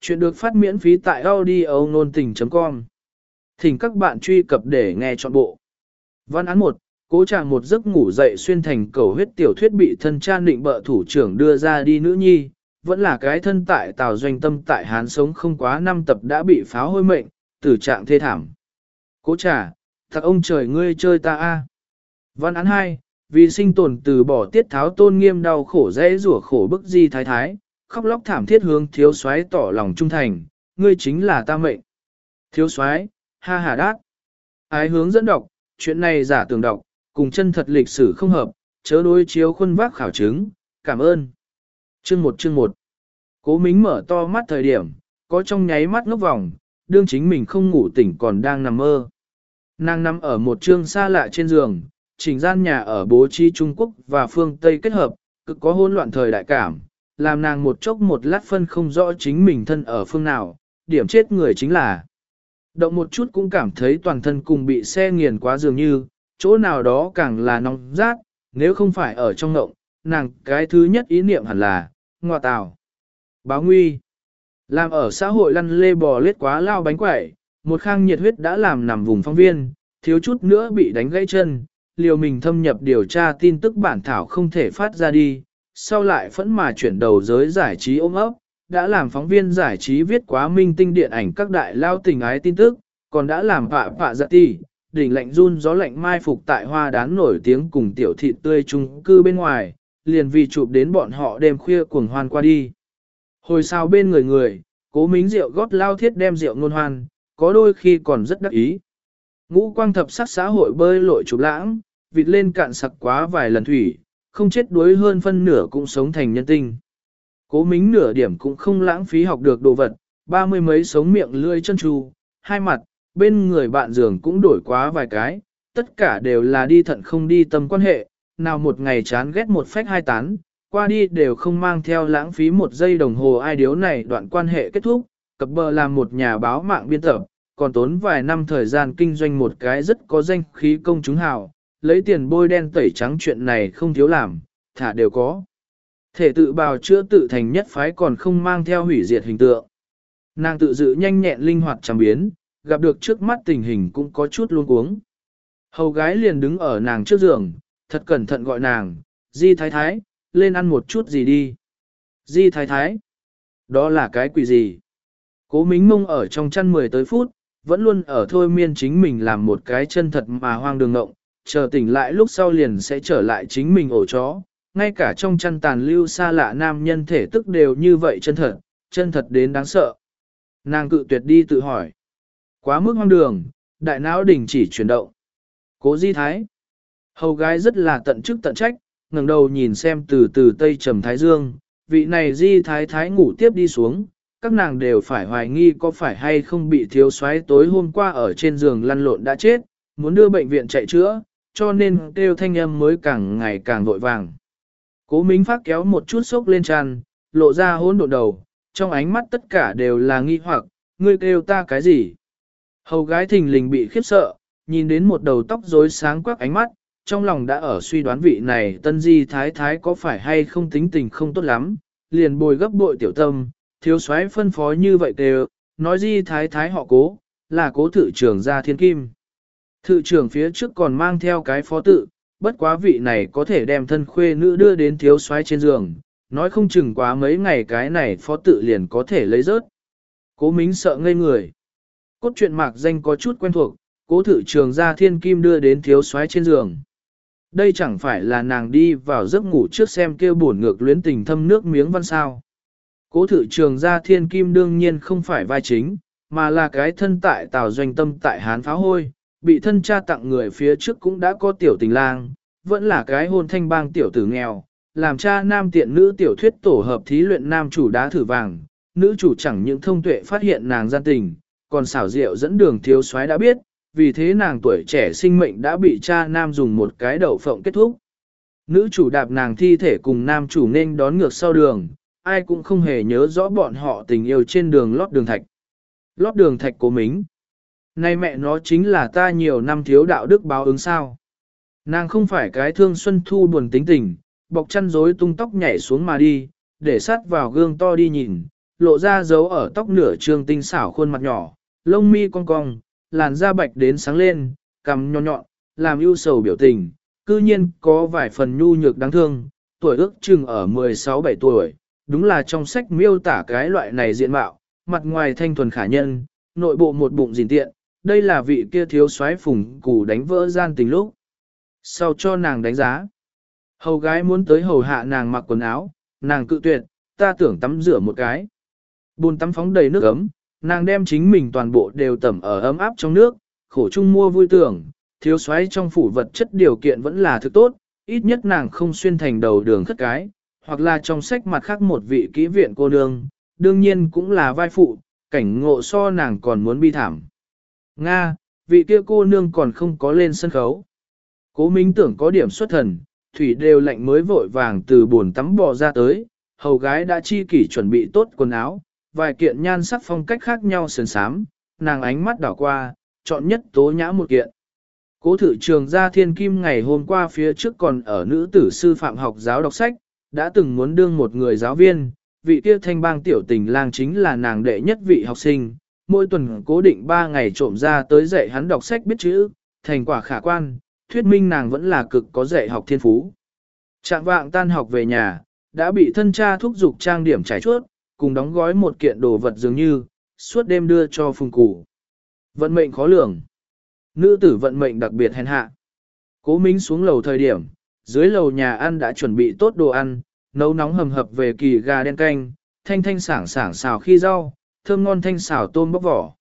Chuyện được phát miễn phí tại audio nôn tình.com. Thỉnh các bạn truy cập để nghe trọn bộ. Văn án 1, cố chàng một giấc ngủ dậy xuyên thành cầu huyết tiểu thuyết bị thân cha định bợ thủ trưởng đưa ra đi nữ nhi, vẫn là cái thân tại tào doanh tâm tại hán sống không quá năm tập đã bị pháo hôi mệnh, tử trạng thê thảm. Cố trà, thật ông trời ngươi chơi ta a. Văn án 2, vì sinh tồn từ bỏ tiết tháo tôn nghiêm đau khổ dễ rủa khổ bức di thái thái, khóc lóc thảm thiết hướng thiếu soái tỏ lòng trung thành, ngươi chính là ta mệnh. Thiếu soái, ha hà đát. Ái hướng dẫn đọc, chuyện này giả tưởng đọc, cùng chân thật lịch sử không hợp, chớ đối chiếu khuôn vác khảo chứng, cảm ơn. Chương 1 chương 1 Cố mính mở to mắt thời điểm, có trong nháy mắt ngốc vòng, đương chính mình không ngủ tỉnh còn đang nằm mơ. Nàng nằm ở một chương xa lạ trên giường, chỉnh gian nhà ở bố trí Trung Quốc và phương Tây kết hợp, cực có hỗn loạn thời đại cảm, làm nàng một chốc một lát phân không rõ chính mình thân ở phương nào, điểm chết người chính là. Động một chút cũng cảm thấy toàn thân cùng bị xe nghiền quá dường như, chỗ nào đó càng là nóng rát, nếu không phải ở trong ngộng, nàng cái thứ nhất ý niệm hẳn là, ngọa tào. Báo nguy. Làm ở xã hội lăn lê bò lết quá lao bánh quẩy, một khang nhiệt huyết đã làm nằm vùng phong viên, thiếu chút nữa bị đánh gãy chân, liều mình thâm nhập điều tra tin tức bản thảo không thể phát ra đi, sau lại phẫn mà chuyển đầu giới giải trí ôm ấp, đã làm phóng viên giải trí viết quá minh tinh điện ảnh các đại lao tình ái tin tức, còn đã làm phạ phạ giật ti, đỉnh lạnh run gió lạnh mai phục tại hoa đán nổi tiếng cùng tiểu thị tươi trung cư bên ngoài, liền vì chụp đến bọn họ đêm khuya cuồng hoan qua đi. Hồi sau bên người người, cố mính rượu gót lao thiết đem rượu ngôn hoan, có đôi khi còn rất đắc ý. Ngũ quang thập sắc xã hội bơi lội chụp lãng, vịt lên cạn sặc quá vài lần thủy, không chết đuối hơn phân nửa cũng sống thành nhân tinh. Cố mính nửa điểm cũng không lãng phí học được đồ vật, ba mươi mấy sống miệng lươi chân tru, hai mặt, bên người bạn giường cũng đổi quá vài cái, tất cả đều là đi thận không đi tâm quan hệ, nào một ngày chán ghét một phách hai tán, qua đi đều không mang theo lãng phí một giây đồng hồ ai điếu này đoạn quan hệ kết thúc, cập bờ làm một nhà báo mạng biên tập, còn tốn vài năm thời gian kinh doanh một cái rất có danh khí công chúng hào, lấy tiền bôi đen tẩy trắng chuyện này không thiếu làm, thả đều có. Thể tự bào chữa tự thành nhất phái còn không mang theo hủy diệt hình tượng. Nàng tự dự nhanh nhẹn linh hoạt chẳng biến, gặp được trước mắt tình hình cũng có chút luôn cuống. Hầu gái liền đứng ở nàng trước giường, thật cẩn thận gọi nàng, Di Thái Thái, lên ăn một chút gì đi. Di Thái Thái, đó là cái quỷ gì? Cố Mính Mông ở trong chăn 10 tới phút, vẫn luôn ở thôi miên chính mình làm một cái chân thật mà hoang đường ngộng, chờ tỉnh lại lúc sau liền sẽ trở lại chính mình ổ chó, ngay cả trong chăn tàn lưu xa lạ nam nhân thể tức đều như vậy chân thật, chân thật đến đáng sợ. Nàng cự tuyệt đi tự hỏi. Quá mức hoang đường, đại não đình chỉ chuyển động. Cố di thái. Hầu gái rất là tận chức tận trách, ngẩng đầu nhìn xem từ từ tây trầm thái dương, vị này di thái thái ngủ tiếp đi xuống, các nàng đều phải hoài nghi có phải hay không bị thiếu soái tối hôm qua ở trên giường lăn lộn đã chết, muốn đưa bệnh viện chạy chữa, cho nên kêu thanh âm mới càng ngày càng vội vàng. Cố Minh Phát kéo một chút sốc lên tràn, lộ ra hỗn độn đầu, trong ánh mắt tất cả đều là nghi hoặc, ngươi kêu ta cái gì? Hầu gái thình lình bị khiếp sợ, nhìn đến một đầu tóc rối sáng quắc ánh mắt, trong lòng đã ở suy đoán vị này tân di thái thái có phải hay không tính tình không tốt lắm, liền bồi gấp bội tiểu tâm, thiếu soái phân phó như vậy đều, nói di thái thái họ cố, là cố thự trưởng gia thiên kim. Thự trưởng phía trước còn mang theo cái phó tự, bất quá vị này có thể đem thân khuê nữ đưa đến thiếu soái trên giường, nói không chừng quá mấy ngày cái này phó tự liền có thể lấy rớt. Cố Mính sợ ngây người. Cốt truyện mạc danh có chút quen thuộc, cố thự trường ra thiên kim đưa đến thiếu soái trên giường. Đây chẳng phải là nàng đi vào giấc ngủ trước xem kêu buồn ngược luyến tình thâm nước miếng văn sao. Cố thự trường ra thiên kim đương nhiên không phải vai chính, mà là cái thân tại tào doanh tâm tại hán pháo hôi, bị thân cha tặng người phía trước cũng đã có tiểu tình lang, vẫn là cái hôn thanh bang tiểu tử nghèo, làm cha nam tiện nữ tiểu thuyết tổ hợp thí luyện nam chủ đá thử vàng, nữ chủ chẳng những thông tuệ phát hiện nàng gian tình, còn xảo diệu dẫn đường thiếu soái đã biết, vì thế nàng tuổi trẻ sinh mệnh đã bị cha nam dùng một cái đầu phộng kết thúc. Nữ chủ đạp nàng thi thể cùng nam chủ nên đón ngược sau đường, ai cũng không hề nhớ rõ bọn họ tình yêu trên đường lót đường thạch. Lót đường thạch của mình. Nay mẹ nó chính là ta nhiều năm thiếu đạo đức báo ứng sao. Nàng không phải cái thương xuân thu buồn tính tình, bọc chăn rối tung tóc nhảy xuống mà đi, để sát vào gương to đi nhìn, lộ ra dấu ở tóc nửa trường tinh xảo khuôn mặt nhỏ, lông mi cong cong, làn da bạch đến sáng lên, cằm nhọn nhọn, làm ưu sầu biểu tình, cư nhiên có vài phần nhu nhược đáng thương, tuổi ước chừng ở 16-7 tuổi, đúng là trong sách miêu tả cái loại này diện mạo, mặt ngoài thanh thuần khả nhân, nội bộ một bụng gìn tiện, đây là vị kia thiếu soái phùng củ đánh vỡ gian tình lúc. Sau cho nàng đánh giá, hầu gái muốn tới hầu hạ nàng mặc quần áo, nàng cự tuyệt, ta tưởng tắm rửa một cái. Bồn tắm phóng đầy nước ấm, nàng đem chính mình toàn bộ đều tẩm ở ấm áp trong nước, khổ chung mua vui tưởng, thiếu soái trong phủ vật chất điều kiện vẫn là thứ tốt, ít nhất nàng không xuyên thành đầu đường khất cái, hoặc là trong sách mặt khác một vị kỹ viện cô nương, đương nhiên cũng là vai phụ, cảnh ngộ so nàng còn muốn bi thảm. Nga, vị kia cô nương còn không có lên sân khấu. Cố Minh tưởng có điểm xuất thần, thủy đều lạnh mới vội vàng từ buồn tắm bò ra tới, hầu gái đã chi kỷ chuẩn bị tốt quần áo, vài kiện nhan sắc phong cách khác nhau sườn sám, nàng ánh mắt đảo qua, chọn nhất tố nhã một kiện. Cố thử trường gia thiên kim ngày hôm qua phía trước còn ở nữ tử sư phạm học giáo đọc sách, đã từng muốn đương một người giáo viên, vị kia thanh bang tiểu tình lang chính là nàng đệ nhất vị học sinh, mỗi tuần cố định 3 ngày trộm ra tới dạy hắn đọc sách biết chữ, thành quả khả quan, thuyết minh nàng vẫn là cực có dạy học thiên phú. Trạng vạng tan học về nhà, đã bị thân cha thúc giục trang điểm trải chuốt, cùng đóng gói một kiện đồ vật dường như, suốt đêm đưa cho phùng củ. Vận mệnh khó lường. Nữ tử vận mệnh đặc biệt hèn hạ. Cố Minh xuống lầu thời điểm, dưới lầu nhà ăn đã chuẩn bị tốt đồ ăn, nấu nóng hầm hập về kỳ gà đen canh, thanh thanh sảng sảng xào khi rau, thơm ngon thanh xào tôm bóc vỏ.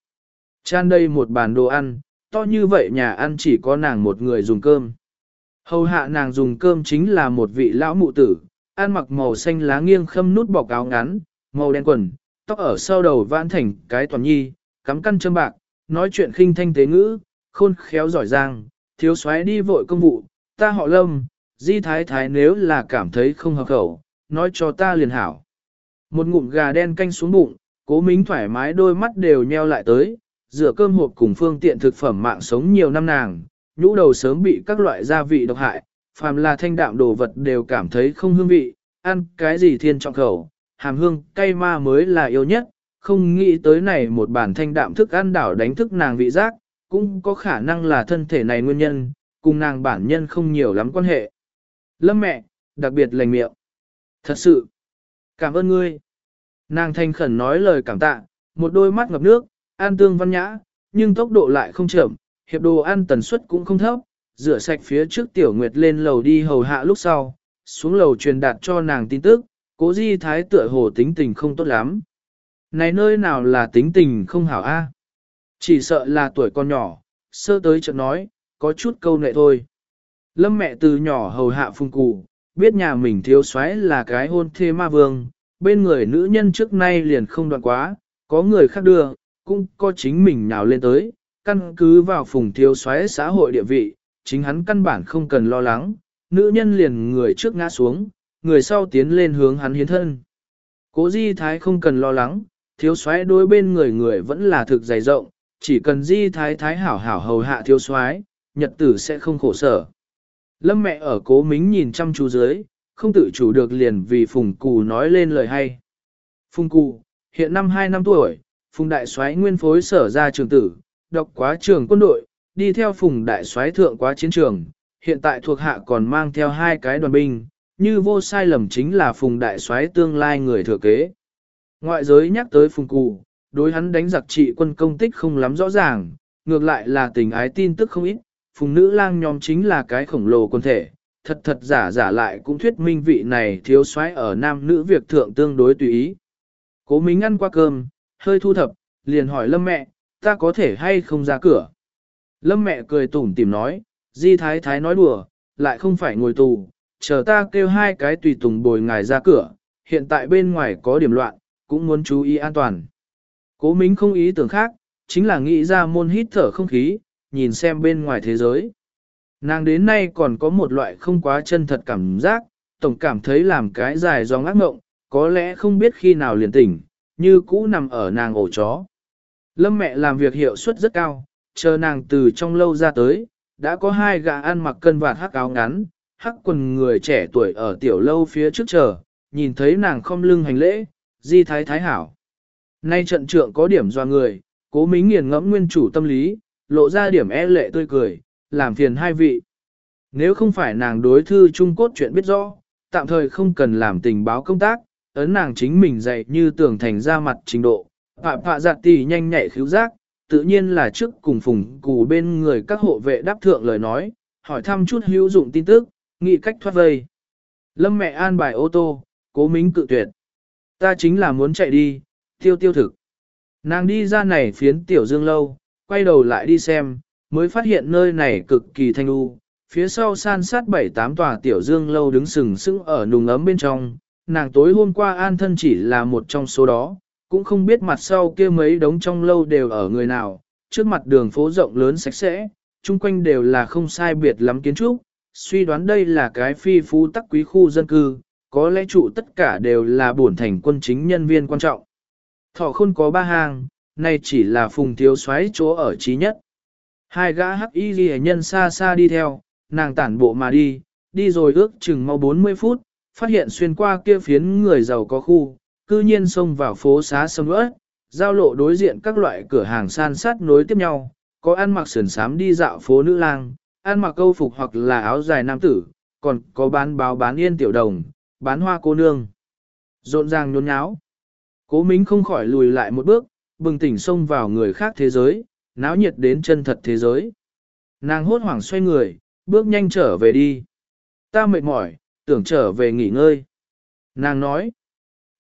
Chan đây một bàn đồ ăn, to như vậy nhà ăn chỉ có nàng một người dùng cơm. Hầu hạ nàng dùng cơm chính là một vị lão mụ tử, ăn mặc màu xanh lá nghiêng khâm nút bọc áo ngắn, màu đen quần, tóc ở sau đầu vãn thành cái toàn nhi, cắm căn châm bạc, nói chuyện khinh thanh tế ngữ, khôn khéo giỏi giang, thiếu soái đi vội công vụ, ta họ lâm, di thái thái nếu là cảm thấy không hợp khẩu, nói cho ta liền hảo. Một ngụm gà đen canh xuống bụng, cố mính thoải mái đôi mắt đều nheo lại tới, rửa cơm hộp cùng phương tiện thực phẩm mạng sống nhiều năm nàng, nhũ đầu sớm bị các loại gia vị độc hại, phàm là thanh đạm đồ vật đều cảm thấy không hương vị, ăn cái gì thiên trọng khẩu, hàm hương cay ma mới là yêu nhất, không nghĩ tới này một bản thanh đạm thức ăn đảo đánh thức nàng vị giác, cũng có khả năng là thân thể này nguyên nhân, cùng nàng bản nhân không nhiều lắm quan hệ. Lâm mẹ, đặc biệt lành miệng. Thật sự, cảm ơn ngươi. Nàng thanh khẩn nói lời cảm tạ, một đôi mắt ngập nước, an tương văn nhã, nhưng tốc độ lại không chậm, hiệp đồ ăn tần suất cũng không thấp, rửa sạch phía trước tiểu nguyệt lên lầu đi hầu hạ lúc sau, xuống lầu truyền đạt cho nàng tin tức, cố di thái tựa hồ tính tình không tốt lắm. Này nơi nào là tính tình không hảo a? Chỉ sợ là tuổi con nhỏ, sơ tới chợt nói, có chút câu nệ thôi. Lâm mẹ từ nhỏ hầu hạ phung cụ, biết nhà mình thiếu soái là cái hôn thê ma vương, bên người nữ nhân trước nay liền không đoạn quá, có người khác đưa, cũng có chính mình nào lên tới, căn cứ vào phùng thiếu xoáy xã hội địa vị, chính hắn căn bản không cần lo lắng, nữ nhân liền người trước ngã xuống, người sau tiến lên hướng hắn hiến thân. Cố di thái không cần lo lắng, thiếu soái đối bên người người vẫn là thực dày rộng, chỉ cần di thái thái hảo hảo hầu hạ thiếu soái, nhật tử sẽ không khổ sở. Lâm mẹ ở cố mính nhìn chăm chú dưới, không tự chủ được liền vì Phùng Cù nói lên lời hay. Phùng Cù, hiện năm 2 năm tuổi, Phùng Đại soái nguyên phối sở ra trường tử, đọc quá trường quân đội, đi theo Phùng Đại soái thượng quá chiến trường, hiện tại thuộc hạ còn mang theo hai cái đoàn binh, như vô sai lầm chính là Phùng Đại soái tương lai người thừa kế. Ngoại giới nhắc tới Phùng Cù, đối hắn đánh giặc trị quân công tích không lắm rõ ràng, ngược lại là tình ái tin tức không ít, phùng nữ lang nhóm chính là cái khổng lồ quân thể, thật thật giả giả lại cũng thuyết minh vị này thiếu soái ở nam nữ việc thượng tương đối tùy ý. Cố Mính ăn qua cơm, hơi thu thập, liền hỏi Lâm mẹ, ta có thể hay không ra cửa. Lâm mẹ cười tủm tìm nói, Di Thái Thái nói đùa, lại không phải ngồi tù, chờ ta kêu hai cái tùy tùng bồi ngài ra cửa, hiện tại bên ngoài có điểm loạn, cũng muốn chú ý an toàn. Cố Mính không ý tưởng khác, chính là nghĩ ra môn hít thở không khí, nhìn xem bên ngoài thế giới. Nàng đến nay còn có một loại không quá chân thật cảm giác, tổng cảm thấy làm cái dài do ác mộng, có lẽ không biết khi nào liền tỉnh, như cũ nằm ở nàng ổ chó. Lâm mẹ làm việc hiệu suất rất cao, chờ nàng từ trong lâu ra tới, đã có hai gã ăn mặc cân vạt hắc áo ngắn, hắc quần người trẻ tuổi ở tiểu lâu phía trước chờ, nhìn thấy nàng không lưng hành lễ, di thái thái hảo, Nay trận trượng có điểm do người, cố mính nghiền ngẫm nguyên chủ tâm lý, lộ ra điểm e lệ tươi cười, làm phiền hai vị. Nếu không phải nàng đối thư Trung Cốt chuyện biết rõ, tạm thời không cần làm tình báo công tác, ấn nàng chính mình dạy như tưởng thành ra mặt trình độ. Phạm phạ giặt tỷ nhanh nhạy khíu giác, tự nhiên là trước cùng phùng cù bên người các hộ vệ đáp thượng lời nói, hỏi thăm chút hữu dụng tin tức, nghĩ cách thoát vây. Lâm mẹ an bài ô tô, cố mính cự tuyệt. Ta chính là muốn chạy đi, tiêu tiêu thực. Nàng đi ra này phiến tiểu dương lâu, quay đầu lại đi xem, mới phát hiện nơi này cực kỳ thanh u. Phía sau san sát bảy tám tòa tiểu dương lâu đứng sừng sững ở nùng ấm bên trong, nàng tối hôm qua an thân chỉ là một trong số đó, cũng không biết mặt sau kia mấy đống trong lâu đều ở người nào, trước mặt đường phố rộng lớn sạch sẽ, chung quanh đều là không sai biệt lắm kiến trúc, suy đoán đây là cái phi phú tắc quý khu dân cư, có lẽ trụ tất cả đều là bổn thành quân chính nhân viên quan trọng. Thọ khôn có ba hàng, nay chỉ là phùng thiếu xoáy chỗ ở trí nhất. Hai gã hắc y ghi nhân xa xa đi theo, nàng tản bộ mà đi, đi rồi ước chừng mau 40 phút, phát hiện xuyên qua kia phiến người giàu có khu, cư nhiên xông vào phố xá sầm ớt, giao lộ đối diện các loại cửa hàng san sát nối tiếp nhau, có ăn mặc sườn sám đi dạo phố nữ lang, ăn mặc câu phục hoặc là áo dài nam tử, còn có bán báo bán yên tiểu đồng, bán hoa cô nương. Rộn ràng nhốn nháo. Cố Mính không khỏi lùi lại một bước, bừng tỉnh xông vào người khác thế giới, náo nhiệt đến chân thật thế giới. Nàng hốt hoảng xoay người, bước nhanh trở về đi. Ta mệt mỏi, tưởng trở về nghỉ ngơi. Nàng nói,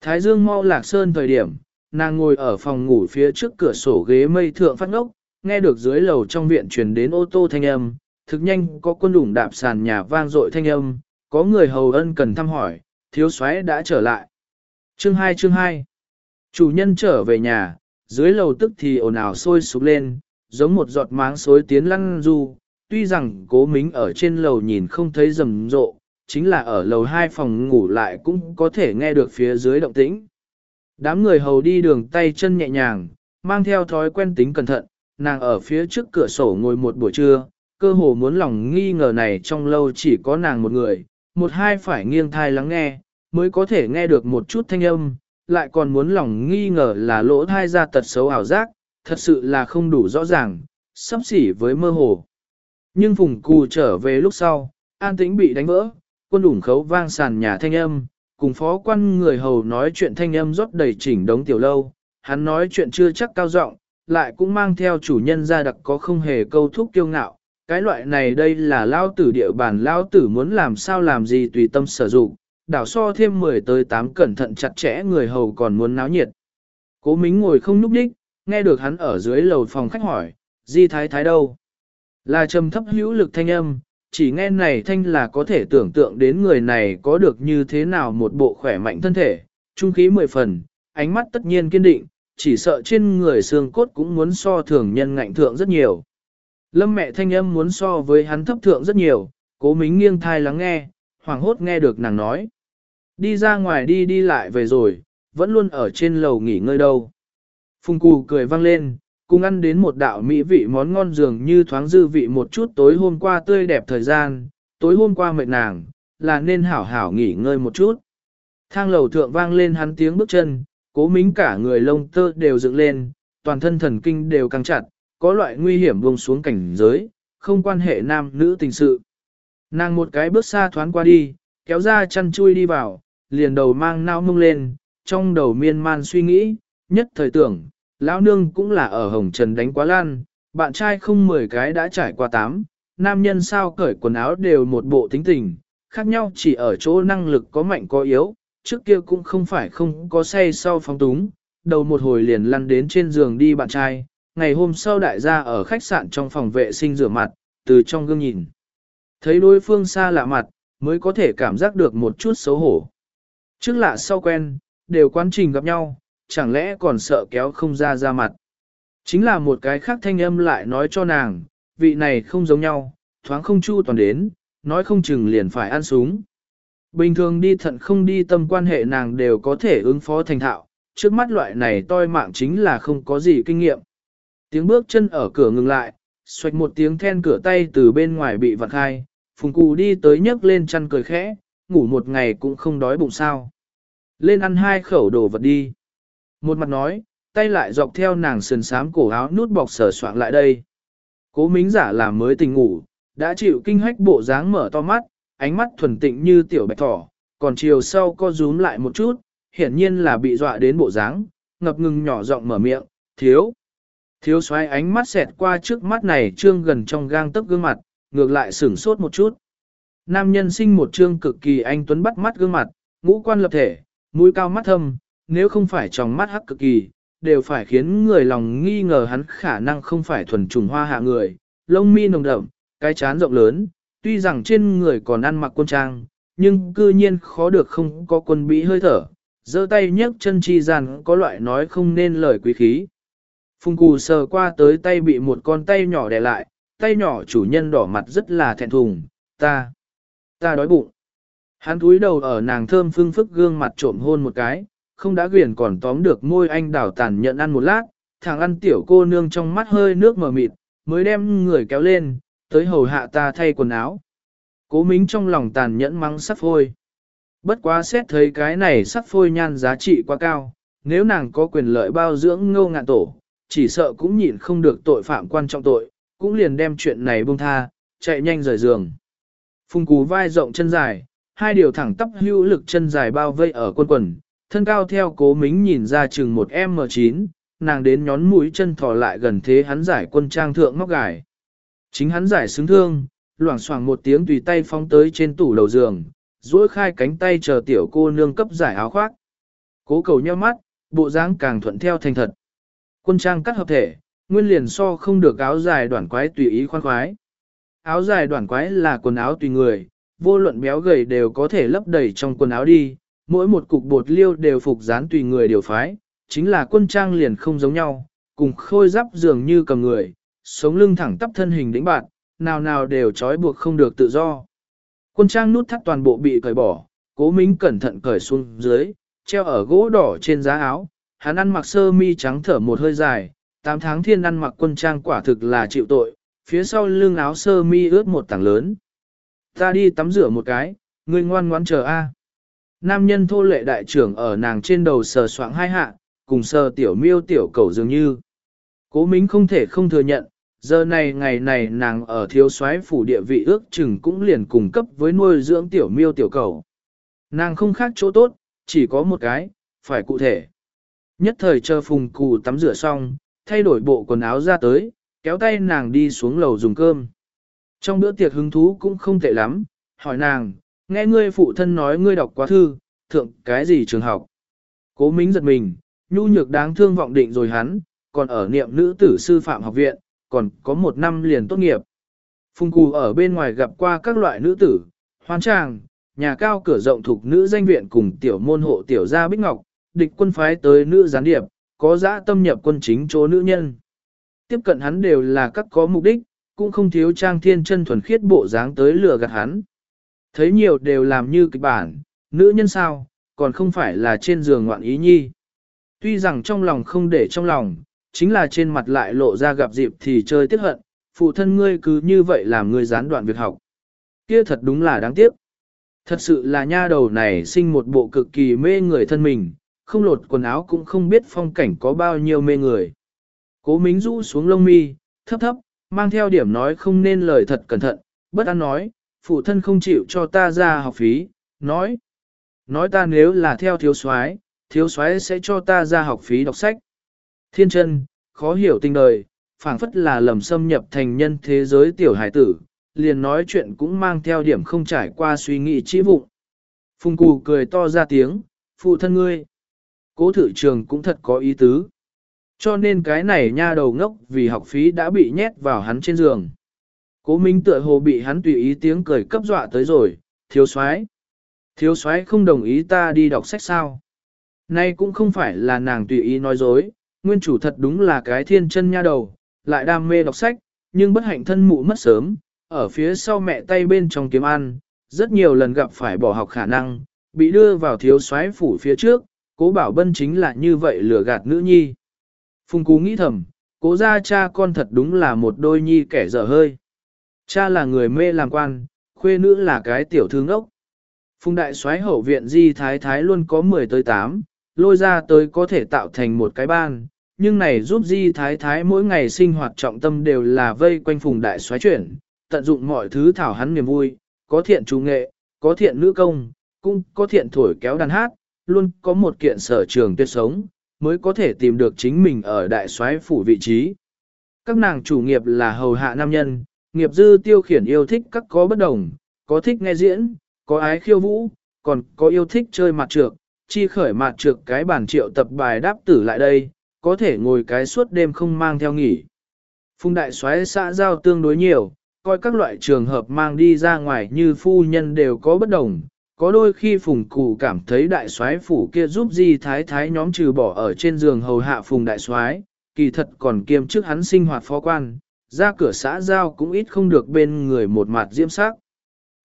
Thái Dương mau lạc sơn thời điểm, nàng ngồi ở phòng ngủ phía trước cửa sổ ghế mây thượng phát ngốc, nghe được dưới lầu trong viện truyền đến ô tô thanh âm, thực nhanh có quân đủng đạp sàn nhà vang dội thanh âm, có người hầu ân cần thăm hỏi, thiếu soái đã trở lại. Chương 2 chương 2 Chủ nhân trở về nhà, dưới lầu tức thì ồn ào sôi sục lên, giống một giọt máng xối tiến lăn du, tuy rằng cố mính ở trên lầu nhìn không thấy rầm rộ, chính là ở lầu hai phòng ngủ lại cũng có thể nghe được phía dưới động tĩnh. Đám người hầu đi đường tay chân nhẹ nhàng, mang theo thói quen tính cẩn thận, nàng ở phía trước cửa sổ ngồi một buổi trưa, cơ hồ muốn lòng nghi ngờ này trong lâu chỉ có nàng một người, một hai phải nghiêng thai lắng nghe, mới có thể nghe được một chút thanh âm, lại còn muốn lòng nghi ngờ là lỗ thai ra tật xấu ảo giác, thật sự là không đủ rõ ràng, sắp xỉ với mơ hồ. Nhưng Phùng Cù trở về lúc sau, an tĩnh bị đánh vỡ, quân ủng khấu vang sàn nhà thanh âm, cùng phó quan người hầu nói chuyện thanh âm rót đầy chỉnh đống tiểu lâu, hắn nói chuyện chưa chắc cao giọng, lại cũng mang theo chủ nhân ra đặc có không hề câu thúc kiêu ngạo. Cái loại này đây là lao tử địa bàn lao tử muốn làm sao làm gì tùy tâm sử dụng, đảo so thêm 10 tới 8 cẩn thận chặt chẽ người hầu còn muốn náo nhiệt. Cố Mính ngồi không núp đích, nghe được hắn ở dưới lầu phòng khách hỏi, Di Thái Thái đâu? Là trầm thấp hữu lực thanh âm, chỉ nghe này thanh là có thể tưởng tượng đến người này có được như thế nào một bộ khỏe mạnh thân thể, trung khí mười phần, ánh mắt tất nhiên kiên định, chỉ sợ trên người xương cốt cũng muốn so thường nhân ngạnh thượng rất nhiều. Lâm mẹ thanh âm muốn so với hắn thấp thượng rất nhiều, cố mính nghiêng thai lắng nghe, hoàng hốt nghe được nàng nói. Đi ra ngoài đi đi lại về rồi, vẫn luôn ở trên lầu nghỉ ngơi đâu. Phùng cù cười vang lên, cùng ăn đến một đạo mỹ vị món ngon dường như thoáng dư vị một chút tối hôm qua tươi đẹp thời gian, tối hôm qua mệt nàng, là nên hảo hảo nghỉ ngơi một chút. Thang lầu thượng vang lên hắn tiếng bước chân, cố mính cả người lông tơ đều dựng lên, toàn thân thần kinh đều căng chặt, có loại nguy hiểm buông xuống cảnh giới, không quan hệ nam nữ tình sự. Nàng một cái bước xa thoáng qua đi, kéo ra chăn chui đi vào, liền đầu mang nao mông lên, trong đầu miên man suy nghĩ, nhất thời tưởng, lão nương cũng là ở hồng trần đánh quá lan, bạn trai không mười cái đã trải qua tám, nam nhân sao cởi quần áo đều một bộ tính tình, khác nhau chỉ ở chỗ năng lực có mạnh có yếu, trước kia cũng không phải không có say sau phóng túng, đầu một hồi liền lăn đến trên giường đi bạn trai, ngày hôm sau đại gia ở khách sạn trong phòng vệ sinh rửa mặt, từ trong gương nhìn. Thấy đối phương xa lạ mặt, mới có thể cảm giác được một chút xấu hổ. Trước lạ sau quen, đều quan trình gặp nhau, chẳng lẽ còn sợ kéo không ra ra mặt. Chính là một cái khác thanh âm lại nói cho nàng, vị này không giống nhau, thoáng không chu toàn đến, nói không chừng liền phải ăn súng. Bình thường đi thận không đi tâm quan hệ nàng đều có thể ứng phó thành thạo, trước mắt loại này toi mạng chính là không có gì kinh nghiệm. Tiếng bước chân ở cửa ngừng lại, xoạch một tiếng then cửa tay từ bên ngoài bị vặn khai, phùng cụ đi tới nhấc lên chăn cười khẽ, ngủ một ngày cũng không đói bụng sao. Lên ăn hai khẩu đồ vật đi. Một mặt nói, tay lại dọc theo nàng sườn sám cổ áo nút bọc sở soạn lại đây. Cố mính giả làm mới tình ngủ, đã chịu kinh hách bộ dáng mở to mắt, ánh mắt thuần tịnh như tiểu bạch thỏ, còn chiều sau co rúm lại một chút, hiển nhiên là bị dọa đến bộ dáng, ngập ngừng nhỏ giọng mở miệng, thiếu. Thiếu xoáy ánh mắt xẹt qua trước mắt này trương gần trong gang tấc gương mặt, ngược lại sửng sốt một chút. Nam nhân sinh một trương cực kỳ anh tuấn bắt mắt gương mặt, ngũ quan lập thể, mũi cao mắt thâm, nếu không phải trong mắt hắc cực kỳ, đều phải khiến người lòng nghi ngờ hắn khả năng không phải thuần trùng hoa hạ người, lông mi nồng đậm, cái chán rộng lớn, tuy rằng trên người còn ăn mặc quân trang, nhưng cư nhiên khó được không có quân bị hơi thở, giơ tay nhấc chân chi rằng có loại nói không nên lời quý khí. Phùng cù sờ qua tới tay bị một con tay nhỏ đè lại, tay nhỏ chủ nhân đỏ mặt rất là thẹn thùng, ta, ta đói bụng. Hắn túi đầu ở nàng thơm phương phức gương mặt trộm hôn một cái, không đã quyền còn tóm được môi anh đảo tàn nhận ăn một lát, thằng ăn tiểu cô nương trong mắt hơi nước mờ mịt, mới đem người kéo lên, tới hầu hạ ta thay quần áo. Cố mính trong lòng tàn nhẫn mắng sắc phôi. Bất quá xét thấy cái này sắc phôi nhan giá trị quá cao, nếu nàng có quyền lợi bao dưỡng ngô ngạn tổ, chỉ sợ cũng nhịn không được tội phạm quan trọng tội, cũng liền đem chuyện này buông tha, chạy nhanh rời giường. Phùng cú vai rộng chân dài, hai điều thẳng tắp hữu lực chân dài bao vây ở quân quần, thân cao theo cố mính nhìn ra chừng một M9, nàng đến nhón mũi chân thò lại gần thế hắn giải quân trang thượng móc gài. Chính hắn giải xứng thương, loảng xoảng một tiếng tùy tay phóng tới trên tủ đầu giường, duỗi khai cánh tay chờ tiểu cô nương cấp giải áo khoác. Cố cầu nheo mắt, bộ dáng càng thuận theo thành thật. Quân trang cắt hợp thể, nguyên liền so không được áo dài đoạn quái tùy ý khoan khoái. Áo dài đoạn quái là quần áo tùy người, vô luận béo gầy đều có thể lấp đầy trong quần áo đi, mỗi một cục bột liêu đều phục dán tùy người điều phái, chính là quân trang liền không giống nhau, cùng khôi giáp dường như cầm người, sống lưng thẳng tắp thân hình đĩnh bạn, nào nào đều trói buộc không được tự do. Quân trang nút thắt toàn bộ bị cởi bỏ, cố mính cẩn thận cởi xuống dưới, treo ở gỗ đỏ trên giá áo, hắn ăn mặc sơ mi trắng thở một hơi dài, 8 tháng thiên ăn mặc quân trang quả thực là chịu tội, phía sau lưng áo sơ mi ướt một tảng lớn. Ta đi tắm rửa một cái, ngươi ngoan ngoãn chờ a. Nam nhân thô lệ đại trưởng ở nàng trên đầu sờ soạng hai hạ, cùng sờ tiểu miêu tiểu cầu dường như. Cố mính không thể không thừa nhận, giờ này ngày này nàng ở thiếu soái phủ địa vị ước chừng cũng liền cùng cấp với nuôi dưỡng tiểu miêu tiểu cầu. Nàng không khác chỗ tốt, chỉ có một cái, phải cụ thể. Nhất thời chờ phùng cù tắm rửa xong, thay đổi bộ quần áo ra tới, kéo tay nàng đi xuống lầu dùng cơm. Trong bữa tiệc hứng thú cũng không tệ lắm, hỏi nàng, nghe ngươi phụ thân nói ngươi đọc quá thư, thượng cái gì trường học. Cố mính giật mình, nhu nhược đáng thương vọng định rồi hắn, còn ở niệm nữ tử sư phạm học viện, còn có một năm liền tốt nghiệp. Phung cù ở bên ngoài gặp qua các loại nữ tử, hoan tràng, nhà cao cửa rộng thuộc nữ danh viện cùng tiểu môn hộ tiểu gia Bích Ngọc, địch quân phái tới nữ gián điệp, có dã tâm nhập quân chính chỗ nữ nhân. Tiếp cận hắn đều là các có mục đích, cũng không thiếu trang thiên chân thuần khiết bộ dáng tới lừa gạt hắn. Thấy nhiều đều làm như kịch bản, nữ nhân sao, còn không phải là trên giường ngoạn ý nhi. Tuy rằng trong lòng không để trong lòng, chính là trên mặt lại lộ ra gặp dịp thì chơi tiếc hận, phụ thân ngươi cứ như vậy làm ngươi gián đoạn việc học. Kia thật đúng là đáng tiếc. Thật sự là nha đầu này sinh một bộ cực kỳ mê người thân mình, không lột quần áo cũng không biết phong cảnh có bao nhiêu mê người. Cố Mính rũ xuống lông mi, thấp thấp, mang theo điểm nói không nên lời thật cẩn thận, bất an nói, phụ thân không chịu cho ta ra học phí, nói. Nói ta nếu là theo thiếu soái, thiếu soái sẽ cho ta ra học phí đọc sách. Thiên chân, khó hiểu tình đời, phảng phất là lầm xâm nhập thành nhân thế giới tiểu hải tử, liền nói chuyện cũng mang theo điểm không trải qua suy nghĩ trí vụng. Phùng cù cười to ra tiếng, phụ thân ngươi. Cố thử trường cũng thật có ý tứ. Cho nên cái này nha đầu ngốc vì học phí đã bị nhét vào hắn trên giường. Cố Minh tựa hồ bị hắn tùy ý tiếng cười cấp dọa tới rồi, thiếu soái Thiếu soái không đồng ý ta đi đọc sách sao. Nay cũng không phải là nàng tùy ý nói dối, nguyên chủ thật đúng là cái thiên chân nha đầu, lại đam mê đọc sách, nhưng bất hạnh thân mụ mất sớm, ở phía sau mẹ tay bên trong kiếm ăn, rất nhiều lần gặp phải bỏ học khả năng, bị đưa vào thiếu soái phủ phía trước, cố bảo bân chính là như vậy lừa gạt nữ nhi. Phùng Cú nghĩ thầm, cố ra cha con thật đúng là một đôi nhi kẻ dở hơi. Cha là người mê làm quan, khuê nữ là cái tiểu thư ngốc. Phùng đại soái hậu viện di thái thái luôn có 10 tới 8, lôi ra tới có thể tạo thành một cái ban, nhưng này giúp Di Thái Thái mỗi ngày sinh hoạt trọng tâm đều là vây quanh phùng đại Soái chuyển, tận dụng mọi thứ thảo hắn niềm vui, có thiện trung nghệ, có thiện nữ công, cũng có thiện thổi kéo đàn hát, luôn có một kiện sở trường tuyệt sống, mới có thể tìm được chính mình ở đại soái phủ vị trí. Các nàng chủ nghiệp là hầu hạ nam nhân, nghiệp dư tiêu khiển yêu thích các có bất đồng, có thích nghe diễn, có ái khiêu vũ, còn có yêu thích chơi mặt trược, chi khởi mặt trược cái bản triệu tập bài đáp tử lại đây, có thể ngồi cái suốt đêm không mang theo nghỉ. Phùng đại soái xã giao tương đối nhiều, coi các loại trường hợp mang đi ra ngoài như phu nhân đều có bất đồng, có đôi khi phùng cụ cảm thấy đại soái phủ kia giúp di thái thái nhóm trừ bỏ ở trên giường hầu hạ phùng đại soái kỳ thật còn kiêm chức hắn sinh hoạt phó quan, ra cửa xã giao cũng ít không được bên người một mặt diễm sắc.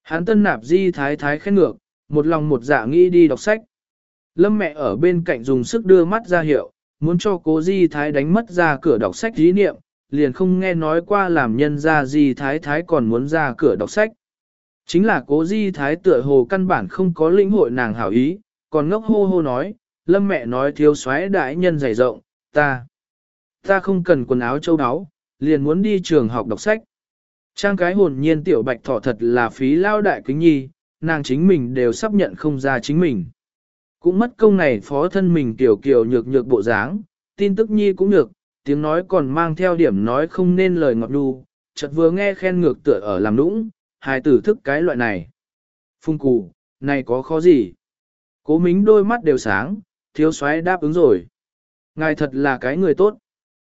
hán tân nạp di thái thái khen ngược, một lòng một dạ nghĩ đi đọc sách. Lâm mẹ ở bên cạnh dùng sức đưa mắt ra hiệu, muốn cho cố di thái đánh mất ra cửa đọc sách dí niệm, liền không nghe nói qua làm nhân ra di thái thái còn muốn ra cửa đọc sách. Chính là cố di thái tựa hồ căn bản không có lĩnh hội nàng hảo ý, còn ngốc hô hô nói, lâm mẹ nói thiếu soái đại nhân dày rộng, ta, ta không cần quần áo châu áo, liền muốn đi trường học đọc sách. Trang cái hồn nhiên tiểu bạch thỏ thật là phí lao đại kính nhi, nàng chính mình đều sắp nhận không ra chính mình. Cũng mất công này phó thân mình tiểu kiều nhược nhược bộ dáng, tin tức nhi cũng nhược, tiếng nói còn mang theo điểm nói không nên lời ngọt đu, chợt vừa nghe khen ngược tựa ở làm nũng, hài tử thức cái loại này. Phung cù, này có khó gì? Cố mính đôi mắt đều sáng, thiếu soái đáp ứng rồi. Ngài thật là cái người tốt.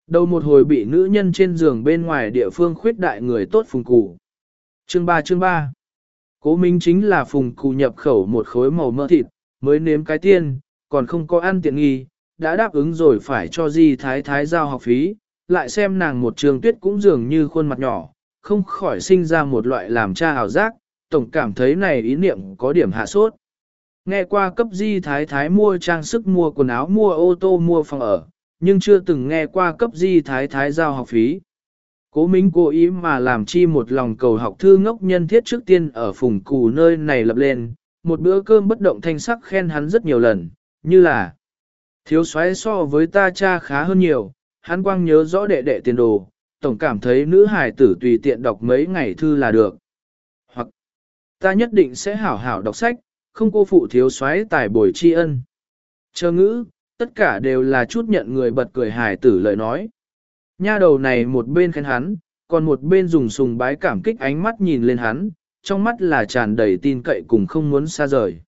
Đầu một hồi bị nữ nhân trên giường bên ngoài địa phương khuyết đại người tốt phùng cụ. Chương 3 chương 3 Cố minh chính là phùng cụ nhập khẩu một khối màu mỡ thịt, mới nếm cái tiên, còn không có ăn tiện nghi, đã đáp ứng rồi phải cho di thái thái giao học phí, lại xem nàng một trường tuyết cũng dường như khuôn mặt nhỏ, không khỏi sinh ra một loại làm cha ảo giác, tổng cảm thấy này ý niệm có điểm hạ sốt. Nghe qua cấp di thái thái mua trang sức mua quần áo mua ô tô mua phòng ở, nhưng chưa từng nghe qua cấp di thái thái giao học phí. Cố Minh cố ý mà làm chi một lòng cầu học thư ngốc nhân thiết trước tiên ở phùng cù nơi này lập lên, một bữa cơm bất động thanh sắc khen hắn rất nhiều lần, như là thiếu soái so với ta cha khá hơn nhiều, hắn quang nhớ rõ đệ đệ tiền đồ, tổng cảm thấy nữ hài tử tùy tiện đọc mấy ngày thư là được. Hoặc, ta nhất định sẽ hảo hảo đọc sách, không cô phụ thiếu soái tài bồi tri ân. Chờ ngữ, tất cả đều là chút nhận người bật cười hài tử lời nói. Nha đầu này một bên khen hắn, còn một bên dùng sùng bái cảm kích ánh mắt nhìn lên hắn, trong mắt là tràn đầy tin cậy cùng không muốn xa rời.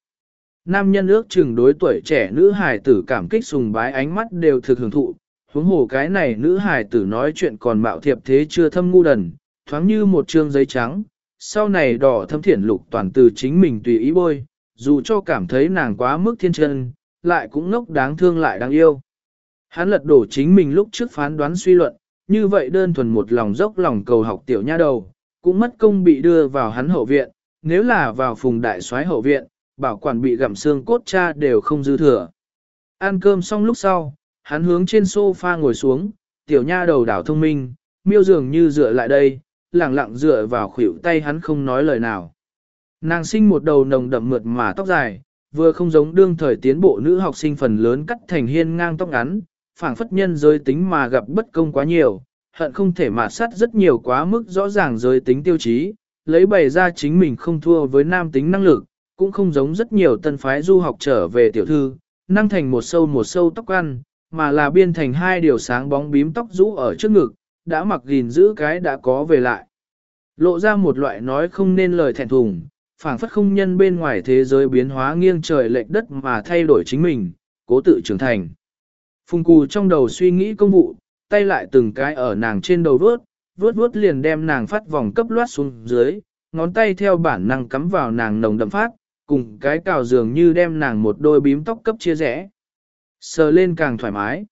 Nam nhân ước chừng đối tuổi trẻ nữ hài tử cảm kích sùng bái ánh mắt đều thực hưởng thụ, huống hồ cái này nữ hài tử nói chuyện còn mạo thiệp thế chưa thâm ngu đần, thoáng như một trương giấy trắng, sau này đỏ thâm thiển lục toàn từ chính mình tùy ý bôi, dù cho cảm thấy nàng quá mức thiên chân, lại cũng ngốc đáng thương lại đáng yêu. Hắn lật đổ chính mình lúc trước phán đoán suy luận, như vậy đơn thuần một lòng dốc lòng cầu học tiểu nha đầu, cũng mất công bị đưa vào hắn hậu viện, nếu là vào phùng đại soái hậu viện, bảo quản bị gặm xương cốt cha đều không dư thừa. Ăn cơm xong lúc sau, hắn hướng trên sofa ngồi xuống, tiểu nha đầu đảo thông minh, miêu dường như dựa lại đây, lẳng lặng dựa vào khuỷu tay hắn không nói lời nào. Nàng sinh một đầu nồng đậm mượt mà tóc dài, vừa không giống đương thời tiến bộ nữ học sinh phần lớn cắt thành hiên ngang tóc ngắn, phảng phất nhân giới tính mà gặp bất công quá nhiều, hận không thể mà sát rất nhiều quá mức rõ ràng giới tính tiêu chí, lấy bày ra chính mình không thua với nam tính năng lực, cũng không giống rất nhiều tân phái du học trở về tiểu thư, năng thành một sâu một sâu tóc ăn, mà là biên thành hai điều sáng bóng bím tóc rũ ở trước ngực, đã mặc gìn giữ cái đã có về lại. Lộ ra một loại nói không nên lời thẹn thùng, phảng phất không nhân bên ngoài thế giới biến hóa nghiêng trời lệch đất mà thay đổi chính mình, cố tự trưởng thành. Phùng cù trong đầu suy nghĩ công vụ, tay lại từng cái ở nàng trên đầu vuốt, vuốt vuốt liền đem nàng phát vòng cấp loát xuống dưới, ngón tay theo bản năng cắm vào nàng nồng đậm phát, cùng cái cào dường như đem nàng một đôi bím tóc cấp chia rẽ. Sờ lên càng thoải mái.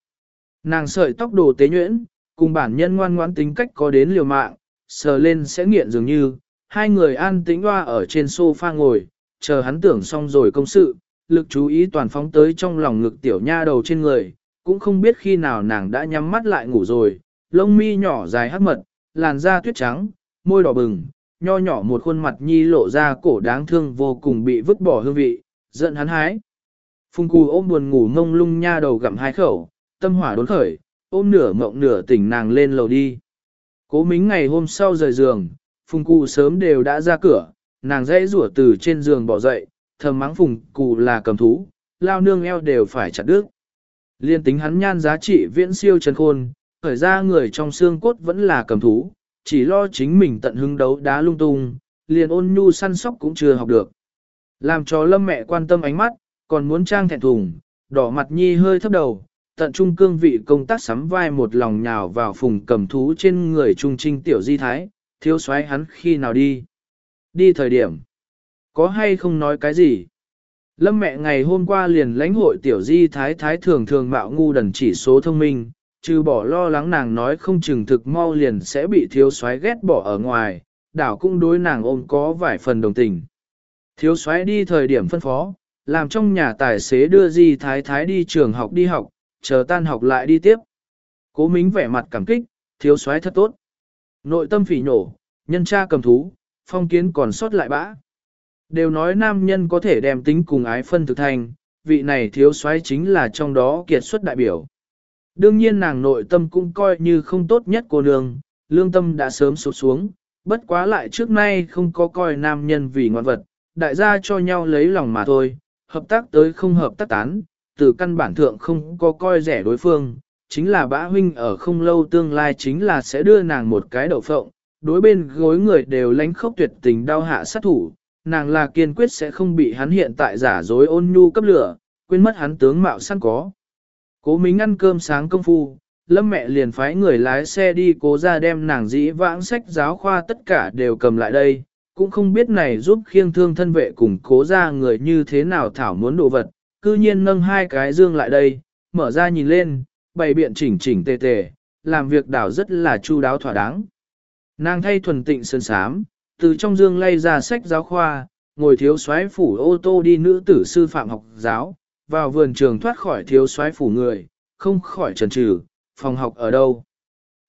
Nàng sợi tóc đồ tế nhuyễn, cùng bản nhân ngoan ngoãn tính cách có đến liều mạng, sờ lên sẽ nghiện dường như, hai người an tĩnh hoa ở trên sofa ngồi, chờ hắn tưởng xong rồi công sự, lực chú ý toàn phóng tới trong lòng ngực tiểu nha đầu trên người, cũng không biết khi nào nàng đã nhắm mắt lại ngủ rồi, lông mi nhỏ dài hắc mật, làn da tuyết trắng, môi đỏ bừng, nho nhỏ một khuôn mặt nhi lộ ra cổ đáng thương vô cùng bị vứt bỏ hương vị, giận hắn hái. Phùng cù ôm buồn ngủ ngông lung nha đầu gặm hai khẩu, tâm hỏa đốn khởi, ôm nửa mộng nửa tỉnh nàng lên lầu đi. Cố mính ngày hôm sau rời giường, phùng cụ sớm đều đã ra cửa, nàng dãy rủa từ trên giường bỏ dậy, thầm mắng phùng cụ là cầm thú, lao nương eo đều phải chặt đứt. Liên tính hắn nhan giá trị viễn siêu chân khôn, khởi ra người trong xương cốt vẫn là cầm thú, chỉ lo chính mình tận hứng đấu đá lung tung, liền ôn nhu săn sóc cũng chưa học được. Làm cho lâm mẹ quan tâm ánh mắt, còn muốn trang thẹn thùng, đỏ mặt nhi hơi thấp đầu, tận trung cương vị công tác sắm vai một lòng nhào vào phùng cầm thú trên người trung trinh tiểu di thái, thiếu soái hắn khi nào đi. Đi thời điểm, có hay không nói cái gì? Lâm mẹ ngày hôm qua liền lãnh hội tiểu di thái thái thường thường mạo ngu đần chỉ số thông minh, trừ bỏ lo lắng nàng nói không chừng thực mau liền sẽ bị thiếu soái ghét bỏ ở ngoài, đảo cũng đối nàng ôm có vài phần đồng tình. Thiếu soái đi thời điểm phân phó, làm trong nhà tài xế đưa di thái thái đi trường học đi học, chờ tan học lại đi tiếp. Cố mính vẻ mặt cảm kích, thiếu soái thật tốt. Nội tâm phỉ nổ, nhân cha cầm thú, phong kiến còn sót lại bã. Đều nói nam nhân có thể đem tính cùng ái phân thực thành, vị này thiếu soái chính là trong đó kiệt xuất đại biểu. Đương nhiên nàng nội tâm cũng coi như không tốt nhất cô nương, lương tâm đã sớm sụp xuống, bất quá lại trước nay không có coi nam nhân vì ngoan vật, đại gia cho nhau lấy lòng mà thôi, hợp tác tới không hợp tác tán, từ căn bản thượng không có coi rẻ đối phương, chính là bã huynh ở không lâu tương lai chính là sẽ đưa nàng một cái đậu phộng, đối bên gối người đều lánh khốc tuyệt tình đau hạ sát thủ, nàng là kiên quyết sẽ không bị hắn hiện tại giả dối ôn nhu cấp lửa, quên mất hắn tướng mạo săn có. Cố Mính ăn cơm sáng công phu, lâm mẹ liền phái người lái xe đi cố ra đem nàng dĩ vãng sách giáo khoa tất cả đều cầm lại đây, cũng không biết này giúp khiêng thương thân vệ cùng cố ra người như thế nào thảo muốn đồ vật, cư nhiên nâng hai cái dương lại đây, mở ra nhìn lên, bày biện chỉnh chỉnh tề tề, làm việc đảo rất là chu đáo thỏa đáng. Nàng thay thuần tịnh sơn sám, từ trong dương lay ra sách giáo khoa, ngồi thiếu soái phủ ô tô đi nữ tử sư phạm học giáo, vào vườn trường thoát khỏi thiếu soái phủ người, không khỏi trần trừ, phòng học ở đâu.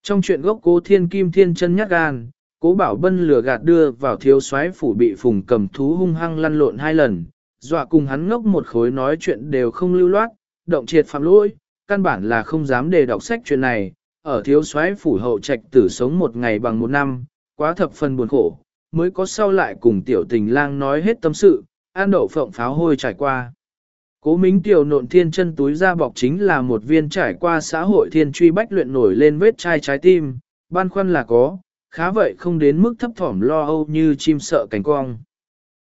Trong chuyện gốc cố thiên kim thiên chân nhát gan, cố bảo bân lừa gạt đưa vào thiếu soái phủ bị phùng cầm thú hung hăng lăn lộn hai lần, dọa cùng hắn ngốc một khối nói chuyện đều không lưu loát, động triệt phạm lỗi, căn bản là không dám đề đọc sách chuyện này, ở thiếu soái phủ hậu trạch tử sống một ngày bằng một năm, quá thập phần buồn khổ, mới có sau lại cùng tiểu tình lang nói hết tâm sự, an đậu phộng pháo hôi trải qua. Cố Mính tiểu nộn thiên chân túi ra bọc chính là một viên trải qua xã hội thiên truy bách luyện nổi lên vết chai trái tim, ban khoăn là có, khá vậy không đến mức thấp thỏm lo âu như chim sợ cánh cong.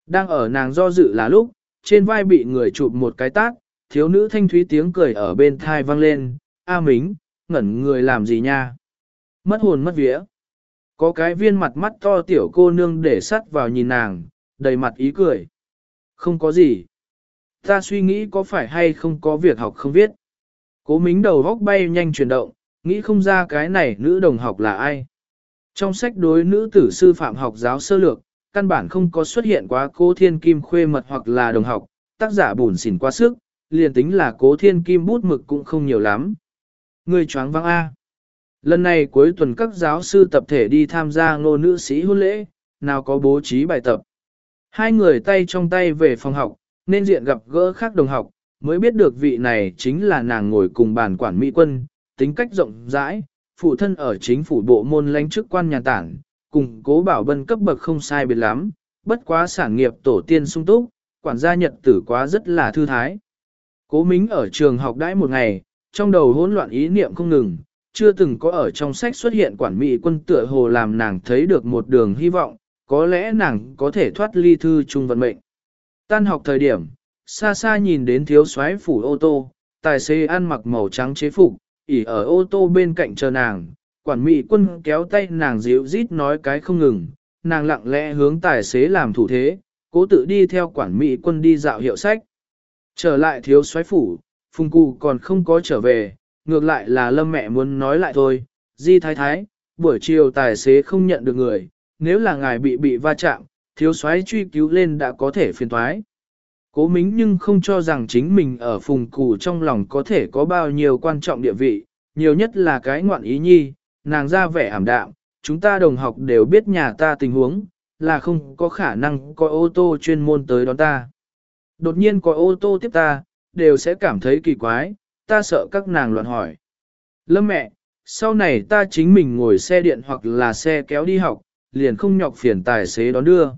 Đang ở nàng do dự là lúc, trên vai bị người chụp một cái tác, thiếu nữ thanh thúy tiếng cười ở bên thai vang lên, A Mính, ngẩn người làm gì nha? Mất hồn mất vía. Có cái viên mặt mắt to tiểu cô nương để sắt vào nhìn nàng, đầy mặt ý cười. Không có gì. Ta suy nghĩ có phải hay không có việc học không viết. Cố mính đầu góc bay nhanh chuyển động, nghĩ không ra cái này nữ đồng học là ai. Trong sách đối nữ tử sư phạm học giáo sơ lược, căn bản không có xuất hiện quá cố thiên kim khuê mật hoặc là đồng học, tác giả bùn xỉn quá sức, liền tính là cố thiên kim bút mực cũng không nhiều lắm. Người choáng vắng A. Lần này cuối tuần các giáo sư tập thể đi tham gia ngô nữ sĩ hôn lễ, nào có bố trí bài tập. Hai người tay trong tay về phòng học, nên diện gặp gỡ khác đồng học, mới biết được vị này chính là nàng ngồi cùng bàn quản mỹ quân, tính cách rộng rãi, phụ thân ở chính phủ bộ môn lãnh chức quan nhà tản, cùng cố bảo bân cấp bậc không sai biệt lắm, bất quá sản nghiệp tổ tiên sung túc, quản gia nhật tử quá rất là thư thái. Cố Mính ở trường học đãi một ngày, trong đầu hỗn loạn ý niệm không ngừng, chưa từng có ở trong sách xuất hiện quản mỹ quân tựa hồ làm nàng thấy được một đường hy vọng, có lẽ nàng có thể thoát ly thư trung vận mệnh. Tan học thời điểm, xa xa nhìn đến thiếu soái phủ ô tô, tài xế ăn mặc màu trắng chế phục, ỉ ở ô tô bên cạnh chờ nàng, quản mỹ quân kéo tay nàng dịu rít nói cái không ngừng, nàng lặng lẽ hướng tài xế làm thủ thế, cố tự đi theo quản mỹ quân đi dạo hiệu sách. Trở lại thiếu soái phủ, phùng cụ còn không có trở về, ngược lại là lâm mẹ muốn nói lại thôi, di thái thái, buổi chiều tài xế không nhận được người, nếu là ngài bị bị va chạm, thiếu soái truy cứu lên đã có thể phiền thoái. Cố mính nhưng không cho rằng chính mình ở phùng cụ trong lòng có thể có bao nhiêu quan trọng địa vị, nhiều nhất là cái ngoạn ý nhi, nàng ra vẻ ảm đạm, chúng ta đồng học đều biết nhà ta tình huống, là không có khả năng có ô tô chuyên môn tới đón ta. Đột nhiên có ô tô tiếp ta, đều sẽ cảm thấy kỳ quái, ta sợ các nàng loạn hỏi. Lâm mẹ, sau này ta chính mình ngồi xe điện hoặc là xe kéo đi học, liền không nhọc phiền tài xế đón đưa.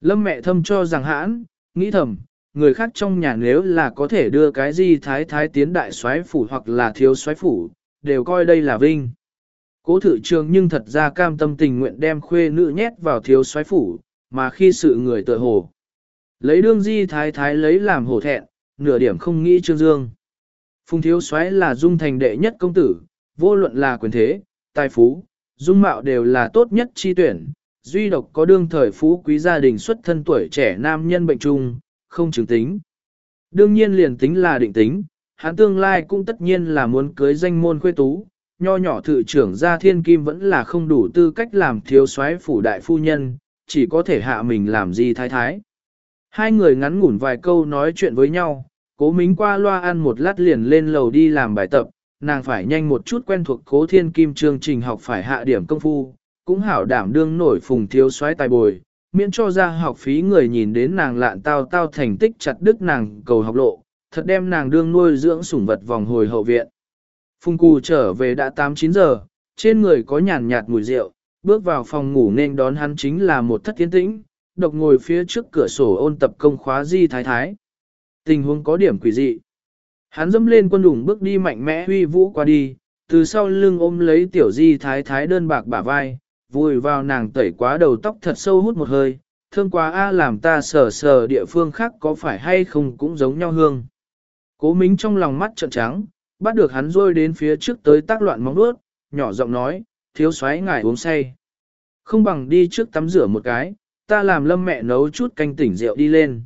Lâm mẹ thâm cho rằng hãn, nghĩ thầm, người khác trong nhà nếu là có thể đưa cái gì thái thái tiến đại soái phủ hoặc là thiếu soái phủ, đều coi đây là vinh. Cố thử trường nhưng thật ra cam tâm tình nguyện đem khuê nữ nhét vào thiếu soái phủ, mà khi sự người tự hồ. Lấy đương di thái thái lấy làm hổ thẹn, nửa điểm không nghĩ trương dương. Phùng thiếu soái là dung thành đệ nhất công tử, vô luận là quyền thế, tài phú, dung mạo đều là tốt nhất chi tuyển, duy độc có đương thời phú quý gia đình xuất thân tuổi trẻ nam nhân bệnh trung, không chứng tính. Đương nhiên liền tính là định tính, hắn tương lai cũng tất nhiên là muốn cưới danh môn khuê tú, nho nhỏ thự trưởng gia thiên kim vẫn là không đủ tư cách làm thiếu soái phủ đại phu nhân, chỉ có thể hạ mình làm gì thái thái. Hai người ngắn ngủn vài câu nói chuyện với nhau, cố mính qua loa ăn một lát liền lên lầu đi làm bài tập, nàng phải nhanh một chút quen thuộc cố thiên kim chương trình học phải hạ điểm công phu, cũng hảo đảm đương nổi phùng thiếu soái tài bồi, miễn cho ra học phí người nhìn đến nàng lạn tao tao thành tích chặt đứt nàng cầu học lộ, thật đem nàng đương nuôi dưỡng sủng vật vòng hồi hậu viện. Phùng cù trở về đã 8-9 giờ, trên người có nhàn nhạt mùi rượu, bước vào phòng ngủ nên đón hắn chính là một thất tiến tĩnh, độc ngồi phía trước cửa sổ ôn tập công khóa di thái thái. Tình huống có điểm quỷ dị. Hắn dẫm lên quân đủng bước đi mạnh mẽ huy vũ qua đi, từ sau lưng ôm lấy tiểu di thái thái đơn bạc bả vai, vùi vào nàng tẩy quá đầu tóc thật sâu hút một hơi, thương quá a làm ta sờ sờ địa phương khác có phải hay không cũng giống nhau hương. Cố mính trong lòng mắt trợn trắng, bắt được hắn rôi đến phía trước tới tác loạn móng đuốt, nhỏ giọng nói, thiếu xoáy ngài uống say. Không bằng đi trước tắm rửa một cái, ta làm lâm mẹ nấu chút canh tỉnh rượu đi lên.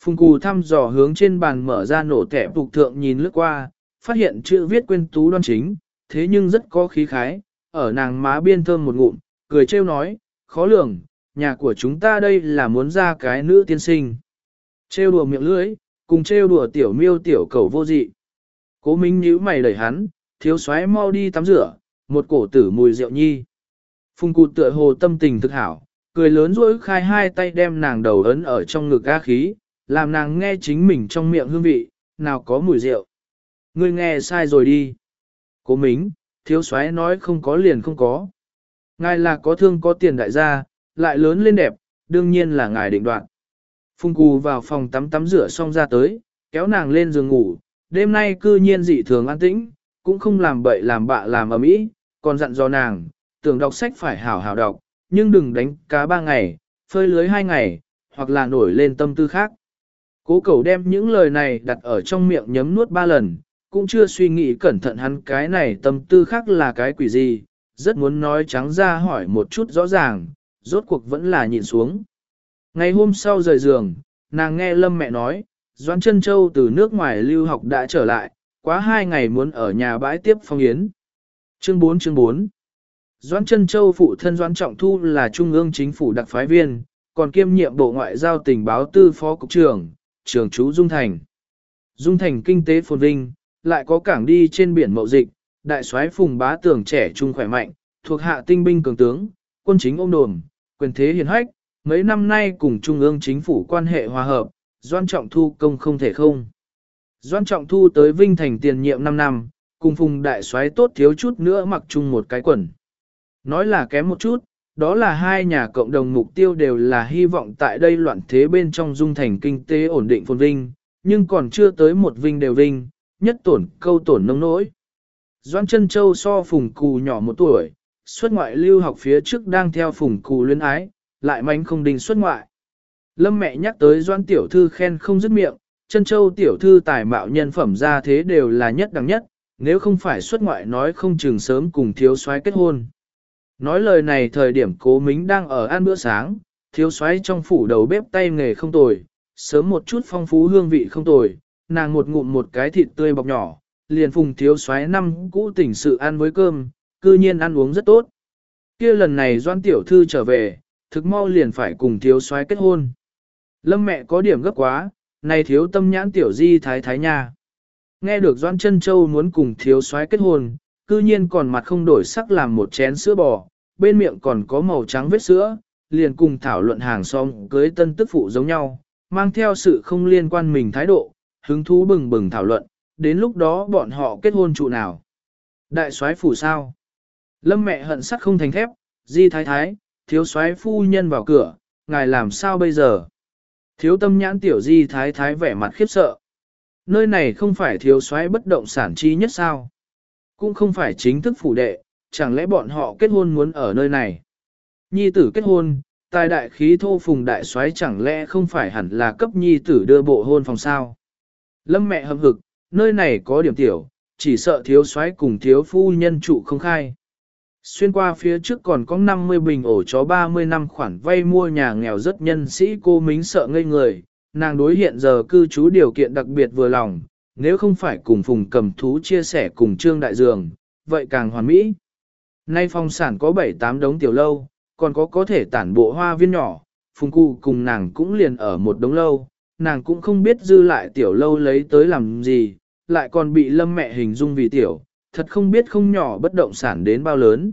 Phùng cù thăm dò hướng trên bàn mở ra nổ thẻ phục thượng nhìn lướt qua, phát hiện chữ viết quên tú đoan chính, thế nhưng rất có khí khái, ở nàng má biên thơm một ngụm, cười trêu nói, khó lường, nhà của chúng ta đây là muốn ra cái nữ tiên sinh. Trêu đùa miệng lưỡi, cùng trêu đùa tiểu miêu tiểu cầu vô dị. Cố Minh nhíu mày đẩy hắn, thiếu soái mau đi tắm rửa, một cổ tử mùi rượu nhi. Phùng Cù tựa hồ tâm tình thực hảo, cười lớn rỗi khai hai tay đem nàng đầu ấn ở trong ngực a khí, làm nàng nghe chính mình trong miệng hương vị, nào có mùi rượu. Ngươi nghe sai rồi đi. Cố Mính, thiếu soái nói không có liền không có. Ngài là có thương có tiền đại gia, lại lớn lên đẹp, đương nhiên là ngài định đoạn. phung cù vào phòng tắm tắm rửa xong ra tới, kéo nàng lên giường ngủ, đêm nay cư nhiên dị thường an tĩnh, cũng không làm bậy làm bạ làm ở mỹ, còn dặn dò nàng, tưởng đọc sách phải hảo hảo đọc, nhưng đừng đánh cá ba ngày, phơi lưới hai ngày, hoặc là nổi lên tâm tư khác. Cố cầu đem những lời này đặt ở trong miệng nhấm nuốt ba lần, cũng chưa suy nghĩ cẩn thận hắn cái này tâm tư khác là cái quỷ gì, rất muốn nói trắng ra hỏi một chút rõ ràng, rốt cuộc vẫn là nhìn xuống. Ngày hôm sau rời giường, nàng nghe Lâm mẹ nói, Doãn Trân Châu từ nước ngoài lưu học đã trở lại, quá hai ngày muốn ở nhà bãi tiếp phong yến. Chương 4 chương 4 Doãn Trân Châu phụ thân Doãn Trọng Thu là Trung ương chính phủ đặc phái viên, còn kiêm nhiệm Bộ Ngoại giao tình báo tư phó cục trưởng, trường chú Dung Thành. Dung Thành kinh tế phồn vinh, lại có cảng đi trên biển mậu dịch, đại soái phùng bá tưởng trẻ trung khỏe mạnh, thuộc hạ tinh binh cường tướng, quân chính ôm đồn, quyền thế hiền hách, mấy năm nay cùng Trung ương chính phủ quan hệ hòa hợp, Doan Trọng Thu công không thể không. Doan Trọng Thu tới Vinh Thành tiền nhiệm 5 năm, cùng phùng đại soái tốt thiếu chút nữa mặc chung một cái quần. Nói là kém một chút, đó là hai nhà cộng đồng mục tiêu đều là hy vọng tại đây loạn thế bên trong dung thành kinh tế ổn định phồn vinh, nhưng còn chưa tới một vinh đều vinh, nhất tổn câu tổn nông nỗi. Doan chân châu so phùng cù nhỏ một tuổi, xuất ngoại lưu học phía trước đang theo phùng cù luyến ái, lại mánh không đình xuất ngoại. Lâm mẹ nhắc tới doan tiểu thư khen không dứt miệng, chân châu tiểu thư tài mạo nhân phẩm ra thế đều là nhất đẳng nhất, nếu không phải xuất ngoại nói không chừng sớm cùng thiếu soái kết hôn. Nói lời này thời điểm cố mính đang ở ăn bữa sáng, thiếu xoáy trong phủ đầu bếp tay nghề không tồi, sớm một chút phong phú hương vị không tồi, nàng một ngụm một cái thịt tươi bọc nhỏ, liền phùng thiếu xoáy năm cũ tỉnh sự ăn với cơm, cư nhiên ăn uống rất tốt. kia lần này doan tiểu thư trở về, thực mau liền phải cùng thiếu xoáy kết hôn. Lâm mẹ có điểm gấp quá, này thiếu tâm nhãn tiểu di thái thái nha. Nghe được doan chân châu muốn cùng thiếu xoáy kết hôn, cư nhiên còn mặt không đổi sắc làm một chén sữa bò, bên miệng còn có màu trắng vết sữa, liền cùng thảo luận hàng xóm cưới tân tức phụ giống nhau, mang theo sự không liên quan mình thái độ, hứng thú bừng bừng thảo luận, đến lúc đó bọn họ kết hôn trụ nào. Đại soái phủ sao? Lâm mẹ hận sắt không thành thép, di thái thái, thiếu soái phu nhân vào cửa, ngài làm sao bây giờ? Thiếu tâm nhãn tiểu di thái thái vẻ mặt khiếp sợ. Nơi này không phải thiếu soái bất động sản chi nhất sao? Cũng không phải chính thức phủ đệ, chẳng lẽ bọn họ kết hôn muốn ở nơi này? Nhi tử kết hôn, tài đại khí thô phùng đại soái chẳng lẽ không phải hẳn là cấp nhi tử đưa bộ hôn phòng sao? Lâm mẹ hâm hực, nơi này có điểm tiểu, chỉ sợ thiếu soái cùng thiếu phu nhân trụ không khai. Xuyên qua phía trước còn có 50 bình ổ chó 30 năm khoản vay mua nhà nghèo rất nhân sĩ cô mính sợ ngây người, nàng đối hiện giờ cư trú điều kiện đặc biệt vừa lòng, nếu không phải cùng phùng cầm thú chia sẻ cùng trương đại dường, vậy càng hoàn mỹ. Nay phong sản có 7-8 đống tiểu lâu, còn có có thể tản bộ hoa viên nhỏ, phùng cụ cùng nàng cũng liền ở một đống lâu, nàng cũng không biết dư lại tiểu lâu lấy tới làm gì, lại còn bị lâm mẹ hình dung vì tiểu, thật không biết không nhỏ bất động sản đến bao lớn.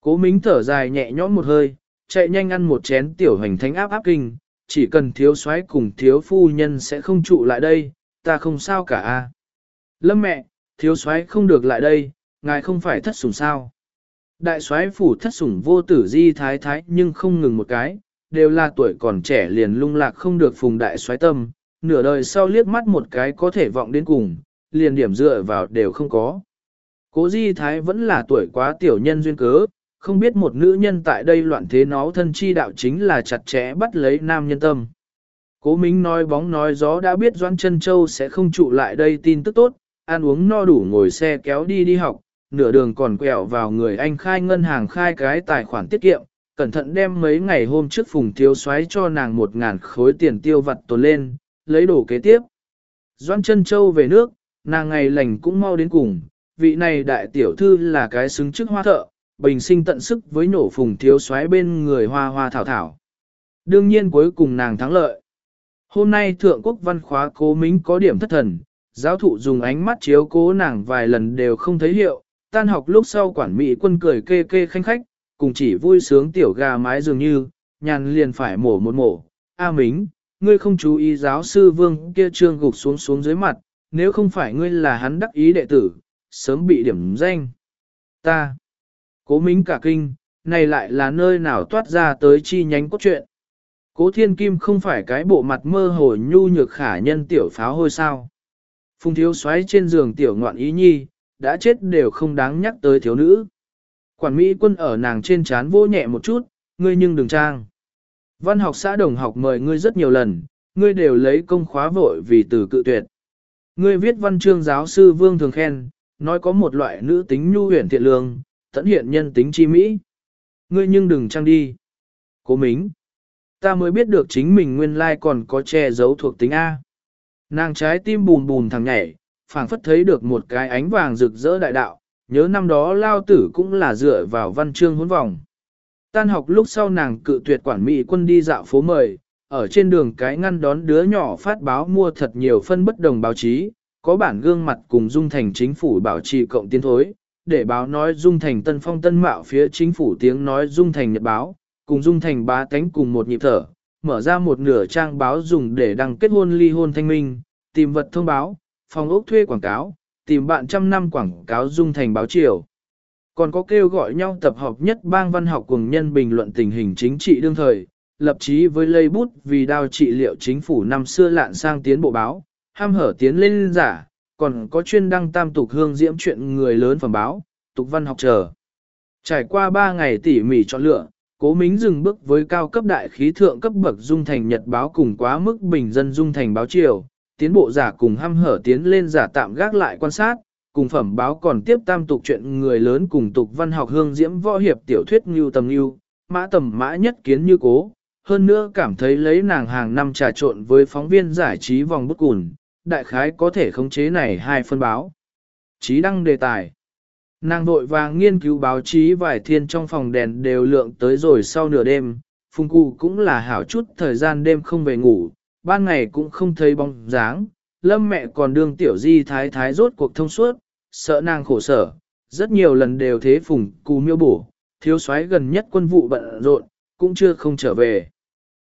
Cố mính thở dài nhẹ nhõm một hơi, chạy nhanh ăn một chén tiểu hành thánh áp áp kinh, chỉ cần thiếu soái cùng thiếu phu nhân sẽ không trụ lại đây, ta không sao cả a. Lâm mẹ, thiếu soái không được lại đây, ngài không phải thất sủng sao. Đại soái phủ thất sủng vô tử di thái thái nhưng không ngừng một cái, đều là tuổi còn trẻ liền lung lạc không được phùng đại soái tâm, nửa đời sau liếc mắt một cái có thể vọng đến cùng, liền điểm dựa vào đều không có. Cố di thái vẫn là tuổi quá tiểu nhân duyên cớ, không biết một nữ nhân tại đây loạn thế nó thân chi đạo chính là chặt chẽ bắt lấy nam nhân tâm. Cố Mính nói bóng nói gió đã biết Doan Trân Châu sẽ không trụ lại đây tin tức tốt, ăn uống no đủ ngồi xe kéo đi đi học, nửa đường còn quẹo vào người anh khai ngân hàng khai cái tài khoản tiết kiệm, cẩn thận đem mấy ngày hôm trước phùng thiếu xoáy cho nàng một ngàn khối tiền tiêu vặt tồn lên, lấy đồ kế tiếp. Doan Trân Châu về nước, nàng ngày lành cũng mau đến cùng, vị này đại tiểu thư là cái xứng chức hoa thợ, bình sinh tận sức với nổ phùng thiếu xoáy bên người hoa hoa thảo thảo. Đương nhiên cuối cùng nàng thắng lợi. Hôm nay thượng quốc văn khóa cố mính có điểm thất thần, giáo thụ dùng ánh mắt chiếu cố nàng vài lần đều không thấy hiệu, tan học lúc sau quản mỹ quân cười kê kê khanh khách, cùng chỉ vui sướng tiểu gà mái dường như, nhàn liền phải mổ một mổ. A Mính, ngươi không chú ý giáo sư vương kia trương gục xuống xuống dưới mặt, nếu không phải ngươi là hắn đắc ý đệ tử, sớm bị điểm danh. Ta, cố mính cả kinh, này lại là nơi nào toát ra tới chi nhánh cốt truyện. Cố thiên kim không phải cái bộ mặt mơ hồ nhu nhược khả nhân tiểu pháo hôi sao. Phùng thiếu xoáy trên giường tiểu ngoạn ý nhi, đã chết đều không đáng nhắc tới thiếu nữ. Quản Mỹ quân ở nàng trên chán vô nhẹ một chút, ngươi nhưng đừng trang. Văn học xã đồng học mời ngươi rất nhiều lần, ngươi đều lấy công khóa vội vì từ cự tuyệt. Ngươi viết văn chương giáo sư Vương thường khen, nói có một loại nữ tính nhu huyền thiện lương, tận hiện nhân tính chi mỹ. Ngươi nhưng đừng trang đi. Cố Mính, ta mới biết được chính mình nguyên lai còn có che giấu thuộc tính A. Nàng trái tim bùn bùn thằng nhảy, phảng phất thấy được một cái ánh vàng rực rỡ đại đạo, nhớ năm đó lao tử cũng là dựa vào văn chương hỗn vòng. Tan học lúc sau nàng cự tuyệt quản mỹ quân đi dạo phố mời, ở trên đường cái ngăn đón đứa nhỏ phát báo mua thật nhiều phân bất đồng báo chí, có bản gương mặt cùng dung thành chính phủ bảo trì cộng tiến thối, để báo nói dung thành tân phong tân mạo phía chính phủ tiếng nói dung thành nhật báo, cùng dung thành bá tánh cùng một nhịp thở, mở ra một nửa trang báo dùng để đăng kết hôn ly hôn thanh minh, tìm vật thông báo, phòng ốc thuê quảng cáo, tìm bạn trăm năm quảng cáo dung thành báo triều. Còn có kêu gọi nhau tập hợp nhất bang văn học cùng nhân bình luận tình hình chính trị đương thời, lập chí với lây bút vì đao trị liệu chính phủ năm xưa lạn sang tiến bộ báo, ham hở tiến lên giả, còn có chuyên đăng tam tục hương diễm chuyện người lớn phẩm báo, tục văn học chờ. Trải qua 3 ngày tỉ mỉ chọn lựa, cố mính dừng bước với cao cấp đại khí thượng cấp bậc dung thành nhật báo cùng quá mức bình dân dung thành báo triều, tiến bộ giả cùng ham hở tiến lên giả tạm gác lại quan sát, cùng phẩm báo còn tiếp tam tục chuyện người lớn cùng tục văn học hương diễm võ hiệp tiểu thuyết như tầm như, mã tầm mã nhất kiến như cố, hơn nữa cảm thấy lấy nàng hàng năm trà trộn với phóng viên giải trí vòng bút cùn, đại khái có thể khống chế này hai phân báo. Chí đăng đề tài. Nàng vội vàng nghiên cứu báo chí vài thiên trong phòng đèn đều lượng tới rồi sau nửa đêm, phùng cụ cũng là hảo chút thời gian đêm không về ngủ, ban ngày cũng không thấy bóng dáng, lâm mẹ còn đương tiểu di thái thái rốt cuộc thông suốt, sợ nàng khổ sở, rất nhiều lần đều thế phùng cụ miêu bổ, thiếu soái gần nhất quân vụ bận rộn, cũng chưa không trở về.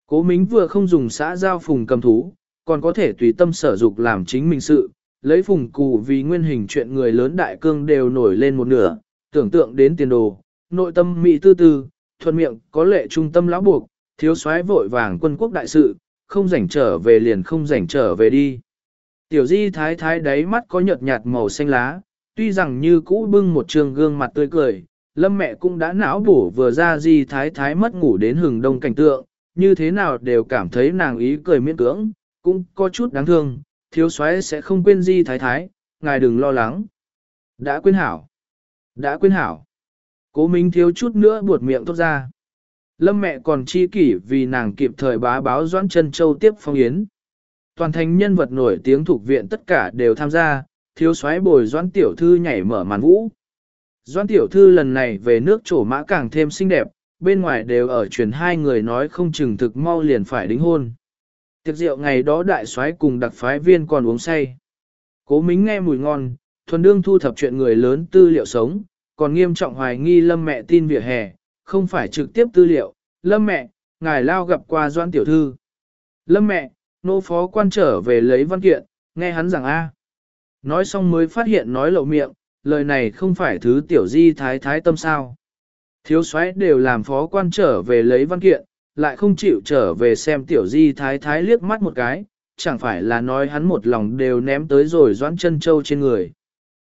Cố Mính vừa không dùng xã giao phùng cầm thú, còn có thể tùy tâm sở dục làm chính mình sự, lấy phùng cù vì nguyên hình chuyện người lớn đại cương đều nổi lên một nửa, tưởng tượng đến tiền đồ, nội tâm mỹ tư tư, thuận miệng có lệ trung tâm lão buộc, thiếu soái vội vàng quân quốc đại sự, không rảnh trở về liền không rảnh trở về đi. Tiểu di thái thái đáy mắt có nhợt nhạt màu xanh lá, tuy rằng như cũ bưng một trường gương mặt tươi cười, lâm mẹ cũng đã não bổ vừa ra di thái thái mất ngủ đến hừng đông cảnh tượng, như thế nào đều cảm thấy nàng ý cười miễn cưỡng, cũng có chút đáng thương, thiếu soái sẽ không quên di thái thái, ngài đừng lo lắng. Đã quên hảo. Đã quên hảo. Cố Minh thiếu chút nữa buột miệng tốt ra. Lâm mẹ còn chi kỷ vì nàng kịp thời bá báo Doãn chân Châu tiếp phong yến. Toàn thành nhân vật nổi tiếng thuộc viện tất cả đều tham gia, thiếu soái bồi Doãn tiểu thư nhảy mở màn vũ. Doãn tiểu thư lần này về nước trổ mã càng thêm xinh đẹp, bên ngoài đều ở truyền hai người nói không chừng thực mau liền phải đính hôn. Tiệc rượu ngày đó đại soái cùng đặc phái viên còn uống say. Cố Mính nghe mùi ngon, thuần đương thu thập chuyện người lớn tư liệu sống, còn nghiêm trọng hoài nghi lâm mẹ tin vỉa hè, không phải trực tiếp tư liệu, lâm mẹ, ngài lao gặp qua doan tiểu thư. Lâm mẹ, nô phó quan trở về lấy văn kiện, nghe hắn rằng a. Nói xong mới phát hiện nói lậu miệng, lời này không phải thứ tiểu di thái thái tâm sao. Thiếu soái đều làm phó quan trở về lấy văn kiện, lại không chịu trở về xem tiểu di thái thái liếc mắt một cái, chẳng phải là nói hắn một lòng đều ném tới rồi doãn chân châu trên người.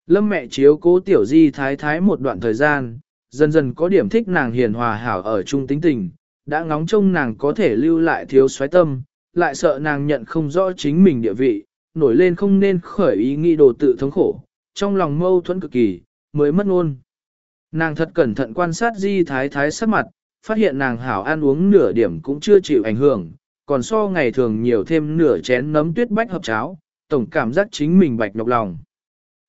Lâm mẹ chiếu cố tiểu di thái thái một đoạn thời gian, dần dần có điểm thích nàng hiền hòa hảo ở chung tính tình, đã ngóng trông nàng có thể lưu lại thiếu xoáy tâm, lại sợ nàng nhận không rõ chính mình địa vị, nổi lên không nên khởi ý nghĩ đồ tự thống khổ, trong lòng mâu thuẫn cực kỳ, mới mất ngôn. Nàng thật cẩn thận quan sát di thái thái sắc mặt, phát hiện nàng hảo ăn uống nửa điểm cũng chưa chịu ảnh hưởng, còn so ngày thường nhiều thêm nửa chén nấm tuyết bách hợp cháo, tổng cảm giác chính mình bạch nhọc lòng.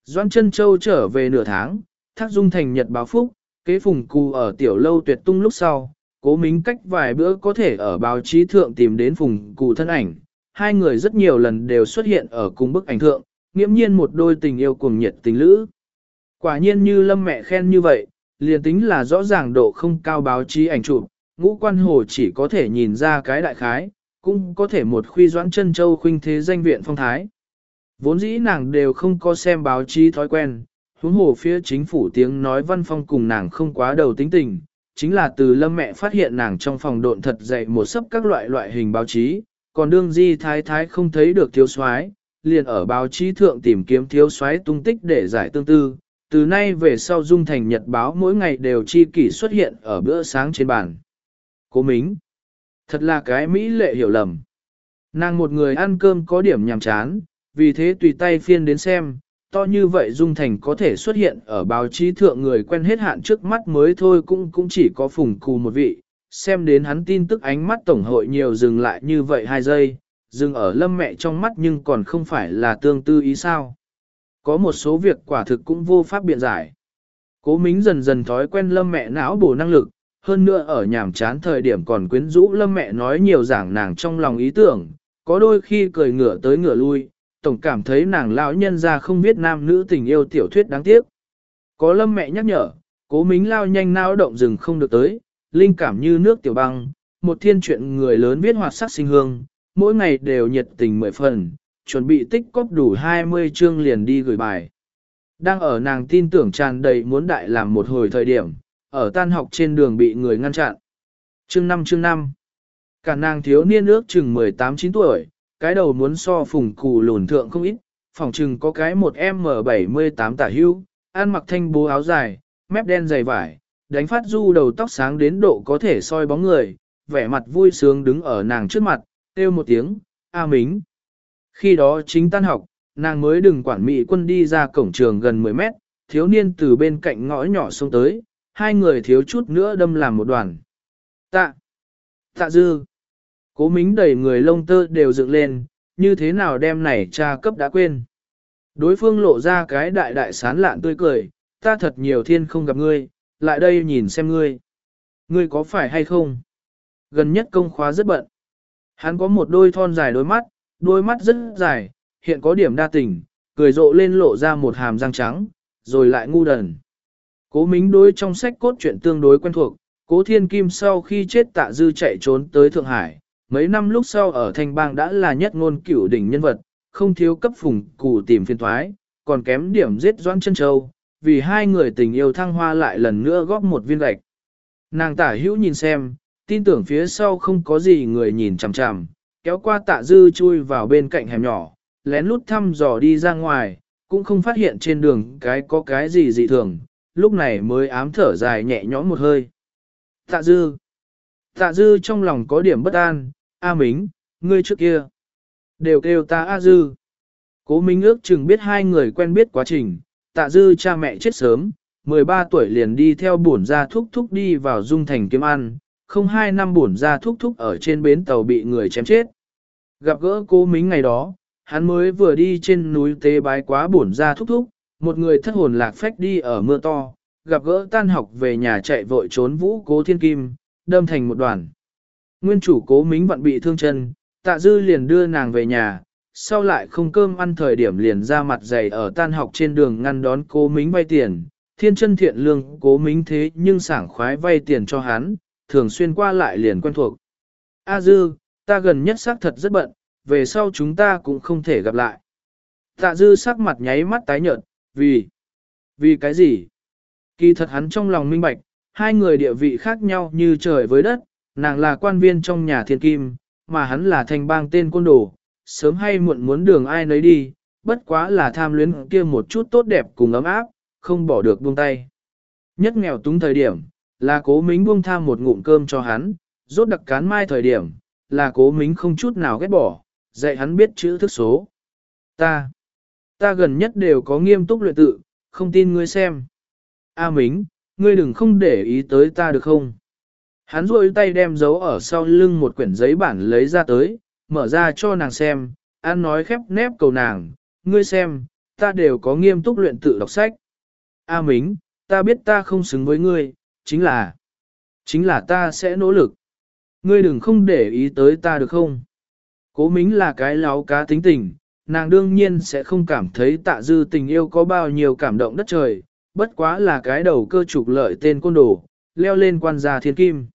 Doan chân châu trở về nửa tháng, thác dung thành nhật báo phúc, kế phùng cù ở tiểu lâu tuyệt tung lúc sau, cố mính cách vài bữa có thể ở báo chí thượng tìm đến phùng cù thân ảnh, hai người rất nhiều lần đều xuất hiện ở cùng bức ảnh thượng, nghiễm nhiên một đôi tình yêu cuồng nhiệt tình lữ. Quả nhiên như lâm mẹ khen như vậy, liền tính là rõ ràng độ không cao báo chí ảnh chụp, ngũ quan hồ chỉ có thể nhìn ra cái đại khái, cũng có thể một khuy doãn chân châu khuynh thế danh viện phong thái. Vốn dĩ nàng đều không có xem báo chí thói quen, huống hồ phía chính phủ tiếng nói văn phong cùng nàng không quá đầu tính tình, chính là từ lâm mẹ phát hiện nàng trong phòng độn thật dậy một sấp các loại loại hình báo chí, còn đương di thái thái không thấy được thiếu soái liền ở báo chí thượng tìm kiếm thiếu soái tung tích để giải tương tư. Từ nay về sau Dung Thành Nhật báo mỗi ngày đều chi kỷ xuất hiện ở bữa sáng trên bàn. Cố Mính. Thật là cái Mỹ lệ hiểu lầm. Nàng một người ăn cơm có điểm nhàm chán, vì thế tùy tay phiên đến xem, to như vậy Dung Thành có thể xuất hiện ở báo chí thượng người quen hết hạn trước mắt mới thôi cũng cũng chỉ có phùng cù một vị, xem đến hắn tin tức ánh mắt tổng hội nhiều dừng lại như vậy hai giây, dừng ở lâm mẹ trong mắt nhưng còn không phải là tương tư ý sao. Có một số việc quả thực cũng vô pháp biện giải. Cố mính dần dần thói quen lâm mẹ não bổ năng lực, hơn nữa ở nhàm chán thời điểm còn quyến rũ lâm mẹ nói nhiều giảng nàng trong lòng ý tưởng, có đôi khi cười ngửa tới ngửa lui, tổng cảm thấy nàng lão nhân ra không biết nam nữ tình yêu tiểu thuyết đáng tiếc. Có lâm mẹ nhắc nhở, cố mính lao nhanh nao động rừng không được tới, linh cảm như nước tiểu băng, một thiên chuyện người lớn viết hoạt sắc sinh hương, mỗi ngày đều nhiệt tình mười phần, chuẩn bị tích cóp đủ 20 chương liền đi gửi bài. Đang ở nàng tin tưởng tràn đầy muốn đại làm một hồi thời điểm, ở tan học trên đường bị người ngăn chặn. Chương 5 chương 5 Cả nàng thiếu niên ước chừng 18-9 tuổi, cái đầu muốn so phùng cù lùn thượng không ít, phòng chừng có cái một M78 tả hưu, ăn mặc thanh bố áo dài, mép đen dày vải, đánh phát du đầu tóc sáng đến độ có thể soi bóng người, vẻ mặt vui sướng đứng ở nàng trước mặt, kêu một tiếng, A Mính. Khi đó chính tan học, nàng mới đừng quản mỹ quân đi ra cổng trường gần 10 mét, thiếu niên từ bên cạnh ngõ nhỏ xuống tới, hai người thiếu chút nữa đâm làm một đoàn. Tạ! Tạ dư! Cố mính đẩy người lông tơ đều dựng lên, như thế nào đem này cha cấp đã quên. Đối phương lộ ra cái đại đại sán lạn tươi cười, ta thật nhiều thiên không gặp ngươi, lại đây nhìn xem ngươi. Ngươi có phải hay không? Gần nhất công khóa rất bận. Hắn có một đôi thon dài đôi mắt, đôi mắt rất dài, hiện có điểm đa tình, cười rộ lên lộ ra một hàm răng trắng, rồi lại ngu đần. Cố Mính đối trong sách cốt truyện tương đối quen thuộc, Cố Thiên Kim sau khi chết tạ dư chạy trốn tới Thượng Hải, mấy năm lúc sau ở Thanh Bang đã là nhất ngôn cửu đỉnh nhân vật, không thiếu cấp phùng cụ tìm phiên thoái, còn kém điểm giết doãn chân châu, vì hai người tình yêu thăng hoa lại lần nữa góp một viên gạch. Nàng tả hữu nhìn xem, tin tưởng phía sau không có gì người nhìn chằm chằm, kéo qua tạ dư chui vào bên cạnh hẻm nhỏ, lén lút thăm dò đi ra ngoài, cũng không phát hiện trên đường cái có cái gì dị thường, lúc này mới ám thở dài nhẹ nhõm một hơi. Tạ dư. Tạ dư trong lòng có điểm bất an, A Mính, ngươi trước kia. Đều kêu ta A dư. Cố Minh ước chừng biết hai người quen biết quá trình, tạ dư cha mẹ chết sớm, 13 tuổi liền đi theo bổn ra thúc thúc đi vào dung thành kiếm ăn, không hai năm bổn ra thúc thúc ở trên bến tàu bị người chém chết. Gặp gỡ cố Mính ngày đó, hắn mới vừa đi trên núi tế bái quá bổn ra thúc thúc, một người thất hồn lạc phách đi ở mưa to, gặp gỡ tan học về nhà chạy vội trốn vũ cố thiên kim, đâm thành một đoàn. Nguyên chủ cố mính vẫn bị thương chân, tạ dư liền đưa nàng về nhà, sau lại không cơm ăn thời điểm liền ra mặt dày ở tan học trên đường ngăn đón cố mính vay tiền, thiên chân thiện lương cố mính thế nhưng sảng khoái vay tiền cho hắn, thường xuyên qua lại liền quen thuộc. A dư, ta gần nhất xác thật rất bận, về sau chúng ta cũng không thể gặp lại. Tạ dư sắc mặt nháy mắt tái nhợt, vì, vì cái gì? Kỳ thật hắn trong lòng minh bạch, hai người địa vị khác nhau như trời với đất, nàng là quan viên trong nhà thiên kim, mà hắn là thành bang tên côn đồ, sớm hay muộn muốn đường ai nấy đi, bất quá là tham luyến kia một chút tốt đẹp cùng ấm áp, không bỏ được buông tay. Nhất nghèo túng thời điểm, là cố mính buông tham một ngụm cơm cho hắn, rốt đặc cán mai thời điểm, là cố mính không chút nào ghét bỏ, dạy hắn biết chữ thức số. Ta, ta gần nhất đều có nghiêm túc luyện tự, không tin ngươi xem. A Mính, ngươi đừng không để ý tới ta được không? Hắn rôi tay đem giấu ở sau lưng một quyển giấy bản lấy ra tới, mở ra cho nàng xem, an nói khép nép cầu nàng, ngươi xem, ta đều có nghiêm túc luyện tự đọc sách. A Mính, ta biết ta không xứng với ngươi, chính là, chính là ta sẽ nỗ lực. Ngươi đừng không để ý tới ta được không? Cố Mính là cái láo cá tính tình, nàng đương nhiên sẽ không cảm thấy tạ dư tình yêu có bao nhiêu cảm động đất trời, bất quá là cái đầu cơ trục lợi tên côn đồ, leo lên quan gia thiên kim.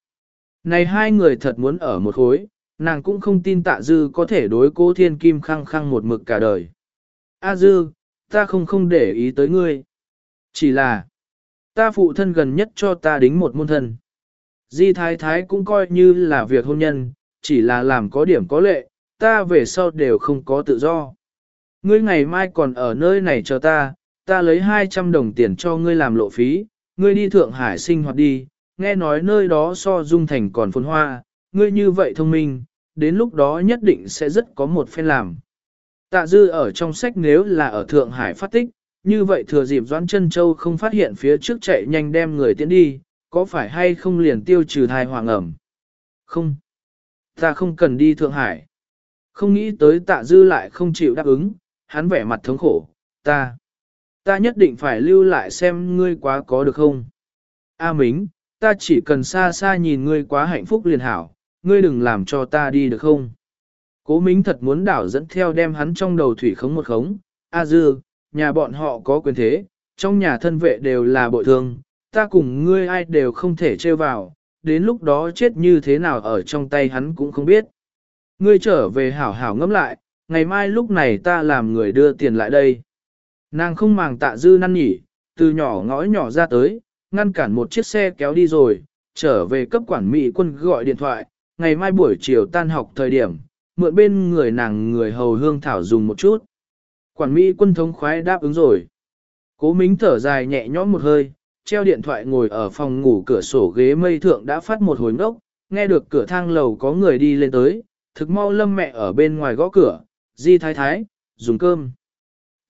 Này hai người thật muốn ở một khối, nàng cũng không tin tạ dư có thể đối cố thiên kim khăng khăng một mực cả đời. A dư, ta không không để ý tới ngươi. Chỉ là, ta phụ thân gần nhất cho ta đính một môn thân. Di thái thái cũng coi như là việc hôn nhân, chỉ là làm có điểm có lệ, ta về sau đều không có tự do. Ngươi ngày mai còn ở nơi này chờ ta, ta lấy 200 đồng tiền cho ngươi làm lộ phí, ngươi đi Thượng Hải sinh hoạt đi, nghe nói nơi đó so dung thành còn phồn hoa, ngươi như vậy thông minh, đến lúc đó nhất định sẽ rất có một phen làm. Tạ dư ở trong sách nếu là ở Thượng Hải phát tích, như vậy thừa dịp Doãn chân Châu không phát hiện phía trước chạy nhanh đem người tiến đi, có phải hay không liền tiêu trừ thai hoàng ẩm? Không. Ta không cần đi Thượng Hải. Không nghĩ tới tạ dư lại không chịu đáp ứng, hắn vẻ mặt thống khổ, ta. Ta nhất định phải lưu lại xem ngươi quá có được không? A Mính, ta chỉ cần xa xa nhìn ngươi quá hạnh phúc liền hảo, ngươi đừng làm cho ta đi được không? Cố Mính thật muốn đảo dẫn theo đem hắn trong đầu thủy khống một khống. A Dư, nhà bọn họ có quyền thế, trong nhà thân vệ đều là bội thương, ta cùng ngươi ai đều không thể trêu vào, đến lúc đó chết như thế nào ở trong tay hắn cũng không biết. Ngươi trở về hảo hảo ngẫm lại, ngày mai lúc này ta làm người đưa tiền lại đây. Nàng không màng tạ dư năn nhỉ, từ nhỏ ngõ nhỏ ra tới, ngăn cản một chiếc xe kéo đi rồi, trở về cấp quản mỹ quân gọi điện thoại, ngày mai buổi chiều tan học thời điểm, mượn bên người nàng người hầu hương thảo dùng một chút. Quản mỹ quân thống khoái đáp ứng rồi. Cố mính thở dài nhẹ nhõm một hơi, treo điện thoại ngồi ở phòng ngủ cửa sổ ghế mây thượng đã phát một hồi ngốc, nghe được cửa thang lầu có người đi lên tới, thực mau lâm mẹ ở bên ngoài gõ cửa, di thái thái, dùng cơm.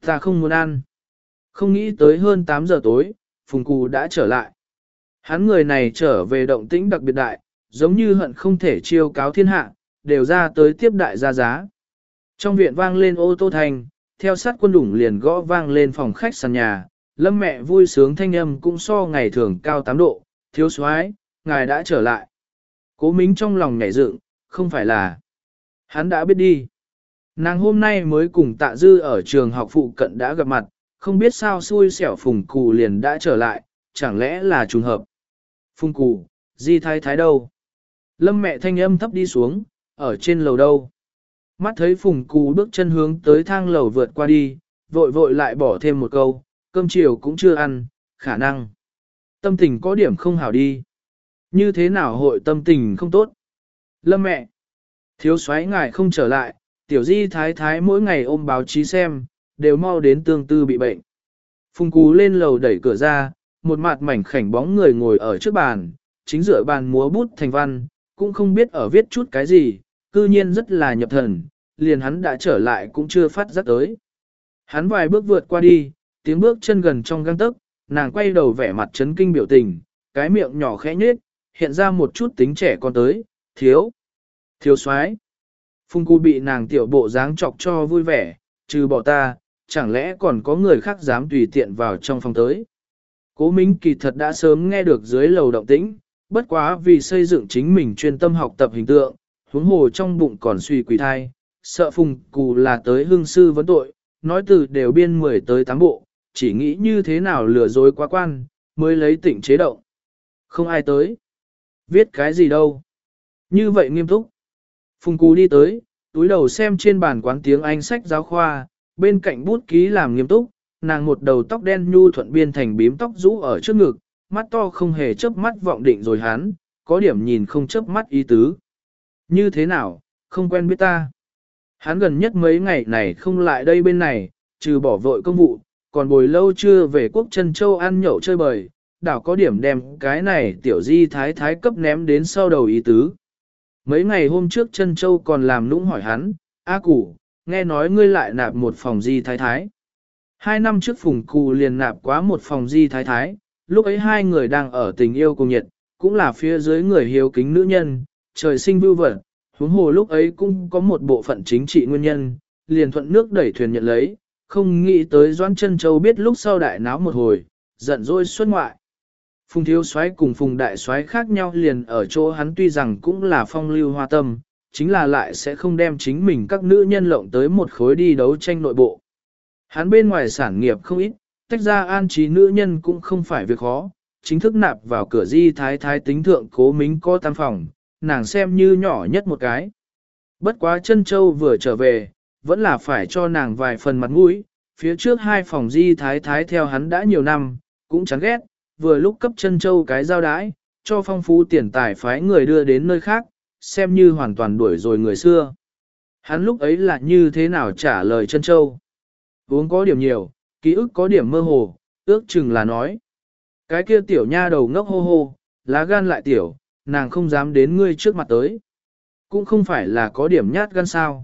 Ta không muốn ăn. Không nghĩ tới hơn 8 giờ tối, Phùng Cù đã trở lại. Hắn người này trở về động tĩnh đặc biệt đại, giống như hận không thể chiêu cáo thiên hạ, đều ra tới tiếp đại gia giá. Trong viện vang lên ô tô thành, theo sát quân đủng liền gõ vang lên phòng khách sàn nhà, lâm mẹ vui sướng thanh âm cũng so ngày thường cao 8 độ, thiếu soái ngài đã trở lại. Cố mính trong lòng nhảy dựng, không phải là hắn đã biết đi. Nàng hôm nay mới cùng tạ dư ở trường học phụ cận đã gặp mặt, không biết sao xui xẻo phùng cù liền đã trở lại, chẳng lẽ là trùng hợp. Phùng cù, di thái thái đâu? Lâm mẹ thanh âm thấp đi xuống, ở trên lầu đâu? Mắt thấy phùng cù bước chân hướng tới thang lầu vượt qua đi, vội vội lại bỏ thêm một câu, cơm chiều cũng chưa ăn, khả năng. Tâm tình có điểm không hảo đi. Như thế nào hội tâm tình không tốt? Lâm mẹ. Thiếu soái ngài không trở lại, tiểu di thái thái mỗi ngày ôm báo chí xem, đều mau đến tương tư bị bệnh. Phùng cú lên lầu đẩy cửa ra, một mặt mảnh khảnh bóng người ngồi ở trước bàn, chính dựa bàn múa bút thành văn, cũng không biết ở viết chút cái gì, cư nhiên rất là nhập thần, liền hắn đã trở lại cũng chưa phát giác tới. Hắn vài bước vượt qua đi, tiếng bước chân gần trong găng tấc, nàng quay đầu vẻ mặt chấn kinh biểu tình, cái miệng nhỏ khẽ nhếch, hiện ra một chút tính trẻ con tới, thiếu, thiếu soái. Phùng Cú bị nàng tiểu bộ dáng chọc cho vui vẻ, trừ bỏ ta, chẳng lẽ còn có người khác dám tùy tiện vào trong phòng tới. Cố Minh kỳ thật đã sớm nghe được dưới lầu động tĩnh, bất quá vì xây dựng chính mình chuyên tâm học tập hình tượng, huống hồ trong bụng còn suy quỷ thai, sợ Phùng Cù là tới hương sư vấn tội, nói từ đều biên 10 tới 8 bộ, chỉ nghĩ như thế nào lừa dối quá quan, mới lấy tỉnh chế động. Không ai tới. Viết cái gì đâu. Như vậy nghiêm túc. Phùng Cú đi tới, túi đầu xem trên bàn quán tiếng Anh sách giáo khoa, bên cạnh bút ký làm nghiêm túc, nàng một đầu tóc đen nhu thuận biên thành bím tóc rũ ở trước ngực, mắt to không hề chớp mắt vọng định rồi hắn, có điểm nhìn không chớp mắt ý tứ. Như thế nào, không quen biết ta. Hắn gần nhất mấy ngày này không lại đây bên này, trừ bỏ vội công vụ, còn bồi lâu chưa về quốc chân châu ăn nhậu chơi bời, đảo có điểm đem cái này tiểu di thái thái cấp ném đến sau đầu ý tứ. Mấy ngày hôm trước chân châu còn làm lũng hỏi hắn, A củ, nghe nói ngươi lại nạp một phòng di thái thái. Hai năm trước phùng cù liền nạp quá một phòng di thái thái, lúc ấy hai người đang ở tình yêu cùng nhiệt, cũng là phía dưới người hiếu kính nữ nhân, trời sinh vưu vật, huống hồ lúc ấy cũng có một bộ phận chính trị nguyên nhân, liền thuận nước đẩy thuyền nhận lấy, không nghĩ tới Doan chân Châu biết lúc sau đại náo một hồi, giận dỗi xuất ngoại. Phùng thiếu soái cùng phùng đại soái khác nhau liền ở chỗ hắn tuy rằng cũng là phong lưu hoa tâm, chính là lại sẽ không đem chính mình các nữ nhân lộng tới một khối đi đấu tranh nội bộ. Hắn bên ngoài sản nghiệp không ít, tách ra an trí nữ nhân cũng không phải việc khó, chính thức nạp vào cửa di thái thái tính thượng cố mính có tam phòng, nàng xem như nhỏ nhất một cái. Bất quá chân châu vừa trở về, vẫn là phải cho nàng vài phần mặt mũi, phía trước hai phòng di thái thái theo hắn đã nhiều năm, cũng chán ghét, vừa lúc cấp chân châu cái giao đái, cho phong phú tiền tài phái người đưa đến nơi khác, xem như hoàn toàn đuổi rồi người xưa. Hắn lúc ấy là như thế nào trả lời chân châu? Uống có điểm nhiều, ký ức có điểm mơ hồ, ước chừng là nói. Cái kia tiểu nha đầu ngốc hô hô, lá gan lại tiểu, nàng không dám đến ngươi trước mặt tới. Cũng không phải là có điểm nhát gan sao.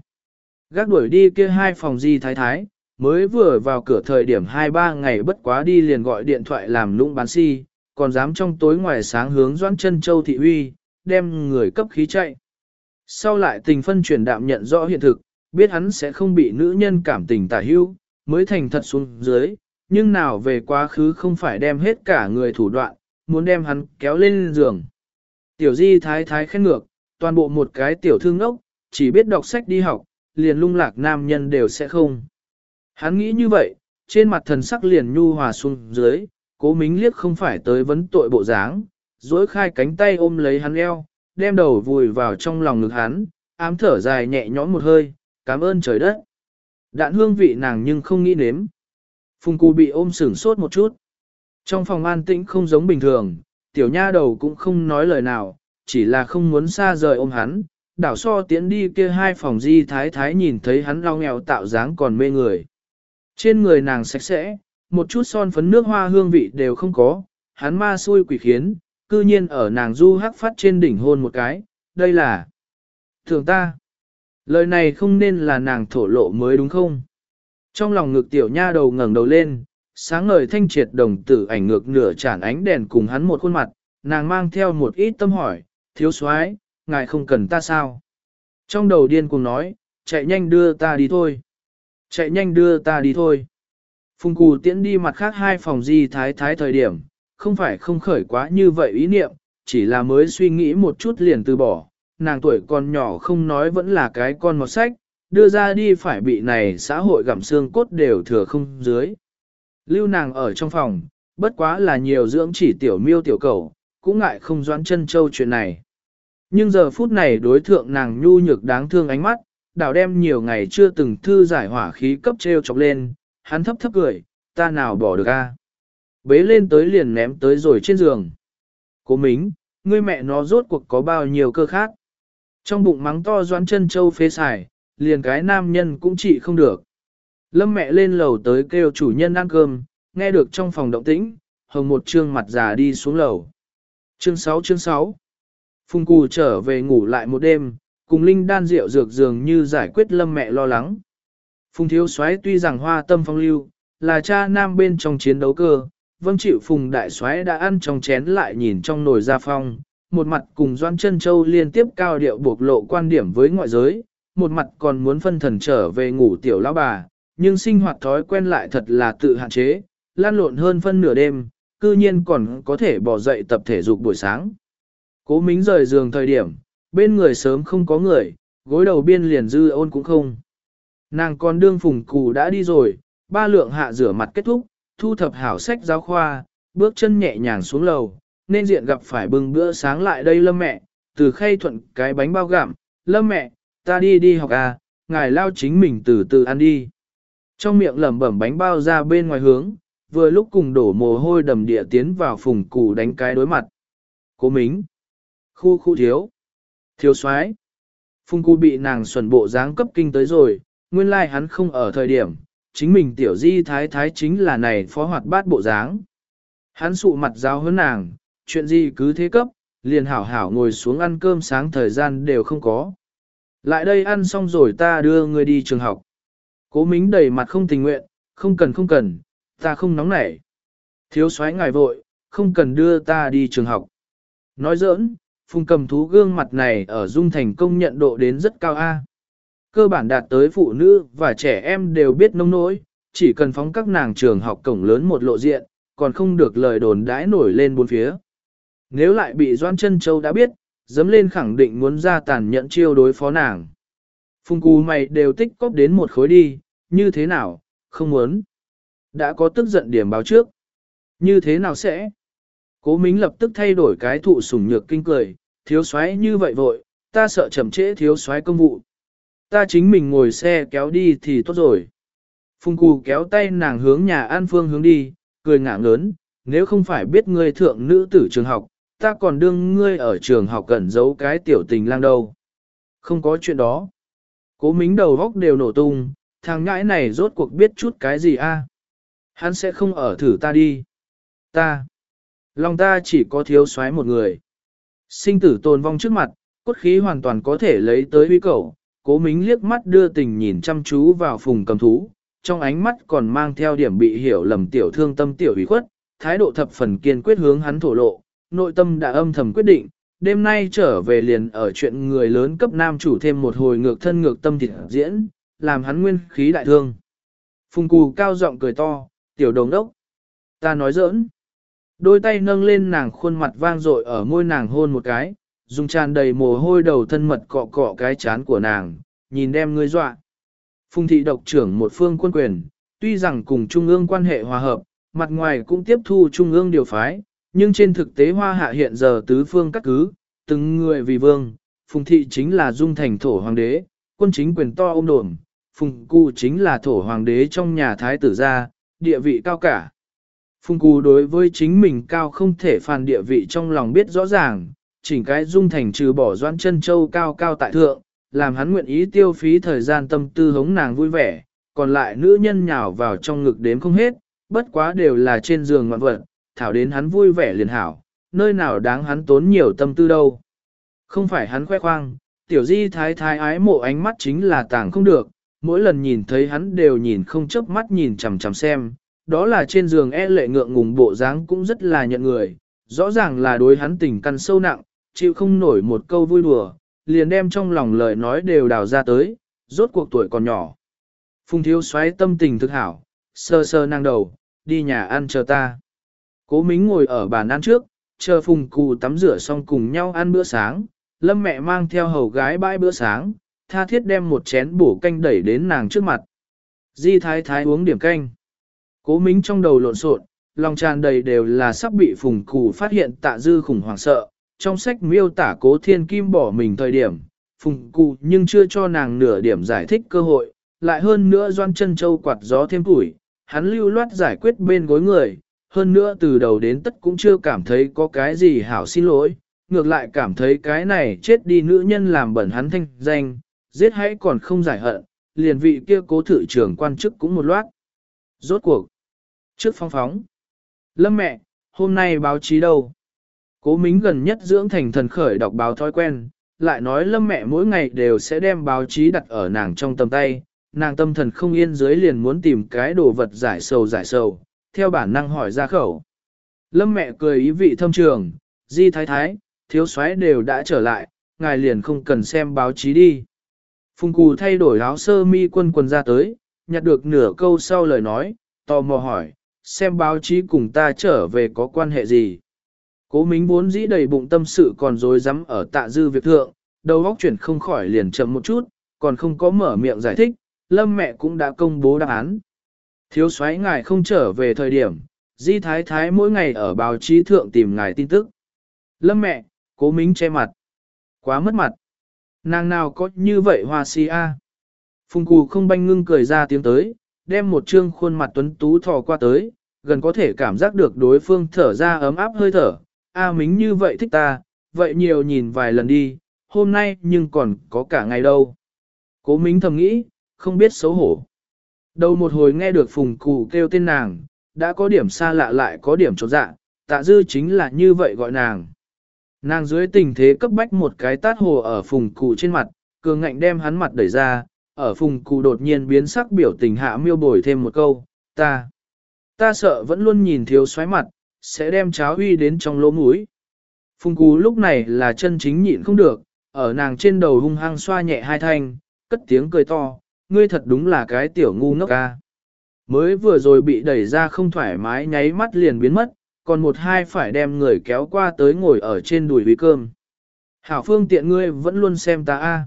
Gác đuổi đi kia hai phòng di thái thái, mới vừa vào cửa thời điểm 2-3 ngày bất quá đi liền gọi điện thoại làm lũng bán si, còn dám trong tối ngoài sáng hướng doãn chân châu thị huy, đem người cấp khí chạy. Sau lại tình phân chuyển đạm nhận rõ hiện thực, biết hắn sẽ không bị nữ nhân cảm tình tả hữu, mới thành thật xuống dưới, nhưng nào về quá khứ không phải đem hết cả người thủ đoạn, muốn đem hắn kéo lên giường. Tiểu di thái thái khen ngược, toàn bộ một cái tiểu thương ốc, chỉ biết đọc sách đi học, liền lung lạc nam nhân đều sẽ không. Hắn nghĩ như vậy, trên mặt thần sắc liền nhu hòa xuống dưới, cố mính liếc không phải tới vấn tội bộ dáng, dối khai cánh tay ôm lấy hắn eo, đem đầu vùi vào trong lòng ngực hắn, ám thở dài nhẹ nhõm một hơi, cảm ơn trời đất. Đạn hương vị nàng nhưng không nghĩ nếm. Phùng cù bị ôm sửng sốt một chút. Trong phòng an tĩnh không giống bình thường, tiểu nha đầu cũng không nói lời nào, chỉ là không muốn xa rời ôm hắn. Đảo so tiến đi kia hai phòng di thái thái nhìn thấy hắn lau nghèo tạo dáng còn mê người. Trên người nàng sạch sẽ, một chút son phấn nước hoa hương vị đều không có, hắn ma xui quỷ khiến, cư nhiên ở nàng du hắc phát trên đỉnh hôn một cái, đây là thường ta. Lời này không nên là nàng thổ lộ mới đúng không? Trong lòng ngực tiểu nha đầu ngẩng đầu lên, sáng ngời thanh triệt đồng tử ảnh ngược nửa chản ánh đèn cùng hắn một khuôn mặt, nàng mang theo một ít tâm hỏi, thiếu soái, ngài không cần ta sao? Trong đầu điên cuồng nói, chạy nhanh đưa ta đi thôi. Chạy nhanh đưa ta đi thôi. Phùng cù tiễn đi mặt khác hai phòng di thái thái thời điểm, không phải không khởi quá như vậy ý niệm, chỉ là mới suy nghĩ một chút liền từ bỏ. Nàng tuổi còn nhỏ không nói vẫn là cái con một sách, đưa ra đi phải bị này xã hội gặm xương cốt đều thừa không dưới. Lưu nàng ở trong phòng, bất quá là nhiều dưỡng chỉ tiểu miêu tiểu cầu, cũng ngại không doãn chân châu chuyện này. Nhưng giờ phút này đối thượng nàng nhu nhược đáng thương ánh mắt, đảo đem nhiều ngày chưa từng thư giải hỏa khí cấp treo chọc lên, hắn thấp thấp cười, ta nào bỏ được a? Bế lên tới liền ném tới rồi trên giường. Cố mính, ngươi mẹ nó rốt cuộc có bao nhiêu cơ khác. Trong bụng mắng to doãn chân châu phế xài, liền cái nam nhân cũng trị không được. Lâm mẹ lên lầu tới kêu chủ nhân ăn cơm, nghe được trong phòng động tĩnh, hồng một trương mặt già đi xuống lầu. Chương 6 chương 6 Phùng Cù trở về ngủ lại một đêm, cùng Linh đan rượu dược dường như giải quyết lâm mẹ lo lắng. Phùng Thiếu Soái tuy rằng hoa tâm phong lưu, là cha nam bên trong chiến đấu cơ, vâng chịu Phùng Đại Soái đã ăn trong chén lại nhìn trong nồi gia phong, một mặt cùng Doan Trân Châu liên tiếp cao điệu bộc lộ quan điểm với ngoại giới, một mặt còn muốn phân thần trở về ngủ tiểu lão bà, nhưng sinh hoạt thói quen lại thật là tự hạn chế, lan lộn hơn phân nửa đêm, cư nhiên còn có thể bỏ dậy tập thể dục buổi sáng. Cố Mính rời giường thời điểm, bên người sớm không có người, gối đầu biên liền dư ôn cũng không. Nàng còn đương phùng cù đã đi rồi, ba lượng hạ rửa mặt kết thúc, thu thập hảo sách giáo khoa, bước chân nhẹ nhàng xuống lầu, nên diện gặp phải bưng bữa sáng lại đây lâm mẹ, từ khay thuận cái bánh bao gặm, lâm mẹ, ta đi đi học à, ngài lao chính mình từ từ ăn đi. Trong miệng lẩm bẩm bánh bao ra bên ngoài hướng, vừa lúc cùng đổ mồ hôi đầm địa tiến vào phùng cù đánh cái đối mặt. Cố mính. Khu khu thiếu. Thiếu soái Phung cù bị nàng xuẩn bộ dáng cấp kinh tới rồi, nguyên lai like hắn không ở thời điểm, chính mình tiểu di thái thái chính là này phó hoạt bát bộ dáng. Hắn sụ mặt giáo hơn nàng, chuyện gì cứ thế cấp, liền hảo hảo ngồi xuống ăn cơm sáng thời gian đều không có. Lại đây ăn xong rồi ta đưa người đi trường học. Cố mính đầy mặt không tình nguyện, không cần không cần, ta không nóng nảy. Thiếu soái ngài vội, không cần đưa ta đi trường học. Nói giỡn, phùng cầm thú gương mặt này ở dung thành công nhận độ đến rất cao A. Cơ bản đạt tới phụ nữ và trẻ em đều biết nông nỗi, chỉ cần phóng các nàng trường học cổng lớn một lộ diện, còn không được lời đồn đãi nổi lên bốn phía. Nếu lại bị Doan chân Châu đã biết, dấm lên khẳng định muốn ra tàn nhẫn chiêu đối phó nàng. Phùng cù mày đều tích cóp đến một khối đi, như thế nào, không muốn. Đã có tức giận điểm báo trước. Như thế nào sẽ? Cố Mính lập tức thay đổi cái thụ sủng nhược kinh cười, thiếu soái như vậy vội, ta sợ chậm trễ thiếu soái công vụ. Ta chính mình ngồi xe kéo đi thì tốt rồi. Phùng cù kéo tay nàng hướng nhà an phương hướng đi, cười ngả ngớn, nếu không phải biết ngươi thượng nữ tử trường học, ta còn đương ngươi ở trường học cẩn giấu cái tiểu tình lang đâu. Không có chuyện đó. Cố mính đầu góc đều nổ tung, thằng ngãi này rốt cuộc biết chút cái gì a? Hắn sẽ không ở thử ta đi. Ta. Lòng ta chỉ có thiếu soái một người. Sinh tử tồn vong trước mặt, cốt khí hoàn toàn có thể lấy tới huy cầu. Cố mính liếc mắt đưa tình nhìn chăm chú vào phùng cầm thú, trong ánh mắt còn mang theo điểm bị hiểu lầm tiểu thương tâm tiểu ủy khuất, thái độ thập phần kiên quyết hướng hắn thổ lộ, nội tâm đã âm thầm quyết định, đêm nay trở về liền ở chuyện người lớn cấp nam chủ thêm một hồi ngược thân ngược tâm thịt diễn, làm hắn nguyên khí đại thương. Phùng cù cao giọng cười to, tiểu đồng đốc. Ta nói giỡn. Đôi tay nâng lên nàng khuôn mặt vang dội ở môi nàng hôn một cái, dùng tràn đầy mồ hôi đầu thân mật cọ cọ cái chán của nàng, nhìn đem ngươi dọa. Phùng thị độc trưởng một phương quân quyền, tuy rằng cùng Trung ương quan hệ hòa hợp, mặt ngoài cũng tiếp thu Trung ương điều phái, nhưng trên thực tế hoa hạ hiện giờ tứ phương các cứ, từng người vì vương, Phùng thị chính là dung thành thổ hoàng đế, quân chính quyền to ôm đồn, Phùng cu chính là thổ hoàng đế trong nhà thái tử gia, địa vị cao cả. Phùng cù đối với chính mình cao không thể phàn địa vị trong lòng biết rõ ràng, chỉnh cái dung thành trừ bỏ doãn chân châu cao cao tại thượng, làm hắn nguyện ý tiêu phí thời gian tâm tư hống nàng vui vẻ, còn lại nữ nhân nhào vào trong ngực đếm không hết, bất quá đều là trên giường ngoạn vật, thảo đến hắn vui vẻ liền hảo, nơi nào đáng hắn tốn nhiều tâm tư đâu. Không phải hắn khoe khoang, tiểu di thái thái ái mộ ánh mắt chính là tàng không được, mỗi lần nhìn thấy hắn đều nhìn không chớp mắt nhìn chằm chằm xem, đó là trên giường e lệ ngượng ngùng bộ dáng cũng rất là nhận người, rõ ràng là đối hắn tình căn sâu nặng, chịu không nổi một câu vui đùa, liền đem trong lòng lời nói đều đào ra tới, rốt cuộc tuổi còn nhỏ. Phùng thiếu xoáy tâm tình thực hảo, sơ sơ năng đầu, đi nhà ăn chờ ta. Cố Mính ngồi ở bàn ăn trước, chờ Phùng Cù tắm rửa xong cùng nhau ăn bữa sáng, Lâm mẹ mang theo hầu gái bãi bữa sáng, tha thiết đem một chén bổ canh đẩy đến nàng trước mặt. Di thái thái uống điểm canh. Cố Mính trong đầu lộn xộn, lòng tràn đầy đều là sắp bị Phùng Cù phát hiện tạ dư khủng hoảng sợ. Trong sách miêu tả cố thiên kim bỏ mình thời điểm, phùng cù nhưng chưa cho nàng nửa điểm giải thích cơ hội, lại hơn nữa doan chân châu quạt gió thêm tuổi, hắn lưu loát giải quyết bên gối người, hơn nữa từ đầu đến tất cũng chưa cảm thấy có cái gì hảo xin lỗi, ngược lại cảm thấy cái này chết đi nữ nhân làm bẩn hắn thanh danh, giết hãy còn không giải hận, liền vị kia cố thử trưởng quan chức cũng một loát. Rốt cuộc. Trước phong phóng. Lâm mẹ, hôm nay báo chí đâu? Cố Mính gần nhất dưỡng thành thần khởi đọc báo thói quen, lại nói lâm mẹ mỗi ngày đều sẽ đem báo chí đặt ở nàng trong tầm tay, nàng tâm thần không yên dưới liền muốn tìm cái đồ vật giải sầu giải sầu, theo bản năng hỏi ra khẩu. Lâm mẹ cười ý vị thâm trường, di thái thái, thiếu soái đều đã trở lại, ngài liền không cần xem báo chí đi. Phùng cù thay đổi áo sơ mi quân quần ra tới, nhặt được nửa câu sau lời nói, tò mò hỏi, xem báo chí cùng ta trở về có quan hệ gì. Cố Mính vốn dĩ đầy bụng tâm sự còn dối rắm ở tạ dư việc thượng, đầu óc chuyển không khỏi liền chậm một chút, còn không có mở miệng giải thích, lâm mẹ cũng đã công bố đáp án. Thiếu soái ngài không trở về thời điểm, di thái thái mỗi ngày ở báo chí thượng tìm ngài tin tức. Lâm mẹ, cố mính che mặt. Quá mất mặt. Nàng nào có như vậy hoa si a? Phùng cù không banh ngưng cười ra tiếng tới, đem một trương khuôn mặt tuấn tú thò qua tới, gần có thể cảm giác được đối phương thở ra ấm áp hơi thở. A mính như vậy thích ta, vậy nhiều nhìn vài lần đi, hôm nay nhưng còn có cả ngày đâu. Cố mính thầm nghĩ, không biết xấu hổ. Đầu một hồi nghe được phùng cụ kêu tên nàng, đã có điểm xa lạ lại có điểm trột dạ, tạ dư chính là như vậy gọi nàng. Nàng dưới tình thế cấp bách một cái tát hồ ở phùng cụ trên mặt, cường ngạnh đem hắn mặt đẩy ra, ở phùng cụ đột nhiên biến sắc biểu tình hạ miêu bồi thêm một câu, ta. Ta sợ vẫn luôn nhìn thiếu xoáy mặt, sẽ đem cháo huy đến trong lỗ mũi. Phùng cụ lúc này là chân chính nhịn không được, ở nàng trên đầu hung hăng xoa nhẹ hai thanh, cất tiếng cười to, ngươi thật đúng là cái tiểu ngu ngốc ca. Mới vừa rồi bị đẩy ra không thoải mái nháy mắt liền biến mất, còn một hai phải đem người kéo qua tới ngồi ở trên đùi uy cơm. Hảo phương tiện ngươi vẫn luôn xem ta a.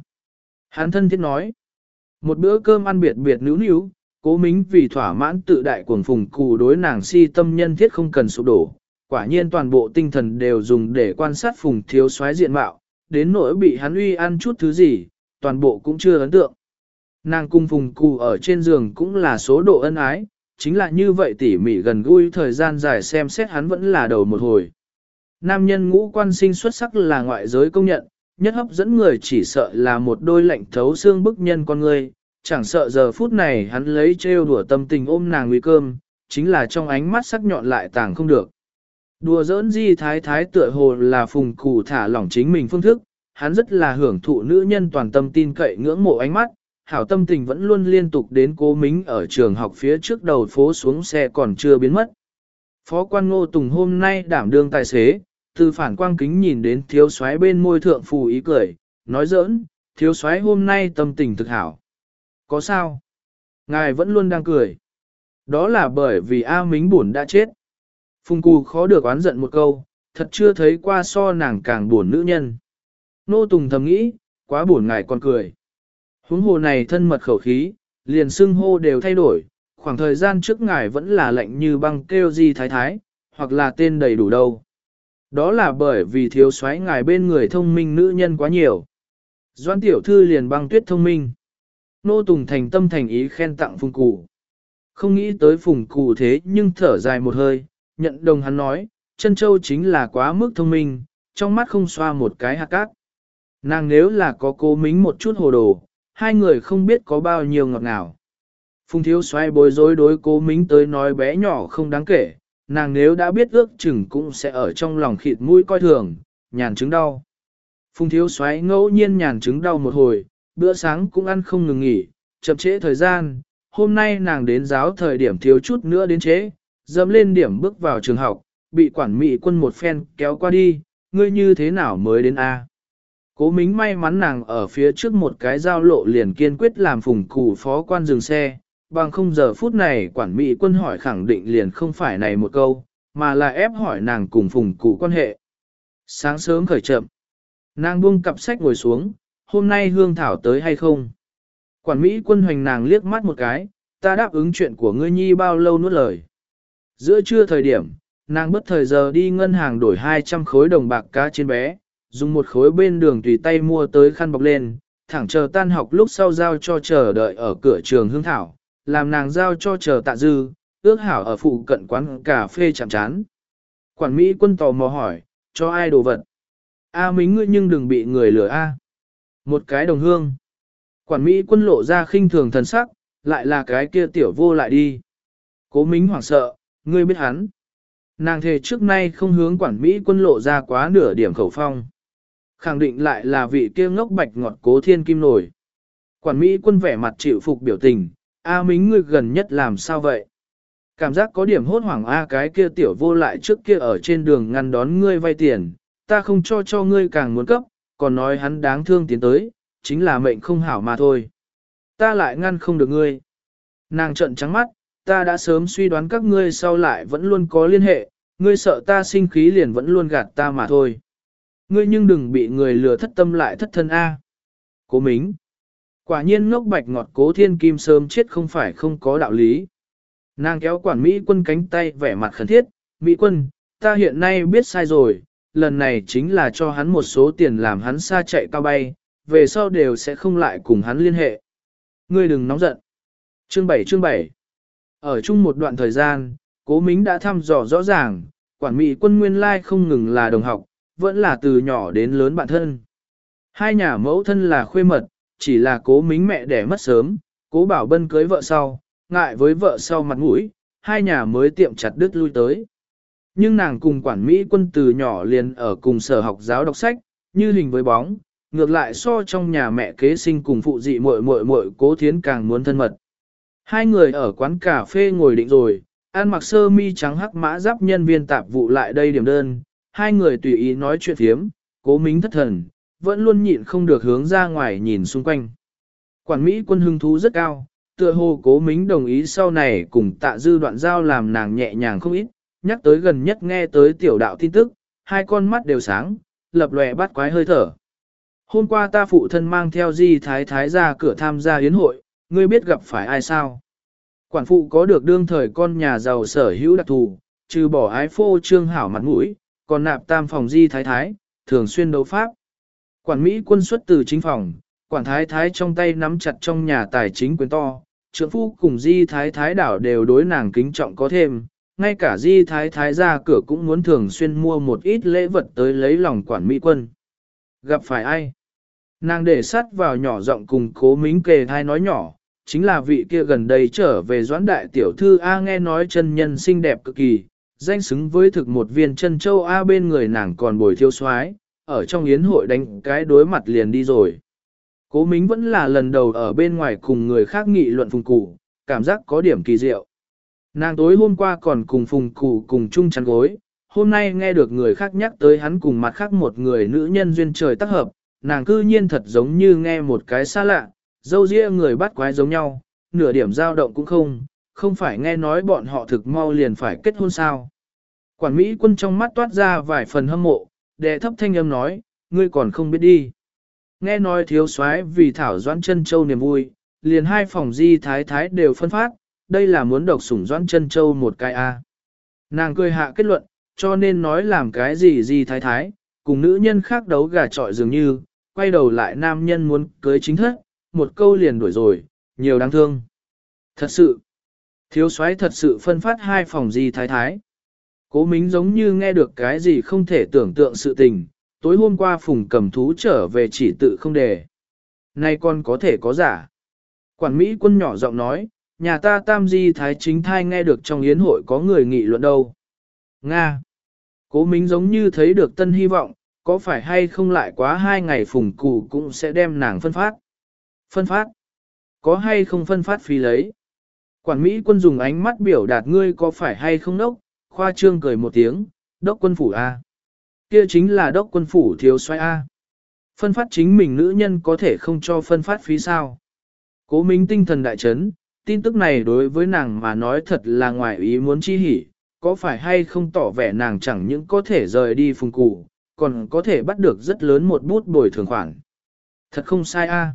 Hắn thân thiết nói. Một bữa cơm ăn biệt biệt nữu nữu, cố mính vì thỏa mãn tự đại cuồng phùng cù đối nàng si tâm nhân thiết không cần sụp đổ. Quả nhiên toàn bộ tinh thần đều dùng để quan sát phùng thiếu soái diện mạo, đến nỗi bị hắn uy ăn chút thứ gì, toàn bộ cũng chưa ấn tượng. Nàng cung phùng cù ở trên giường cũng là số độ ân ái, chính là như vậy tỉ mỉ gần gũi thời gian dài xem xét hắn vẫn là đầu một hồi. Nam nhân ngũ quan sinh xuất sắc là ngoại giới công nhận, nhất hấp dẫn người chỉ sợ là một đôi lạnh thấu xương bức nhân con người, chẳng sợ giờ phút này hắn lấy trêu đùa tâm tình ôm nàng nguy cơm, chính là trong ánh mắt sắc nhọn lại tàng không được. Đùa giỡn di thái thái tựa hồ là phùng cụ thả lỏng chính mình phương thức, hắn rất là hưởng thụ nữ nhân toàn tâm tin cậy ngưỡng mộ ánh mắt, hảo tâm tình vẫn luôn liên tục đến cố mính ở trường học phía trước đầu phố xuống xe còn chưa biến mất. Phó quan ngô tùng hôm nay đảm đương tài xế, từ phản quang kính nhìn đến thiếu soái bên môi thượng phù ý cười, nói giỡn, thiếu soái hôm nay tâm tình thực hảo. Có sao? Ngài vẫn luôn đang cười. Đó là bởi vì A Mính buồn đã chết. Phùng Cù khó được oán giận một câu, thật chưa thấy qua so nàng càng buồn nữ nhân. Nô Tùng thầm nghĩ, quá buồn ngài còn cười. Huống hồ này thân mật khẩu khí, liền xưng hô đều thay đổi, khoảng thời gian trước ngài vẫn là lệnh như băng kêu di thái thái, hoặc là tên đầy đủ đâu. Đó là bởi vì thiếu soái ngài bên người thông minh nữ nhân quá nhiều. Doan tiểu thư liền băng tuyết thông minh. Nô Tùng thành tâm thành ý khen tặng phùng cụ. Không nghĩ tới phùng cụ thế nhưng thở dài một hơi, nhận đồng hắn nói, chân châu chính là quá mức thông minh, trong mắt không xoa một cái hạt cát. Nàng nếu là có cố mính một chút hồ đồ, hai người không biết có bao nhiêu ngọt ngào. Phùng thiếu xoay bối rối đối cố mính tới nói bé nhỏ không đáng kể, nàng nếu đã biết ước chừng cũng sẽ ở trong lòng khịt mũi coi thường, nhàn chứng đau. Phùng thiếu xoáy ngẫu nhiên nhàn chứng đau một hồi, bữa sáng cũng ăn không ngừng nghỉ, chậm trễ thời gian, hôm nay nàng đến giáo thời điểm thiếu chút nữa đến chế, dẫm lên điểm bước vào trường học, bị quản mị quân một phen kéo qua đi, ngươi như thế nào mới đến A. Cố mính may mắn nàng ở phía trước một cái giao lộ liền kiên quyết làm phùng cụ phó quan dừng xe, bằng không giờ phút này quản mỹ quân hỏi khẳng định liền không phải này một câu, mà là ép hỏi nàng cùng phùng cụ quan hệ. Sáng sớm khởi chậm, nàng buông cặp sách ngồi xuống, hôm nay hương thảo tới hay không? Quản mỹ quân hoành nàng liếc mắt một cái, ta đáp ứng chuyện của ngươi nhi bao lâu nuốt lời. Giữa trưa thời điểm, nàng bất thời giờ đi ngân hàng đổi 200 khối đồng bạc cá trên bé, dùng một khối bên đường tùy tay mua tới khăn bọc lên, thẳng chờ tan học lúc sau giao cho chờ đợi ở cửa trường hương thảo, làm nàng giao cho chờ tạ dư, ước hảo ở phụ cận quán cà phê chạm chán. Quản Mỹ quân tò mò hỏi, cho ai đồ vật? A à, mính ngươi nhưng đừng bị người lừa A. Một cái đồng hương. Quản Mỹ quân lộ ra khinh thường thần sắc, lại là cái kia tiểu vô lại đi. Cố mính hoảng sợ, ngươi biết hắn. Nàng thề trước nay không hướng quản Mỹ quân lộ ra quá nửa điểm khẩu phong. Khẳng định lại là vị kia ngốc bạch ngọt cố thiên kim nổi. Quản Mỹ quân vẻ mặt chịu phục biểu tình, A mính ngươi gần nhất làm sao vậy? Cảm giác có điểm hốt hoảng A cái kia tiểu vô lại trước kia ở trên đường ngăn đón ngươi vay tiền, ta không cho cho ngươi càng muốn cấp, còn nói hắn đáng thương tiến tới, chính là mệnh không hảo mà thôi. Ta lại ngăn không được ngươi. Nàng trợn trắng mắt, ta đã sớm suy đoán các ngươi sau lại vẫn luôn có liên hệ, ngươi sợ ta sinh khí liền vẫn luôn gạt ta mà thôi. Ngươi nhưng đừng bị người lừa thất tâm lại thất thân A. Cố mính. Quả nhiên ngốc bạch ngọt cố thiên kim sớm chết không phải không có đạo lý. Nàng kéo quản Mỹ quân cánh tay vẻ mặt khẩn thiết, Mỹ quân, ta hiện nay biết sai rồi, lần này chính là cho hắn một số tiền làm hắn xa chạy cao bay, về sau đều sẽ không lại cùng hắn liên hệ. Ngươi đừng nóng giận. Chương 7 chương 7 Ở chung một đoạn thời gian, cố mính đã thăm dò rõ ràng, quản Mỹ quân nguyên lai không ngừng là đồng học, vẫn là từ nhỏ đến lớn bạn thân. Hai nhà mẫu thân là khuê mật, chỉ là cố mính mẹ đẻ mất sớm, cố bảo bân cưới vợ sau, ngại với vợ sau mặt mũi, hai nhà mới tiệm chặt đứt lui tới. Nhưng nàng cùng quản Mỹ quân từ nhỏ liền ở cùng sở học giáo đọc sách, như hình với bóng, ngược lại so trong nhà mẹ kế sinh cùng phụ dị muội muội muội cố thiến càng muốn thân mật. Hai người ở quán cà phê ngồi định rồi, ăn mặc sơ mi trắng hắc mã giáp nhân viên tạp vụ lại đây điểm đơn, hai người tùy ý nói chuyện thiếm, cố mính thất thần, vẫn luôn nhịn không được hướng ra ngoài nhìn xung quanh. Quản Mỹ quân hưng thú rất cao, tựa hồ cố mính đồng ý sau này cùng tạ dư đoạn giao làm nàng nhẹ nhàng không ít, nhắc tới gần nhất nghe tới tiểu đạo tin tức, hai con mắt đều sáng, lập lòe bắt quái hơi thở. Hôm qua ta phụ thân mang theo di thái thái ra cửa tham gia yến hội, ngươi biết gặp phải ai sao? Quản phụ có được đương thời con nhà giàu sở hữu đặc thù, trừ bỏ ái phô trương hảo mặt mũi, còn nạp tam phòng di thái thái, thường xuyên đấu pháp. Quản Mỹ quân xuất từ chính phòng, quản thái thái trong tay nắm chặt trong nhà tài chính quyền to, trưởng phu cùng di thái thái đảo đều đối nàng kính trọng có thêm, ngay cả di thái thái ra cửa cũng muốn thường xuyên mua một ít lễ vật tới lấy lòng quản Mỹ quân. Gặp phải ai? Nàng để sắt vào nhỏ giọng cùng cố mính kề thai nói nhỏ, chính là vị kia gần đây trở về doãn đại tiểu thư A nghe nói chân nhân xinh đẹp cực kỳ, danh xứng với thực một viên chân châu A bên người nàng còn bồi thiêu soái ở trong yến hội đánh cái đối mặt liền đi rồi. Cố Mính vẫn là lần đầu ở bên ngoài cùng người khác nghị luận phùng cụ, cảm giác có điểm kỳ diệu. Nàng tối hôm qua còn cùng phùng cụ cùng chung chăn gối, hôm nay nghe được người khác nhắc tới hắn cùng mặt khác một người nữ nhân duyên trời tác hợp, nàng cư nhiên thật giống như nghe một cái xa lạ, dâu ria người bắt quái giống nhau, nửa điểm dao động cũng không, không phải nghe nói bọn họ thực mau liền phải kết hôn sao. Quản Mỹ quân trong mắt toát ra vài phần hâm mộ, đệ thấp thanh âm nói, ngươi còn không biết đi. Nghe nói thiếu soái vì thảo doãn chân châu niềm vui, liền hai phòng di thái thái đều phân phát, đây là muốn độc sủng doãn chân châu một cái a. Nàng cười hạ kết luận, cho nên nói làm cái gì di thái thái, cùng nữ nhân khác đấu gà trọi dường như, quay đầu lại nam nhân muốn cưới chính thất, một câu liền đuổi rồi, nhiều đáng thương. Thật sự, thiếu soái thật sự phân phát hai phòng di thái thái. Cố mính giống như nghe được cái gì không thể tưởng tượng sự tình, tối hôm qua phùng cầm thú trở về chỉ tự không đề. Nay con có thể có giả. Quản Mỹ quân nhỏ giọng nói, nhà ta tam di thái chính thai nghe được trong yến hội có người nghị luận đâu. Nga. Cố mính giống như thấy được tân hy vọng, có phải hay không lại quá hai ngày phùng cụ cũng sẽ đem nàng phân phát. Phân phát. Có hay không phân phát phí lấy. Quản Mỹ quân dùng ánh mắt biểu đạt ngươi có phải hay không đốc, khoa trương cười một tiếng, đốc quân phủ A. Kia chính là đốc quân phủ thiếu xoay A. Phân phát chính mình nữ nhân có thể không cho phân phát phí sao. Cố minh tinh thần đại chấn, tin tức này đối với nàng mà nói thật là ngoài ý muốn chi hỉ, có phải hay không tỏ vẻ nàng chẳng những có thể rời đi phùng cụ, còn có thể bắt được rất lớn một bút bồi thường khoản. Thật không sai a.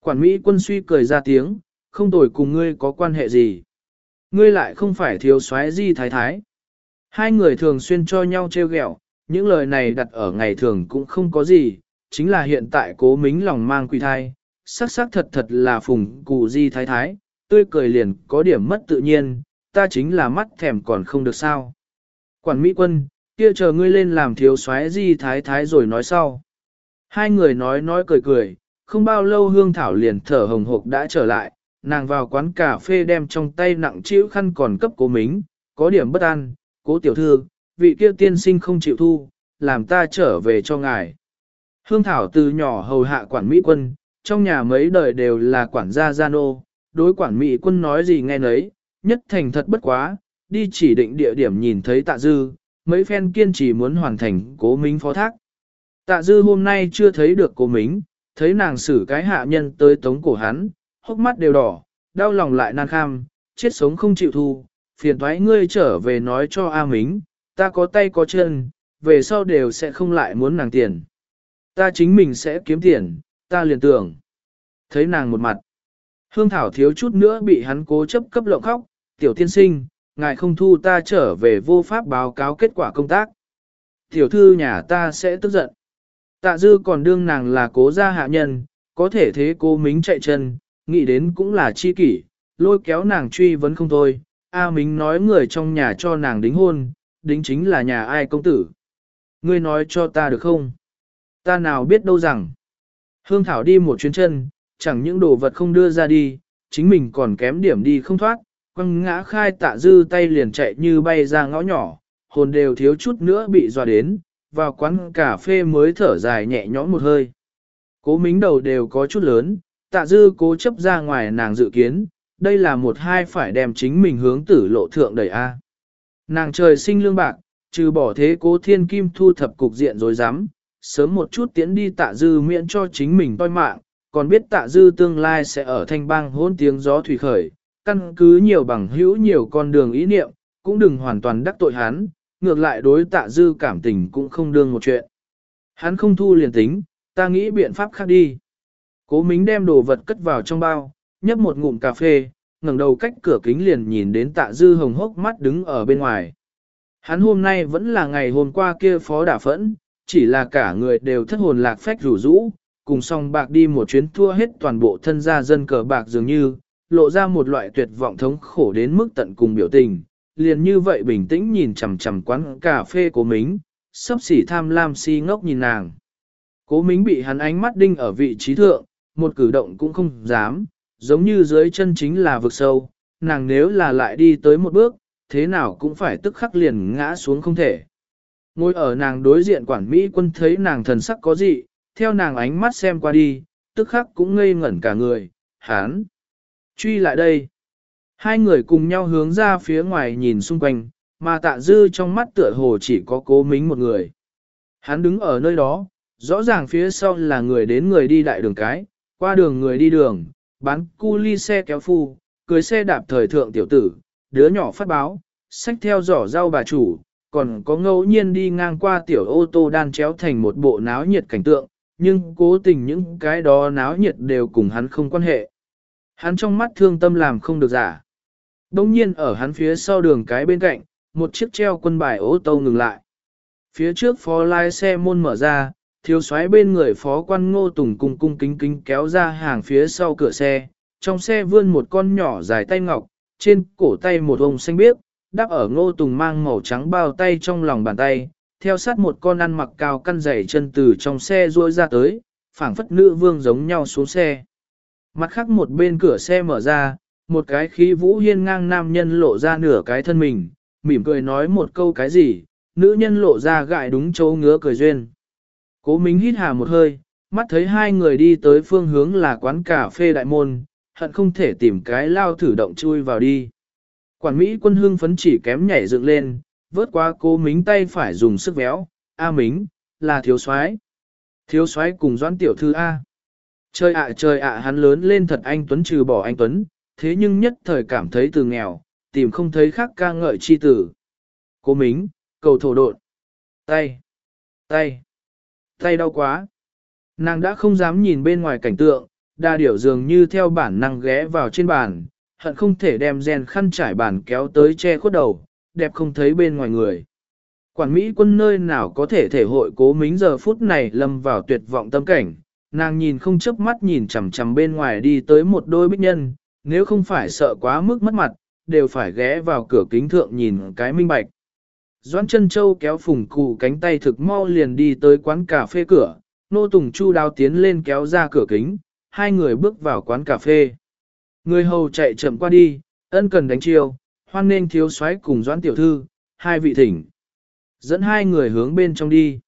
Quản Mỹ quân suy cười ra tiếng, không tồi cùng ngươi có quan hệ gì. Ngươi lại không phải thiếu soái di thái thái. Hai người thường xuyên cho nhau trêu ghẹo, những lời này đặt ở ngày thường cũng không có gì, chính là hiện tại cố mính lòng mang quỷ thai, sắc sắc thật thật là phùng cụ di thái thái, tươi cười liền có điểm mất tự nhiên, ta chính là mắt thèm còn không được sao. Quản Mỹ quân, kia chờ ngươi lên làm thiếu soái di thái thái rồi nói sau. Hai người nói nói cười cười, không bao lâu hương thảo liền thở hồng hộc đã trở lại, nàng vào quán cà phê đem trong tay nặng chịu khăn còn cấp cố mính, có điểm bất an, cố tiểu thư, vị kia tiên sinh không chịu thu, làm ta trở về cho ngài. Hương thảo từ nhỏ hầu hạ quản Mỹ quân, trong nhà mấy đời đều là quản gia gia nô, đối quản Mỹ quân nói gì nghe nấy, nhất thành thật bất quá, đi chỉ định địa điểm nhìn thấy tạ dư, mấy phen kiên trì muốn hoàn thành cố mính phó thác. Tạ dư hôm nay chưa thấy được cố mính, thấy nàng xử cái hạ nhân tới tống cổ hắn, hốc mắt đều đỏ, đau lòng lại nan kham, chết sống không chịu thu, phiền thoái ngươi trở về nói cho A Mính, ta có tay có chân, về sau đều sẽ không lại muốn nàng tiền. Ta chính mình sẽ kiếm tiền, ta liền tưởng. Thấy nàng một mặt. Hương Thảo thiếu chút nữa bị hắn cố chấp cấp lộng khóc, tiểu tiên sinh, ngài không thu ta trở về vô pháp báo cáo kết quả công tác. Tiểu thư nhà ta sẽ tức giận. Tạ dư còn đương nàng là cố gia hạ nhân, có thể thế cô mính chạy chân, nghĩ đến cũng là chi kỷ, lôi kéo nàng truy vấn không thôi. A Mính nói người trong nhà cho nàng đính hôn, đính chính là nhà ai công tử. Ngươi nói cho ta được không? Ta nào biết đâu rằng. Hương Thảo đi một chuyến chân, chẳng những đồ vật không đưa ra đi, chính mình còn kém điểm đi không thoát, quăng ngã khai tạ dư tay liền chạy như bay ra ngõ nhỏ, hồn đều thiếu chút nữa bị dọa đến, vào quán cà phê mới thở dài nhẹ nhõm một hơi. Cố mính đầu đều có chút lớn, tạ dư cố chấp ra ngoài nàng dự kiến, đây là một hai phải đem chính mình hướng tử lộ thượng đẩy A. Nàng trời sinh lương bạc, trừ bỏ thế cố thiên kim thu thập cục diện rồi dám, sớm một chút tiến đi tạ dư miễn cho chính mình toi mạng, còn biết tạ dư tương lai sẽ ở thanh bang hôn tiếng gió thủy khởi, căn cứ nhiều bằng hữu nhiều con đường ý niệm, cũng đừng hoàn toàn đắc tội hắn, ngược lại đối tạ dư cảm tình cũng không đương một chuyện. Hắn không thu liền tính, ta nghĩ biện pháp khác đi. Cố Mính đem đồ vật cất vào trong bao, nhấp một ngụm cà phê, ngẩng đầu cách cửa kính liền nhìn đến tạ dư hồng hốc mắt đứng ở bên ngoài. Hắn hôm nay vẫn là ngày hôm qua kia phó đả phẫn, chỉ là cả người đều thất hồn lạc phách rủ rũ, cùng song bạc đi một chuyến thua hết toàn bộ thân gia dân cờ bạc dường như, lộ ra một loại tuyệt vọng thống khổ đến mức tận cùng biểu tình, liền như vậy bình tĩnh nhìn chằm chằm quán cà phê của mình, sắp xỉ tham lam si ngốc nhìn nàng. Cố Mính bị hắn ánh mắt đinh ở vị trí thượng, một cử động cũng không dám, giống như dưới chân chính là vực sâu, nàng nếu là lại đi tới một bước, thế nào cũng phải tức khắc liền ngã xuống không thể. Ngồi ở nàng đối diện quản Mỹ quân thấy nàng thần sắc có gì, theo nàng ánh mắt xem qua đi, tức khắc cũng ngây ngẩn cả người, hán. Truy lại đây. Hai người cùng nhau hướng ra phía ngoài nhìn xung quanh, mà tạ dư trong mắt tựa hồ chỉ có cố mính một người. Hắn đứng ở nơi đó, rõ ràng phía sau là người đến người đi đại đường cái, qua đường người đi đường, bán cu ly xe kéo phu, cưới xe đạp thời thượng tiểu tử, đứa nhỏ phát báo, sách theo giỏ rau bà chủ, còn có ngẫu nhiên đi ngang qua tiểu ô tô đan chéo thành một bộ náo nhiệt cảnh tượng, nhưng cố tình những cái đó náo nhiệt đều cùng hắn không quan hệ. Hắn trong mắt thương tâm làm không được giả. Đông nhiên ở hắn phía sau đường cái bên cạnh, một chiếc treo quân bài ô tô ngừng lại. Phía trước phó lai xe môn mở ra, thiếu soái bên người phó quan ngô tùng cung cung kính kính kéo ra hàng phía sau cửa xe. Trong xe vươn một con nhỏ dài tay ngọc, trên cổ tay một ông xanh biếc, đắp ở ngô tùng mang màu trắng bao tay trong lòng bàn tay, theo sát một con ăn mặc cao căn dày chân từ trong xe ruôi ra tới, phảng phất nữ vương giống nhau xuống xe. Mặt khác một bên cửa xe mở ra, một cái khí vũ hiên ngang nam nhân lộ ra nửa cái thân mình, mỉm cười nói một câu cái gì, nữ nhân lộ ra gại đúng chỗ ngứa cười duyên. Cố Mính hít hà một hơi, mắt thấy hai người đi tới phương hướng là quán cà phê đại môn, hận không thể tìm cái lao thử động chui vào đi. Quản Mỹ quân hương phấn chỉ kém nhảy dựng lên, vớt qua cố Mính tay phải dùng sức véo, A Mính, là thiếu soái Thiếu soái cùng doãn tiểu thư A. Trời ạ trời ạ hắn lớn lên thật anh Tuấn trừ bỏ anh Tuấn, thế nhưng nhất thời cảm thấy từ nghèo, tìm không thấy khác ca ngợi chi tử. Cố mính, cầu thổ độn. Tay, tay, tay đau quá. Nàng đã không dám nhìn bên ngoài cảnh tượng, đa điểu dường như theo bản năng ghé vào trên bàn, hận không thể đem gen khăn trải bàn kéo tới che khuất đầu, đẹp không thấy bên ngoài người. Quản Mỹ quân nơi nào có thể thể hội cố mính giờ phút này lâm vào tuyệt vọng tâm cảnh, nàng nhìn không chớp mắt nhìn chằm chằm bên ngoài đi tới một đôi bích nhân, nếu không phải sợ quá mức mất mặt, đều phải ghé vào cửa kính thượng nhìn cái minh bạch. Doãn chân châu kéo phùng cụ cánh tay thực mau liền đi tới quán cà phê cửa, nô tùng chu đáo tiến lên kéo ra cửa kính, hai người bước vào quán cà phê. Người hầu chạy chậm qua đi, ân cần đánh chiêu, hoan nên thiếu soái cùng doãn tiểu thư, hai vị thỉnh. Dẫn hai người hướng bên trong đi.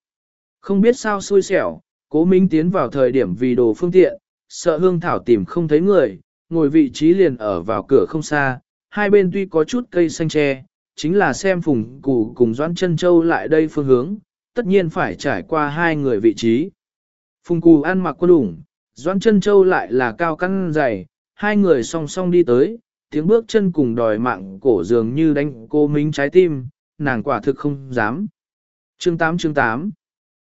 Không biết sao xui xẻo, cố minh tiến vào thời điểm vì đồ phương tiện, sợ hương thảo tìm không thấy người, ngồi vị trí liền ở vào cửa không xa, hai bên tuy có chút cây xanh tre, chính là xem phùng cụ cùng doãn chân châu lại đây phương hướng, tất nhiên phải trải qua hai người vị trí. Phùng cụ ăn mặc quân ủng, doãn chân châu lại là cao căn dày, hai người song song đi tới, tiếng bước chân cùng đòi mạng cổ dường như đánh cô Minh trái tim, nàng quả thực không dám. Chương 8 chương 8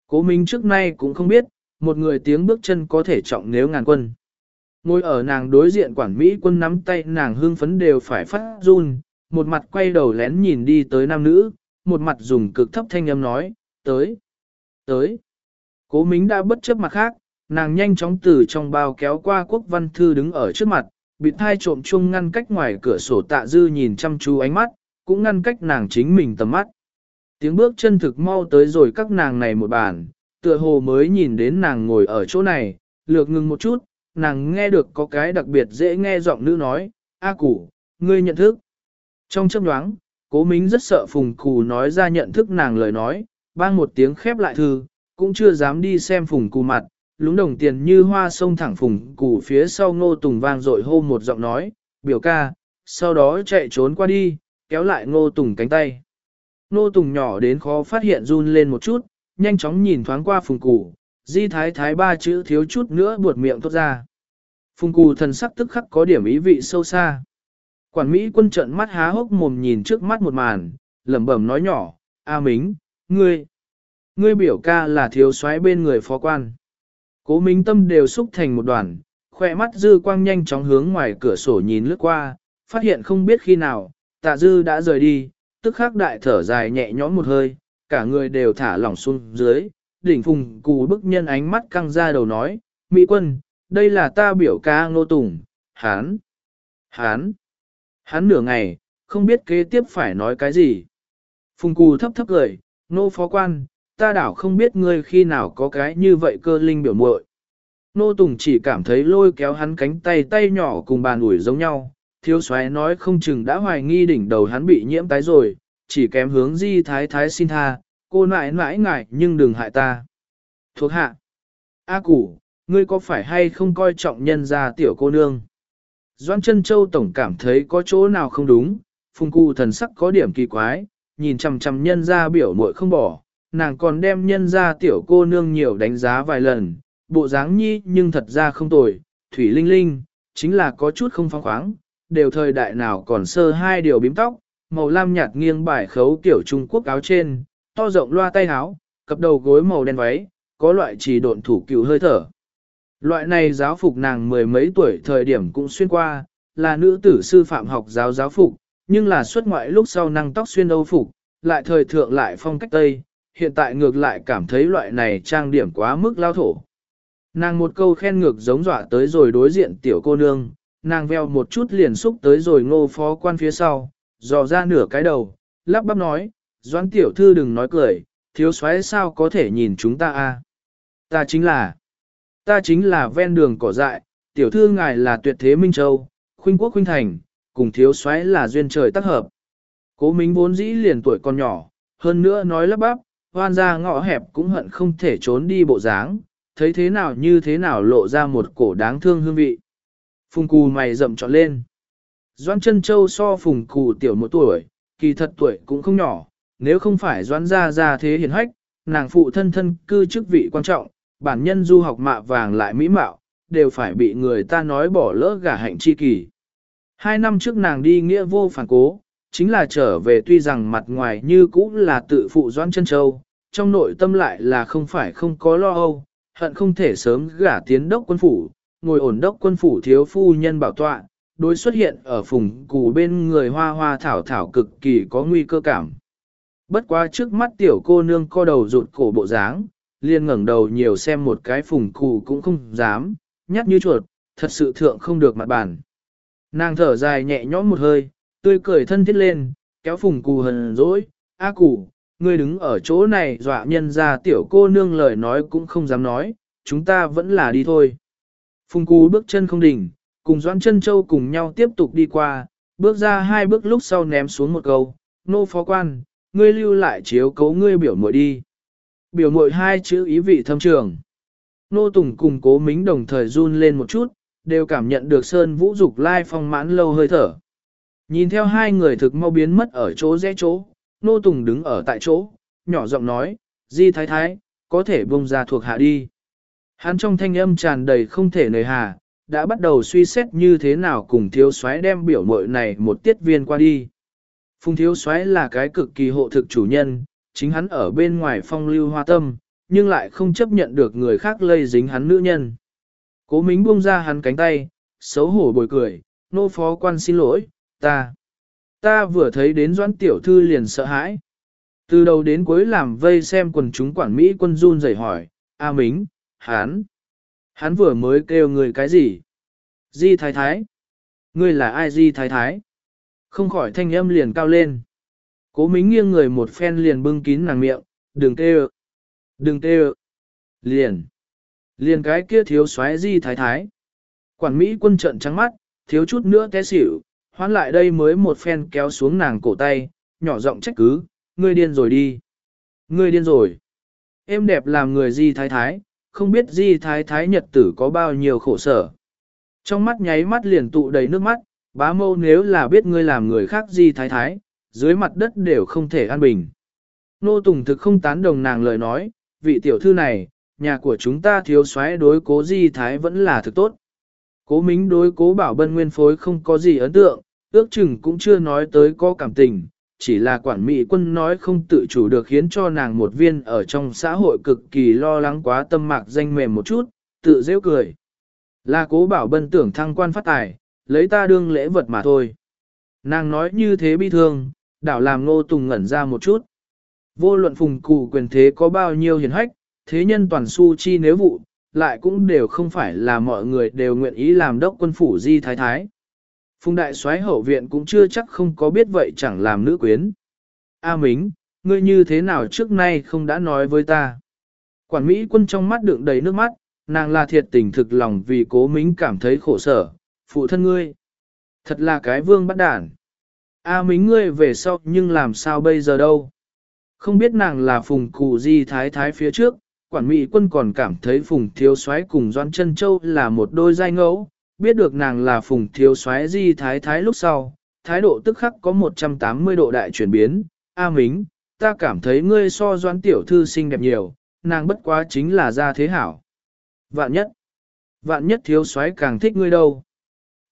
Cố Minh trước nay cũng không biết, một người tiếng bước chân có thể trọng nếu ngàn quân. Ngồi ở nàng đối diện quản Mỹ quân nắm tay nàng hương phấn đều phải phát run, một mặt quay đầu lén nhìn đi tới nam nữ, một mặt dùng cực thấp thanh âm nói, tới, tới. Cố Mính đã bất chấp mặt khác, nàng nhanh chóng từ trong bao kéo qua quốc văn thư đứng ở trước mặt, bị thai trộm chung ngăn cách ngoài cửa sổ tạ dư nhìn chăm chú ánh mắt, cũng ngăn cách nàng chính mình tầm mắt. Tiếng bước chân thực mau tới rồi các nàng này một bàn, tựa hồ mới nhìn đến nàng ngồi ở chỗ này, lược ngừng một chút, nàng nghe được có cái đặc biệt dễ nghe giọng nữ nói, A củ, ngươi nhận thức. Trong chấp nhoáng, cố mính rất sợ phùng cù nói ra nhận thức nàng lời nói, bang một tiếng khép lại thư, cũng chưa dám đi xem phùng cù mặt, lúng đồng tiền như hoa sông thẳng phùng cù phía sau ngô tùng vang dội hô một giọng nói, biểu ca, sau đó chạy trốn qua đi, kéo lại ngô tùng cánh tay. Ngô tùng nhỏ đến khó phát hiện run lên một chút, nhanh chóng nhìn thoáng qua phùng cù, di thái thái ba chữ thiếu chút nữa buột miệng tốt ra. Phùng cù thần sắc tức khắc có điểm ý vị sâu xa. Quản Mỹ quân trận mắt há hốc mồm nhìn trước mắt một màn, lẩm bẩm nói nhỏ, A Mính, ngươi, ngươi biểu ca là thiếu soái bên người phó quan. Cố Minh tâm đều xúc thành một đoàn, khỏe mắt dư quang nhanh chóng hướng ngoài cửa sổ nhìn lướt qua, phát hiện không biết khi nào, tạ dư đã rời đi, tức khắc đại thở dài nhẹ nhõm một hơi, cả người đều thả lỏng xuống dưới, đỉnh phùng cù bức nhân ánh mắt căng ra đầu nói, Mỹ quân, đây là ta biểu ca ngô tùng, hán, hán. Hắn nửa ngày, không biết kế tiếp phải nói cái gì. Phùng cù thấp thấp cười, nô phó quan, ta đảo không biết ngươi khi nào có cái như vậy cơ linh biểu muội. Nô Tùng chỉ cảm thấy lôi kéo hắn cánh tay tay nhỏ cùng bàn ủi giống nhau, thiếu soái nói không chừng đã hoài nghi đỉnh đầu hắn bị nhiễm tái rồi, chỉ kém hướng di thái thái xin tha, cô nãi nãi ngại nhưng đừng hại ta. Thuộc hạ, A củ, ngươi có phải hay không coi trọng nhân gia tiểu cô nương? Doan chân châu tổng cảm thấy có chỗ nào không đúng, phùng cụ thần sắc có điểm kỳ quái, nhìn chằm chằm nhân ra biểu muội không bỏ, nàng còn đem nhân ra tiểu cô nương nhiều đánh giá vài lần, bộ dáng nhi nhưng thật ra không tồi, thủy linh linh, chính là có chút không phong khoáng, đều thời đại nào còn sơ hai điều bím tóc, màu lam nhạt nghiêng bài khấu kiểu Trung Quốc áo trên, to rộng loa tay áo, cập đầu gối màu đen váy, có loại chỉ độn thủ cựu hơi thở. Loại này giáo phục nàng mười mấy tuổi thời điểm cũng xuyên qua, là nữ tử sư phạm học giáo giáo phục, nhưng là xuất ngoại lúc sau năng tóc xuyên âu phục, lại thời thượng lại phong cách Tây, hiện tại ngược lại cảm thấy loại này trang điểm quá mức lao thổ. Nàng một câu khen ngược giống dọa tới rồi đối diện tiểu cô nương, nàng veo một chút liền xúc tới rồi ngô phó quan phía sau, dò ra nửa cái đầu, lắp bắp nói, doãn tiểu thư đừng nói cười, thiếu soái sao có thể nhìn chúng ta a? Ta chính là Ta chính là ven đường cỏ dại, tiểu thư ngài là tuyệt thế Minh Châu, khuynh quốc khuynh thành, cùng thiếu soái là duyên trời tác hợp. Cố Minh vốn dĩ liền tuổi còn nhỏ, hơn nữa nói lắp bắp, hoan ra ngõ hẹp cũng hận không thể trốn đi bộ dáng, thấy thế nào như thế nào lộ ra một cổ đáng thương hương vị. Phùng cù mày rậm trọn lên. Doan chân châu so phùng cù tiểu một tuổi, kỳ thật tuổi cũng không nhỏ, nếu không phải doan ra ra thế hiền hách, nàng phụ thân thân cư chức vị quan trọng, bản nhân du học mạ vàng lại mỹ mạo, đều phải bị người ta nói bỏ lỡ gả hạnh chi kỳ. Hai năm trước nàng đi nghĩa vô phản cố, chính là trở về tuy rằng mặt ngoài như cũ là tự phụ doan chân châu, trong nội tâm lại là không phải không có lo âu, hận không thể sớm gả tiến đốc quân phủ, ngồi ổn đốc quân phủ thiếu phu nhân bảo tọa, đối xuất hiện ở phùng cù bên người hoa hoa thảo thảo cực kỳ có nguy cơ cảm. Bất quá trước mắt tiểu cô nương co đầu rụt cổ bộ dáng, liền ngẩng đầu nhiều xem một cái phùng cụ cũng không dám, nhát như chuột, thật sự thượng không được mặt bản. Nàng thở dài nhẹ nhõm một hơi, tươi cười thân thiết lên, kéo phùng cụ hờn dỗi, a cụ, ngươi đứng ở chỗ này dọa nhân ra tiểu cô nương lời nói cũng không dám nói, chúng ta vẫn là đi thôi. Phùng cụ bước chân không đỉnh, cùng Doãn chân châu cùng nhau tiếp tục đi qua, bước ra hai bước lúc sau ném xuống một câu, nô phó quan, ngươi lưu lại chiếu cấu ngươi biểu muội đi. Biểu mội hai chữ ý vị thâm trường. Nô Tùng cùng cố mính đồng thời run lên một chút, đều cảm nhận được Sơn Vũ Dục lai phong mãn lâu hơi thở. Nhìn theo hai người thực mau biến mất ở chỗ rẽ chỗ, Nô Tùng đứng ở tại chỗ, nhỏ giọng nói, Di Thái Thái, có thể bông ra thuộc hạ đi. Hắn trong thanh âm tràn đầy không thể nời hà, đã bắt đầu suy xét như thế nào cùng thiếu soái đem biểu mội này một tiết viên qua đi. Phùng thiếu soái là cái cực kỳ hộ thực chủ nhân, chính hắn ở bên ngoài phong lưu hoa tâm, nhưng lại không chấp nhận được người khác lây dính hắn nữ nhân. Cố mính buông ra hắn cánh tay, xấu hổ bồi cười, nô phó quan xin lỗi, ta. Ta vừa thấy đến doãn tiểu thư liền sợ hãi. Từ đầu đến cuối làm vây xem quần chúng quản Mỹ quân run rẩy hỏi, A Mính, hắn, hắn vừa mới kêu người cái gì? Di thái thái. Ngươi là ai di thái thái? Không khỏi thanh âm liền cao lên. Cố mính nghiêng người một phen liền bưng kín nàng miệng, đừng kêu, đừng kêu, liền, liền cái kia thiếu xoáy di thái thái. Quản Mỹ quân trận trắng mắt, thiếu chút nữa té xỉu, hoán lại đây mới một phen kéo xuống nàng cổ tay, nhỏ giọng trách cứ, ngươi điên rồi đi. Ngươi điên rồi. Em đẹp làm người di thái thái, không biết di thái thái nhật tử có bao nhiêu khổ sở. Trong mắt nháy mắt liền tụ đầy nước mắt, bá mâu nếu là biết ngươi làm người khác di thái thái, dưới mặt đất đều không thể an bình. Nô Tùng thực không tán đồng nàng lời nói, vị tiểu thư này, nhà của chúng ta thiếu soái đối cố di thái vẫn là thực tốt. Cố mính đối cố bảo bân nguyên phối không có gì ấn tượng, ước chừng cũng chưa nói tới có cảm tình, chỉ là quản mỹ quân nói không tự chủ được khiến cho nàng một viên ở trong xã hội cực kỳ lo lắng quá tâm mạc danh mềm một chút, tự rêu cười. Là cố bảo bân tưởng thăng quan phát tài, lấy ta đương lễ vật mà thôi. Nàng nói như thế bi thương, đảo làm ngô tùng ngẩn ra một chút. Vô luận phùng cụ quyền thế có bao nhiêu hiền hách, thế nhân toàn su chi nếu vụ, lại cũng đều không phải là mọi người đều nguyện ý làm đốc quân phủ di thái thái. Phùng đại soái hậu viện cũng chưa chắc không có biết vậy chẳng làm nữ quyến. A Mính, ngươi như thế nào trước nay không đã nói với ta. Quản Mỹ quân trong mắt đựng đầy nước mắt, nàng là thiệt tình thực lòng vì cố Mính cảm thấy khổ sở, phụ thân ngươi. Thật là cái vương bắt đản. A Mính ngươi về sau nhưng làm sao bây giờ đâu. Không biết nàng là phùng cụ di thái thái phía trước, quản mỹ quân còn cảm thấy phùng thiếu soái cùng Doan chân Châu là một đôi giai ngẫu, biết được nàng là phùng thiếu soái di thái thái lúc sau, thái độ tức khắc có 180 độ đại chuyển biến, A Mính, ta cảm thấy ngươi so doan tiểu thư xinh đẹp nhiều, nàng bất quá chính là gia thế hảo. Vạn nhất, vạn nhất thiếu soái càng thích ngươi đâu.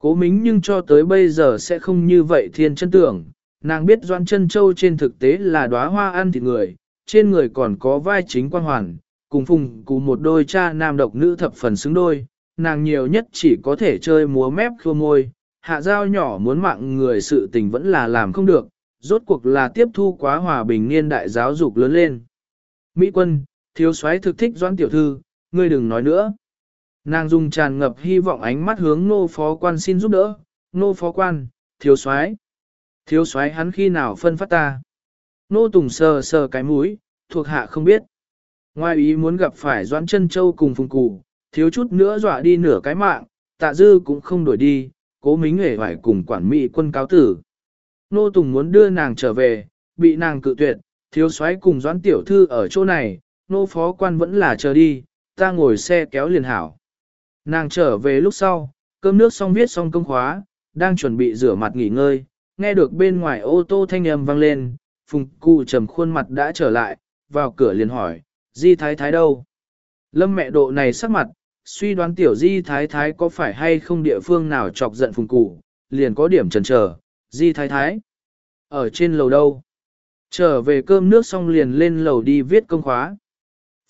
Cố mính nhưng cho tới bây giờ sẽ không như vậy thiên chân tưởng, nàng biết Doan chân Châu trên thực tế là đóa hoa ăn thịt người, trên người còn có vai chính quan hoàn, cùng phùng cùng một đôi cha nam độc nữ thập phần xứng đôi, nàng nhiều nhất chỉ có thể chơi múa mép khua môi, hạ giao nhỏ muốn mạng người sự tình vẫn là làm không được, rốt cuộc là tiếp thu quá hòa bình niên đại giáo dục lớn lên. Mỹ quân, thiếu soái thực thích doan tiểu thư, ngươi đừng nói nữa. Nàng dùng tràn ngập hy vọng ánh mắt hướng nô phó quan xin giúp đỡ, nô phó quan, thiếu soái Thiếu soái hắn khi nào phân phát ta. Nô tùng sờ sờ cái mũi, thuộc hạ không biết. Ngoài ý muốn gặp phải Doãn chân Châu cùng Phùng Cụ, thiếu chút nữa dọa đi nửa cái mạng, tạ dư cũng không đổi đi, cố mính hề phải cùng quản mỹ quân cáo tử. Nô Tùng muốn đưa nàng trở về, bị nàng cự tuyệt, thiếu soái cùng Doãn tiểu thư ở chỗ này, nô phó quan vẫn là chờ đi, ta ngồi xe kéo liền hảo. Nàng trở về lúc sau, cơm nước xong viết xong công khóa, đang chuẩn bị rửa mặt nghỉ ngơi, nghe được bên ngoài ô tô thanh âm vang lên, phùng cụ trầm khuôn mặt đã trở lại, vào cửa liền hỏi, di thái thái đâu? Lâm mẹ độ này sắc mặt, suy đoán tiểu di thái thái có phải hay không địa phương nào chọc giận phùng cụ, liền có điểm chần chờ, di thái thái. Ở trên lầu đâu? Trở về cơm nước xong liền lên lầu đi viết công khóa.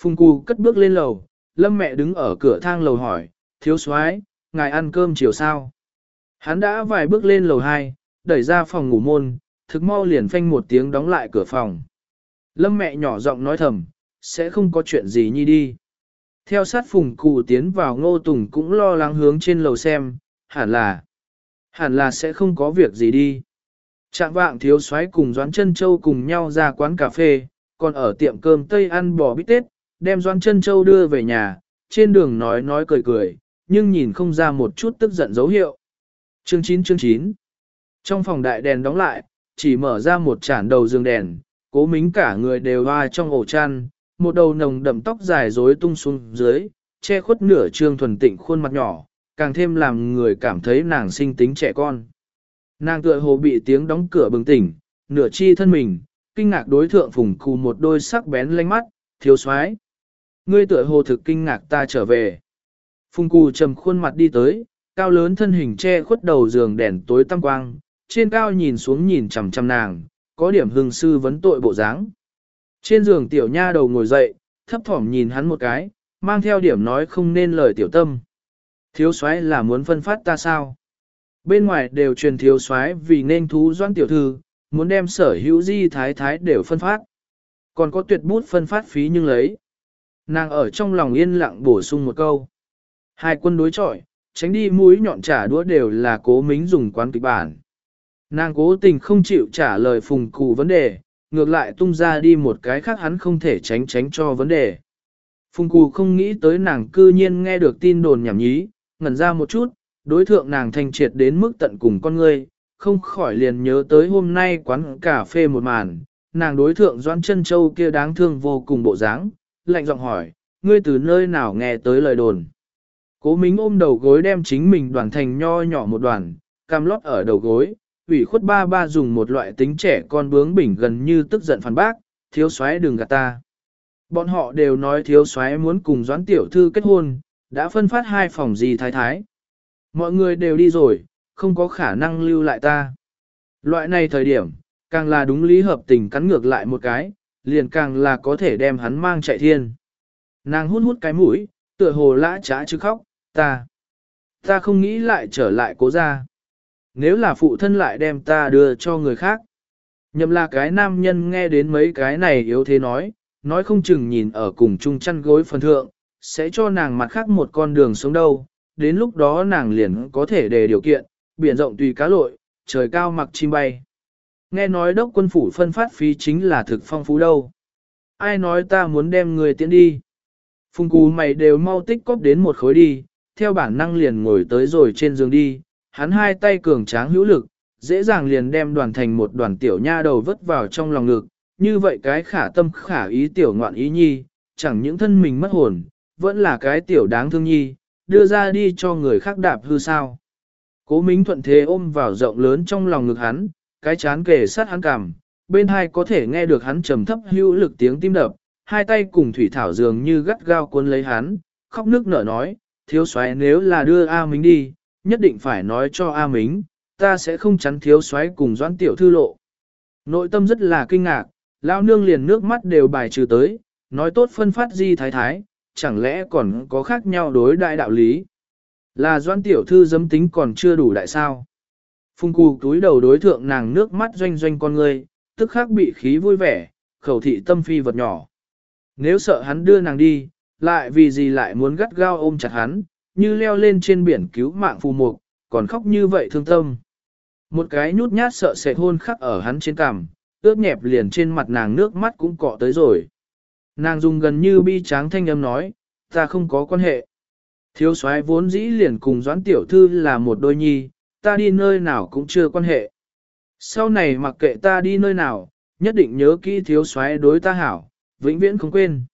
Phùng cụ cất bước lên lầu, lâm mẹ đứng ở cửa thang lầu hỏi, thiếu soái ngài ăn cơm chiều sao? Hắn đã vài bước lên lầu 2, đẩy ra phòng ngủ môn, thực mau liền phanh một tiếng đóng lại cửa phòng. Lâm mẹ nhỏ giọng nói thầm, sẽ không có chuyện gì nhi đi. Theo sát phùng cụ tiến vào ngô tùng cũng lo lắng hướng trên lầu xem, hẳn là, hẳn là sẽ không có việc gì đi. Trạng vạng thiếu soái cùng Doãn chân Châu cùng nhau ra quán cà phê, còn ở tiệm cơm Tây ăn bò bít tết, đem Doãn chân Châu đưa về nhà, trên đường nói nói cười cười, nhưng nhìn không ra một chút tức giận dấu hiệu. Chương 9 chương 9 Trong phòng đại đèn đóng lại, chỉ mở ra một chản đầu giường đèn, cố mính cả người đều hoa trong ổ chăn, một đầu nồng đậm tóc dài rối tung xuống dưới, che khuất nửa trương thuần tịnh khuôn mặt nhỏ, càng thêm làm người cảm thấy nàng sinh tính trẻ con. Nàng tựa hồ bị tiếng đóng cửa bừng tỉnh, nửa chi thân mình, kinh ngạc đối thượng phùng cù một đôi sắc bén lanh mắt, thiếu soái Ngươi tựa hồ thực kinh ngạc ta trở về. Phùng cù trầm khuôn mặt đi tới, cao lớn thân hình che khuất đầu giường đèn tối tăm quang, trên cao nhìn xuống nhìn chằm chằm nàng, có điểm hưng sư vấn tội bộ dáng. Trên giường tiểu nha đầu ngồi dậy, thấp thỏm nhìn hắn một cái, mang theo điểm nói không nên lời tiểu tâm. Thiếu soái là muốn phân phát ta sao? Bên ngoài đều truyền thiếu soái vì nên thú doan tiểu thư, muốn đem sở hữu di thái thái đều phân phát. Còn có tuyệt bút phân phát phí nhưng lấy. Nàng ở trong lòng yên lặng bổ sung một câu. Hai quân đối chọi, tránh đi mũi nhọn trả đũa đều là cố mính dùng quán kịch bản. Nàng cố tình không chịu trả lời phùng cụ vấn đề, ngược lại tung ra đi một cái khác hắn không thể tránh tránh cho vấn đề. Phùng cụ không nghĩ tới nàng cư nhiên nghe được tin đồn nhảm nhí, ngẩn ra một chút, đối thượng nàng thanh triệt đến mức tận cùng con ngươi, không khỏi liền nhớ tới hôm nay quán cà phê một màn, nàng đối thượng Doãn chân Châu kia đáng thương vô cùng bộ dáng, lạnh giọng hỏi, ngươi từ nơi nào nghe tới lời đồn. Cố Mính ôm đầu gối đem chính mình đoàn thành nho nhỏ một đoàn, cam lót ở đầu gối, ủy khuất ba ba dùng một loại tính trẻ con bướng bỉnh gần như tức giận phản bác, thiếu soái đừng gạt ta. Bọn họ đều nói thiếu soái muốn cùng Doãn tiểu thư kết hôn, đã phân phát hai phòng gì thái thái. Mọi người đều đi rồi, không có khả năng lưu lại ta. Loại này thời điểm, càng là đúng lý hợp tình cắn ngược lại một cái, liền càng là có thể đem hắn mang chạy thiên. Nàng hút hút cái mũi, tựa hồ lã trá chứ khóc, ta, ta không nghĩ lại trở lại cố ra. Nếu là phụ thân lại đem ta đưa cho người khác. Nhậm là cái nam nhân nghe đến mấy cái này yếu thế nói, nói không chừng nhìn ở cùng chung chăn gối phần thượng, sẽ cho nàng mặt khác một con đường sống đâu, đến lúc đó nàng liền có thể đề điều kiện, biển rộng tùy cá lội, trời cao mặc chim bay. Nghe nói đốc quân phủ phân phát phí chính là thực phong phú đâu. Ai nói ta muốn đem người tiễn đi. Phùng cú mày đều mau tích cóp đến một khối đi, theo bản năng liền ngồi tới rồi trên giường đi, hắn hai tay cường tráng hữu lực, dễ dàng liền đem đoàn thành một đoàn tiểu nha đầu vứt vào trong lòng ngực, như vậy cái khả tâm khả ý tiểu ngoạn ý nhi, chẳng những thân mình mất hồn, vẫn là cái tiểu đáng thương nhi, đưa ra đi cho người khác đạp hư sao. Cố Mính thuận thế ôm vào rộng lớn trong lòng ngực hắn, cái chán kề sát hắn cằm, bên hai có thể nghe được hắn trầm thấp hữu lực tiếng tim đập, hai tay cùng thủy thảo dường như gắt gao cuốn lấy hắn, khóc nước nở nói, thiếu soái nếu là đưa A Mính đi, nhất định phải nói cho A Mính, ta sẽ không chắn thiếu soái cùng doãn tiểu thư lộ. Nội tâm rất là kinh ngạc, Lão nương liền nước mắt đều bài trừ tới, nói tốt phân phát di thái thái, chẳng lẽ còn có khác nhau đối đại đạo lý. Là doãn tiểu thư dấm tính còn chưa đủ đại sao. Phung cù túi đầu đối thượng nàng nước mắt doanh doanh con người, tức khắc bị khí vui vẻ, khẩu thị tâm phi vật nhỏ. Nếu sợ hắn đưa nàng đi, lại vì gì lại muốn gắt gao ôm chặt hắn, như leo lên trên biển cứu mạng phù mục, còn khóc như vậy thương tâm. Một cái nhút nhát sợ sệt hôn khắc ở hắn trên cằm, ướt nhẹp liền trên mặt nàng nước mắt cũng cọ tới rồi. Nàng dùng gần như bi tráng thanh âm nói, ta không có quan hệ. Thiếu soái vốn dĩ liền cùng doãn tiểu thư là một đôi nhi, ta đi nơi nào cũng chưa quan hệ. Sau này mặc kệ ta đi nơi nào, nhất định nhớ kỹ thiếu soái đối ta hảo, vĩnh viễn không quên.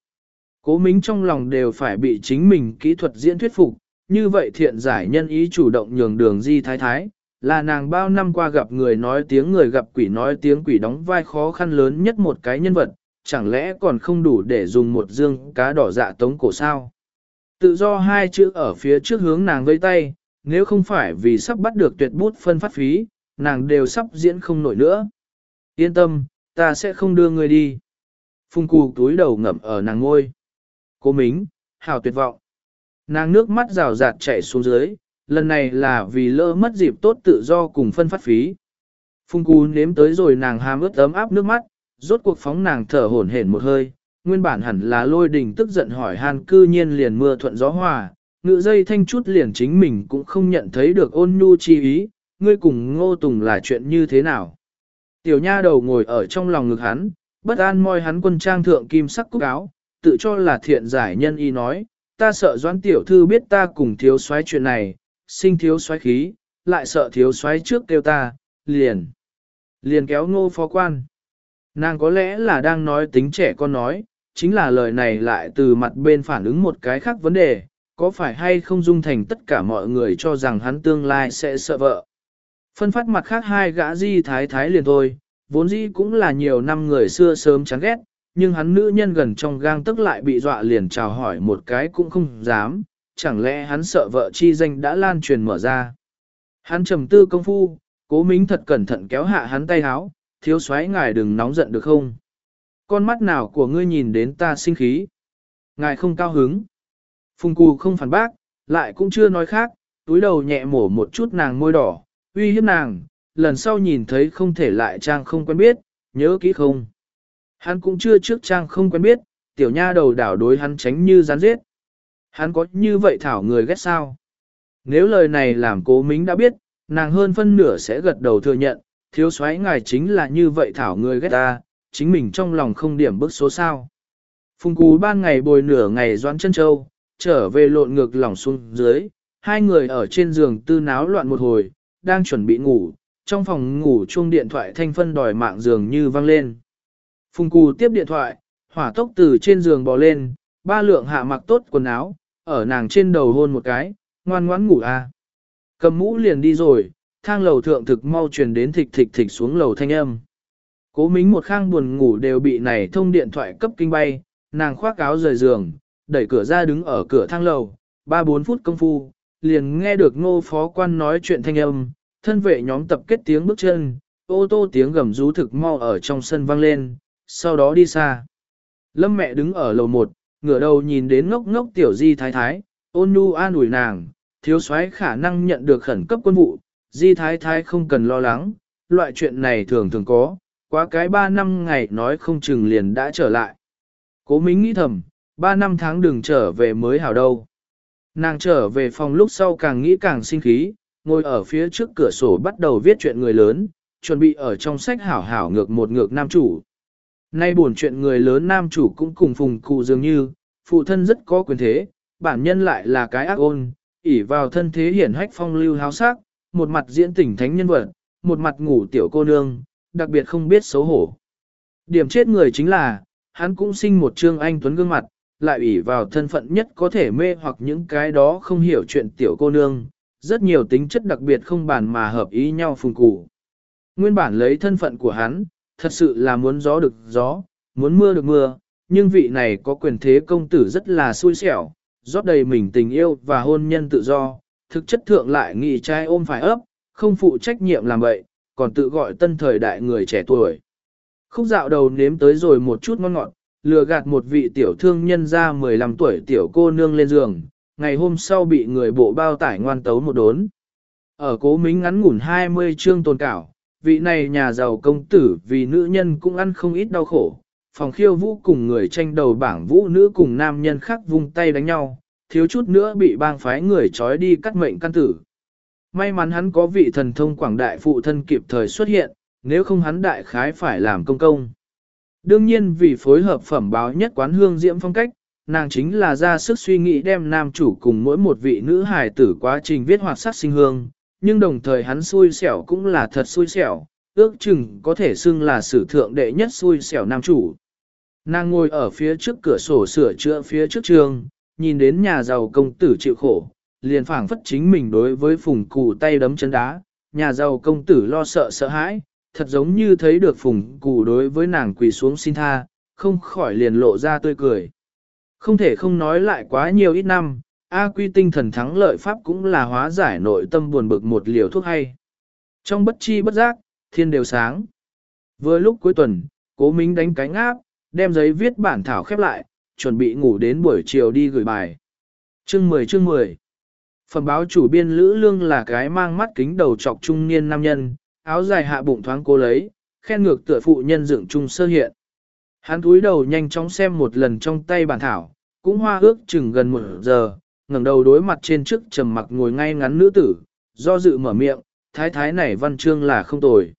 Cố mính trong lòng đều phải bị chính mình kỹ thuật diễn thuyết phục, như vậy thiện giải nhân ý chủ động nhường đường di thái thái, là nàng bao năm qua gặp người nói tiếng người gặp quỷ nói tiếng quỷ đóng vai khó khăn lớn nhất một cái nhân vật, chẳng lẽ còn không đủ để dùng một dương cá đỏ dạ tống cổ sao. Tự do hai chữ ở phía trước hướng nàng vây tay, nếu không phải vì sắp bắt được tuyệt bút phân phát phí, nàng đều sắp diễn không nổi nữa. Yên tâm, ta sẽ không đưa người đi. Phung cù túi đầu ngậm ở nàng ngôi. Cô Mính, hào tuyệt vọng. Nàng nước mắt rào rạt chảy xuống dưới, lần này là vì lỡ mất dịp tốt tự do cùng phân phát phí. Phung cú nếm tới rồi nàng hàm ướt ấm áp nước mắt, rốt cuộc phóng nàng thở hổn hển một hơi, nguyên bản hẳn là lôi đình tức giận hỏi hàn cư nhiên liền mưa thuận gió hòa, ngự dây thanh chút liền chính mình cũng không nhận thấy được ôn nhu chi ý, ngươi cùng ngô tùng là chuyện như thế nào. Tiểu nha đầu ngồi ở trong lòng ngực hắn, bất an moi hắn quân trang thượng kim sắc cúc áo, tự cho là thiện giải nhân y nói, ta sợ doãn tiểu thư biết ta cùng thiếu soái chuyện này, sinh thiếu soái khí, lại sợ thiếu soái trước kêu ta, liền. Liền kéo ngô phó quan. Nàng có lẽ là đang nói tính trẻ con nói, chính là lời này lại từ mặt bên phản ứng một cái khác vấn đề, có phải hay không dung thành tất cả mọi người cho rằng hắn tương lai sẽ sợ vợ. Phân phát mặt khác hai gã di thái thái liền thôi, vốn dĩ cũng là nhiều năm người xưa sớm chán ghét, nhưng hắn nữ nhân gần trong gang tức lại bị dọa liền chào hỏi một cái cũng không dám, chẳng lẽ hắn sợ vợ chi danh đã lan truyền mở ra. Hắn trầm tư công phu, cố mính thật cẩn thận kéo hạ hắn tay háo, thiếu soái ngài đừng nóng giận được không? Con mắt nào của ngươi nhìn đến ta sinh khí? Ngài không cao hứng. Phùng cù không phản bác, lại cũng chưa nói khác, túi đầu nhẹ mổ một chút nàng môi đỏ, uy hiếp nàng, lần sau nhìn thấy không thể lại trang không quen biết, nhớ kỹ không. Hắn cũng chưa trước trang không quen biết, tiểu nha đầu đảo đối hắn tránh như rắn giết. Hắn có như vậy thảo người ghét sao? Nếu lời này làm cố mính đã biết, nàng hơn phân nửa sẽ gật đầu thừa nhận, thiếu soái ngài chính là như vậy thảo người ghét ta, chính mình trong lòng không điểm bức số sao. Phùng cú ban ngày bồi nửa ngày doãn chân châu, trở về lộn ngược lòng xuống dưới, hai người ở trên giường tư náo loạn một hồi, đang chuẩn bị ngủ, trong phòng ngủ chuông điện thoại thanh phân đòi mạng giường như vang lên. Phùng cù tiếp điện thoại, hỏa tốc từ trên giường bò lên, ba lượng hạ mặc tốt quần áo, ở nàng trên đầu hôn một cái, ngoan ngoãn ngủ à. Cầm mũ liền đi rồi, thang lầu thượng thực mau truyền đến thịch thịch thịch xuống lầu thanh âm. Cố mính một khang buồn ngủ đều bị này thông điện thoại cấp kinh bay, nàng khoác áo rời giường, đẩy cửa ra đứng ở cửa thang lầu, ba bốn phút công phu, liền nghe được ngô phó quan nói chuyện thanh âm, thân vệ nhóm tập kết tiếng bước chân, ô tô tiếng gầm rú thực mau ở trong sân vang lên, sau đó đi xa. Lâm mẹ đứng ở lầu một, ngửa đầu nhìn đến ngốc ngốc tiểu di thái thái, ôn nhu an ủi nàng, thiếu soái khả năng nhận được khẩn cấp quân vụ, di thái thái không cần lo lắng, loại chuyện này thường thường có, quá cái ba năm ngày nói không chừng liền đã trở lại. Cố Mính nghĩ thầm, ba năm tháng đừng trở về mới hảo đâu. Nàng trở về phòng lúc sau càng nghĩ càng sinh khí, ngồi ở phía trước cửa sổ bắt đầu viết chuyện người lớn, chuẩn bị ở trong sách hảo hảo ngược một ngược nam chủ. Nay buồn chuyện người lớn nam chủ cũng cùng phùng cụ dường như, phụ thân rất có quyền thế, bản nhân lại là cái ác ôn, ỉ vào thân thế hiển hách phong lưu háo sắc, một mặt diễn tỉnh thánh nhân vật, một mặt ngủ tiểu cô nương, đặc biệt không biết xấu hổ. Điểm chết người chính là, hắn cũng sinh một trương anh tuấn gương mặt, lại ủy vào thân phận nhất có thể mê hoặc những cái đó không hiểu chuyện tiểu cô nương, rất nhiều tính chất đặc biệt không bàn mà hợp ý nhau phùng cụ. Nguyên bản lấy thân phận của hắn, thật sự là muốn gió được gió, muốn mưa được mưa, nhưng vị này có quyền thế công tử rất là xui xẻo, rót đầy mình tình yêu và hôn nhân tự do, thực chất thượng lại nghị trai ôm phải ấp, không phụ trách nhiệm làm vậy, còn tự gọi tân thời đại người trẻ tuổi. Khúc dạo đầu nếm tới rồi một chút ngon ngọt, lừa gạt một vị tiểu thương nhân ra 15 tuổi tiểu cô nương lên giường, ngày hôm sau bị người bộ bao tải ngoan tấu một đốn. Ở cố mính ngắn ngủn 20 chương tồn cảo, vị này nhà giàu công tử vì nữ nhân cũng ăn không ít đau khổ. Phòng khiêu vũ cùng người tranh đầu bảng vũ nữ cùng nam nhân khác vung tay đánh nhau, thiếu chút nữa bị bang phái người trói đi cắt mệnh căn tử. May mắn hắn có vị thần thông quảng đại phụ thân kịp thời xuất hiện, nếu không hắn đại khái phải làm công công. Đương nhiên vì phối hợp phẩm báo nhất quán hương diễm phong cách, nàng chính là ra sức suy nghĩ đem nam chủ cùng mỗi một vị nữ hài tử quá trình viết hoạt sắc sinh hương, nhưng đồng thời hắn xui xẻo cũng là thật xui xẻo, ước chừng có thể xưng là sử thượng đệ nhất xui xẻo nam chủ. Nàng ngồi ở phía trước cửa sổ sửa chữa phía trước trường, nhìn đến nhà giàu công tử chịu khổ, liền phảng phất chính mình đối với phùng cụ tay đấm chân đá, nhà giàu công tử lo sợ sợ hãi, thật giống như thấy được phùng cụ đối với nàng quỳ xuống xin tha, không khỏi liền lộ ra tươi cười. Không thể không nói lại quá nhiều ít năm, A quy tinh thần thắng lợi pháp cũng là hóa giải nội tâm buồn bực một liều thuốc hay. Trong bất chi bất giác, thiên đều sáng. Vừa lúc cuối tuần, cố minh đánh cánh áp, đem giấy viết bản thảo khép lại, chuẩn bị ngủ đến buổi chiều đi gửi bài. Chương 10 chương 10 Phẩm báo chủ biên Lữ Lương là cái mang mắt kính đầu trọc trung niên nam nhân, áo dài hạ bụng thoáng cô lấy, khen ngược tựa phụ nhân dựng trung sơ hiện. Hắn túi đầu nhanh chóng xem một lần trong tay bản thảo, cũng hoa ước chừng gần một giờ, ngẩng đầu đối mặt trên trước trầm mặc ngồi ngay ngắn nữ tử, do dự mở miệng, thái thái này văn chương là không tồi.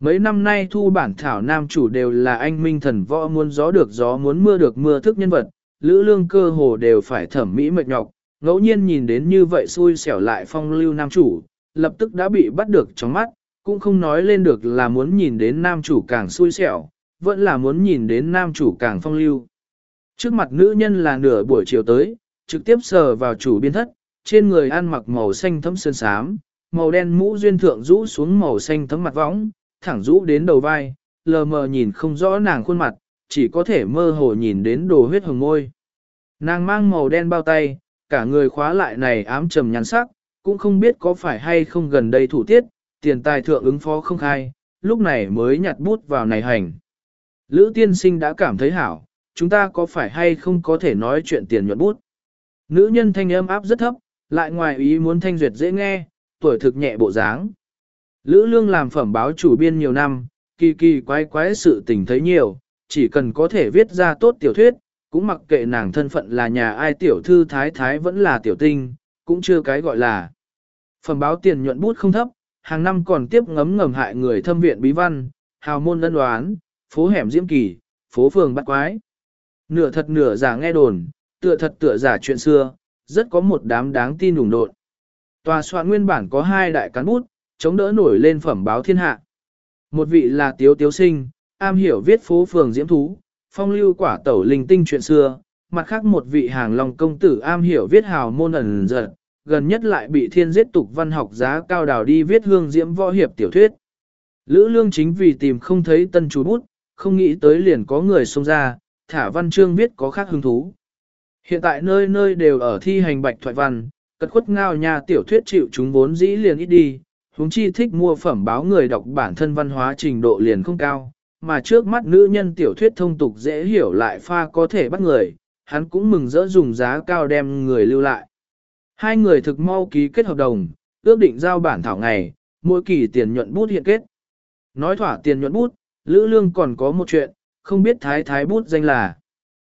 Mấy năm nay thu bản thảo nam chủ đều là anh minh thần võ muốn gió được gió muốn mưa được mưa thức nhân vật, lữ lương cơ hồ đều phải thẩm mỹ mệt nhọc, ngẫu nhiên nhìn đến như vậy xui xẻo lại phong lưu nam chủ, lập tức đã bị bắt được trong mắt, cũng không nói lên được là muốn nhìn đến nam chủ càng xui xẻo, vẫn là muốn nhìn đến nam chủ càng phong lưu. Trước mặt nữ nhân là nửa buổi chiều tới, trực tiếp sờ vào chủ biên thất, trên người ăn mặc màu xanh thấm sơn sám, màu đen mũ duyên thượng rũ xuống màu xanh thấm mặt võng, thẳng rũ đến đầu vai, lờ mờ nhìn không rõ nàng khuôn mặt, chỉ có thể mơ hồ nhìn đến đồ huyết hồng môi. Nàng mang màu đen bao tay, cả người khóa lại này ám trầm nhắn sắc, cũng không biết có phải hay không gần đây thủ tiết, tiền tài thượng ứng phó không khai, lúc này mới nhặt bút vào này hành. Lữ tiên sinh đã cảm thấy hảo, chúng ta có phải hay không có thể nói chuyện tiền nhuận bút. Nữ nhân thanh âm áp rất thấp, lại ngoài ý muốn thanh duyệt dễ nghe, tuổi thực nhẹ bộ dáng. Lữ lương làm phẩm báo chủ biên nhiều năm, kỳ kỳ quái quái sự tình thấy nhiều, chỉ cần có thể viết ra tốt tiểu thuyết, cũng mặc kệ nàng thân phận là nhà ai tiểu thư thái thái vẫn là tiểu tinh, cũng chưa cái gọi là. Phẩm báo tiền nhuận bút không thấp, hàng năm còn tiếp ngấm ngầm hại người thâm viện bí văn, hào môn lân đoán, phố hẻm diễm kỳ, phố phường bắt quái. Nửa thật nửa giả nghe đồn, tựa thật tựa giả chuyện xưa, rất có một đám đáng tin đủng độn. Tòa soạn nguyên bản có hai đại cán bút, chống đỡ nổi lên phẩm báo thiên hạ. Một vị là Tiếu Tiếu Sinh, am hiểu viết phố phường diễm thú, phong lưu quả tẩu linh tinh chuyện xưa, mặt khác một vị hàng long công tử am hiểu viết hào môn ẩn giật, gần nhất lại bị thiên giết tục văn học giá cao đào đi viết hương diễm võ hiệp tiểu thuyết. Lữ lương chính vì tìm không thấy tân chú bút, không nghĩ tới liền có người xông ra, thả văn chương viết có khác hứng thú. Hiện tại nơi nơi đều ở thi hành bạch thoại văn, cất khuất ngao nhà tiểu thuyết chịu chúng vốn dĩ liền ít đi, huống chi thích mua phẩm báo người đọc bản thân văn hóa trình độ liền không cao, mà trước mắt nữ nhân tiểu thuyết thông tục dễ hiểu lại pha có thể bắt người, hắn cũng mừng rỡ dùng giá cao đem người lưu lại. Hai người thực mau ký kết hợp đồng, ước định giao bản thảo ngày, mỗi kỳ tiền nhuận bút hiện kết. Nói thỏa tiền nhuận bút, Lữ Lương còn có một chuyện, không biết thái thái bút danh là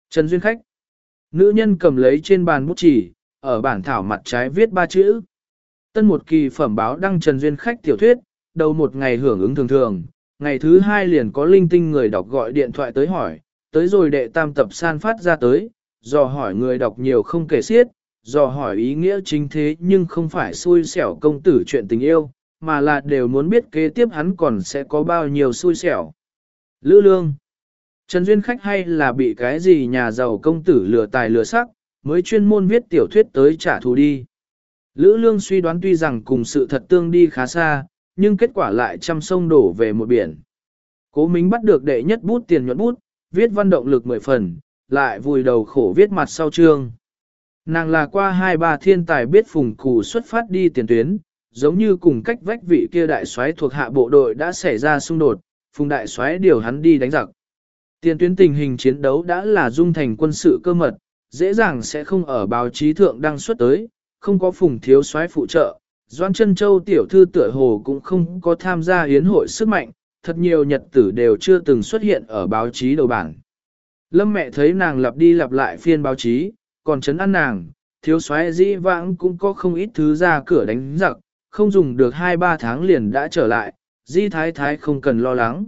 Trần Duyên Khách. Nữ nhân cầm lấy trên bàn bút chỉ, ở bản thảo mặt trái viết ba chữ. Tân một kỳ phẩm báo đăng Trần Duyên Khách tiểu thuyết, đầu một ngày hưởng ứng thường thường, ngày thứ hai liền có linh tinh người đọc gọi điện thoại tới hỏi, tới rồi đệ tam tập san phát ra tới, dò hỏi người đọc nhiều không kể xiết, dò hỏi ý nghĩa chính thế nhưng không phải xui xẻo công tử chuyện tình yêu, mà là đều muốn biết kế tiếp hắn còn sẽ có bao nhiêu xui xẻo. Lữ lương Trần Duyên khách hay là bị cái gì nhà giàu công tử lừa tài lừa sắc, mới chuyên môn viết tiểu thuyết tới trả thù đi. Lữ lương suy đoán tuy rằng cùng sự thật tương đi khá xa, nhưng kết quả lại trăm sông đổ về một biển. Cố Mính bắt được đệ nhất bút tiền nhuận bút, viết văn động lực mười phần, lại vùi đầu khổ viết mặt sau chương. Nàng là qua hai ba thiên tài biết phùng cù xuất phát đi tiền tuyến, giống như cùng cách vách vị kia đại soái thuộc hạ bộ đội đã xảy ra xung đột, phùng đại soái điều hắn đi đánh giặc. Tiền tuyến tình hình chiến đấu đã là dung thành quân sự cơ mật, dễ dàng sẽ không ở báo chí thượng đăng xuất tới, không có phùng thiếu soái phụ trợ. Doan chân châu tiểu thư tựa hồ cũng không có tham gia hiến hội sức mạnh, thật nhiều nhật tử đều chưa từng xuất hiện ở báo chí đầu bảng. Lâm mẹ thấy nàng lặp đi lặp lại phiên báo chí, còn chấn ăn nàng, thiếu soái dĩ vãng cũng có không ít thứ ra cửa đánh giặc, không dùng được 2-3 tháng liền đã trở lại, di thái thái không cần lo lắng.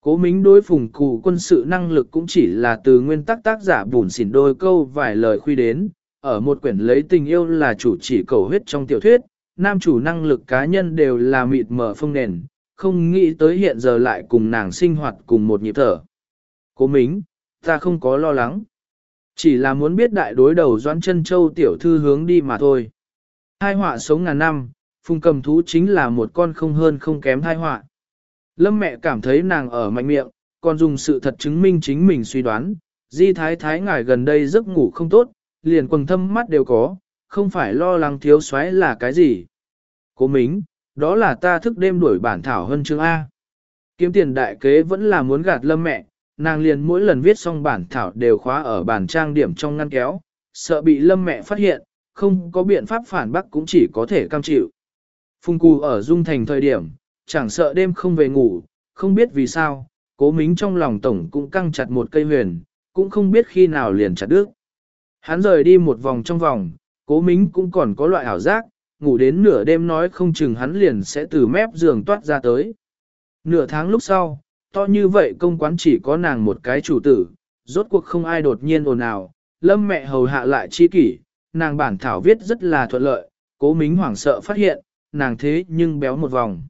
Cố mính đối phùng cụ quân sự năng lực cũng chỉ là từ nguyên tắc tác giả bùn xỉn đôi câu vài lời khuy đến, ở một quyển lấy tình yêu là chủ chỉ cầu huyết trong tiểu thuyết, nam chủ năng lực cá nhân đều là mịt mở phong nền, không nghĩ tới hiện giờ lại cùng nàng sinh hoạt cùng một nhịp thở. Cố mính, ta không có lo lắng. Chỉ là muốn biết đại đối đầu doãn chân châu tiểu thư hướng đi mà thôi. Hai họa sống ngàn năm, phùng cầm thú chính là một con không hơn không kém thai họa. Lâm mẹ cảm thấy nàng ở mạnh miệng, còn dùng sự thật chứng minh chính mình suy đoán, di thái thái ngài gần đây giấc ngủ không tốt, liền quần thâm mắt đều có, không phải lo lắng thiếu xoáy là cái gì. Cố mính, đó là ta thức đêm đuổi bản thảo hơn chương A. Kiếm tiền đại kế vẫn là muốn gạt lâm mẹ, nàng liền mỗi lần viết xong bản thảo đều khóa ở bản trang điểm trong ngăn kéo, sợ bị lâm mẹ phát hiện, không có biện pháp phản bác cũng chỉ có thể cam chịu. Phung cù ở Dung Thành thời điểm, chẳng sợ đêm không về ngủ, không biết vì sao, cố mính trong lòng tổng cũng căng chặt một cây huyền, cũng không biết khi nào liền chặt đứt. Hắn rời đi một vòng trong vòng, cố mính cũng còn có loại ảo giác, ngủ đến nửa đêm nói không chừng hắn liền sẽ từ mép giường toát ra tới. Nửa tháng lúc sau, to như vậy công quán chỉ có nàng một cái chủ tử, rốt cuộc không ai đột nhiên ồn ào, lâm mẹ hầu hạ lại chi kỷ, nàng bản thảo viết rất là thuận lợi, cố mính hoảng sợ phát hiện, nàng thế nhưng béo một vòng.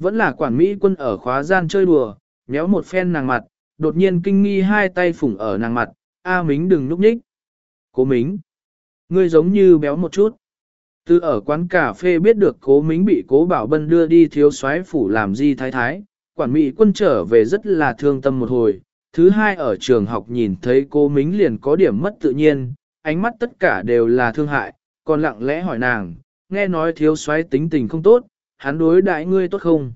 Vẫn là quản Mỹ quân ở khóa gian chơi đùa, méo một phen nàng mặt, đột nhiên kinh nghi hai tay phủng ở nàng mặt, A Mính đừng núp nhích. Cố Mính, ngươi giống như béo một chút. Từ ở quán cà phê biết được cố Mính bị cố Bảo Bân đưa đi thiếu soái phủ làm gì thái thái, quản Mỹ quân trở về rất là thương tâm một hồi. Thứ hai ở trường học nhìn thấy cô Mính liền có điểm mất tự nhiên, ánh mắt tất cả đều là thương hại, còn lặng lẽ hỏi nàng, nghe nói thiếu soái tính tình không tốt, hắn đối đại ngươi tốt không?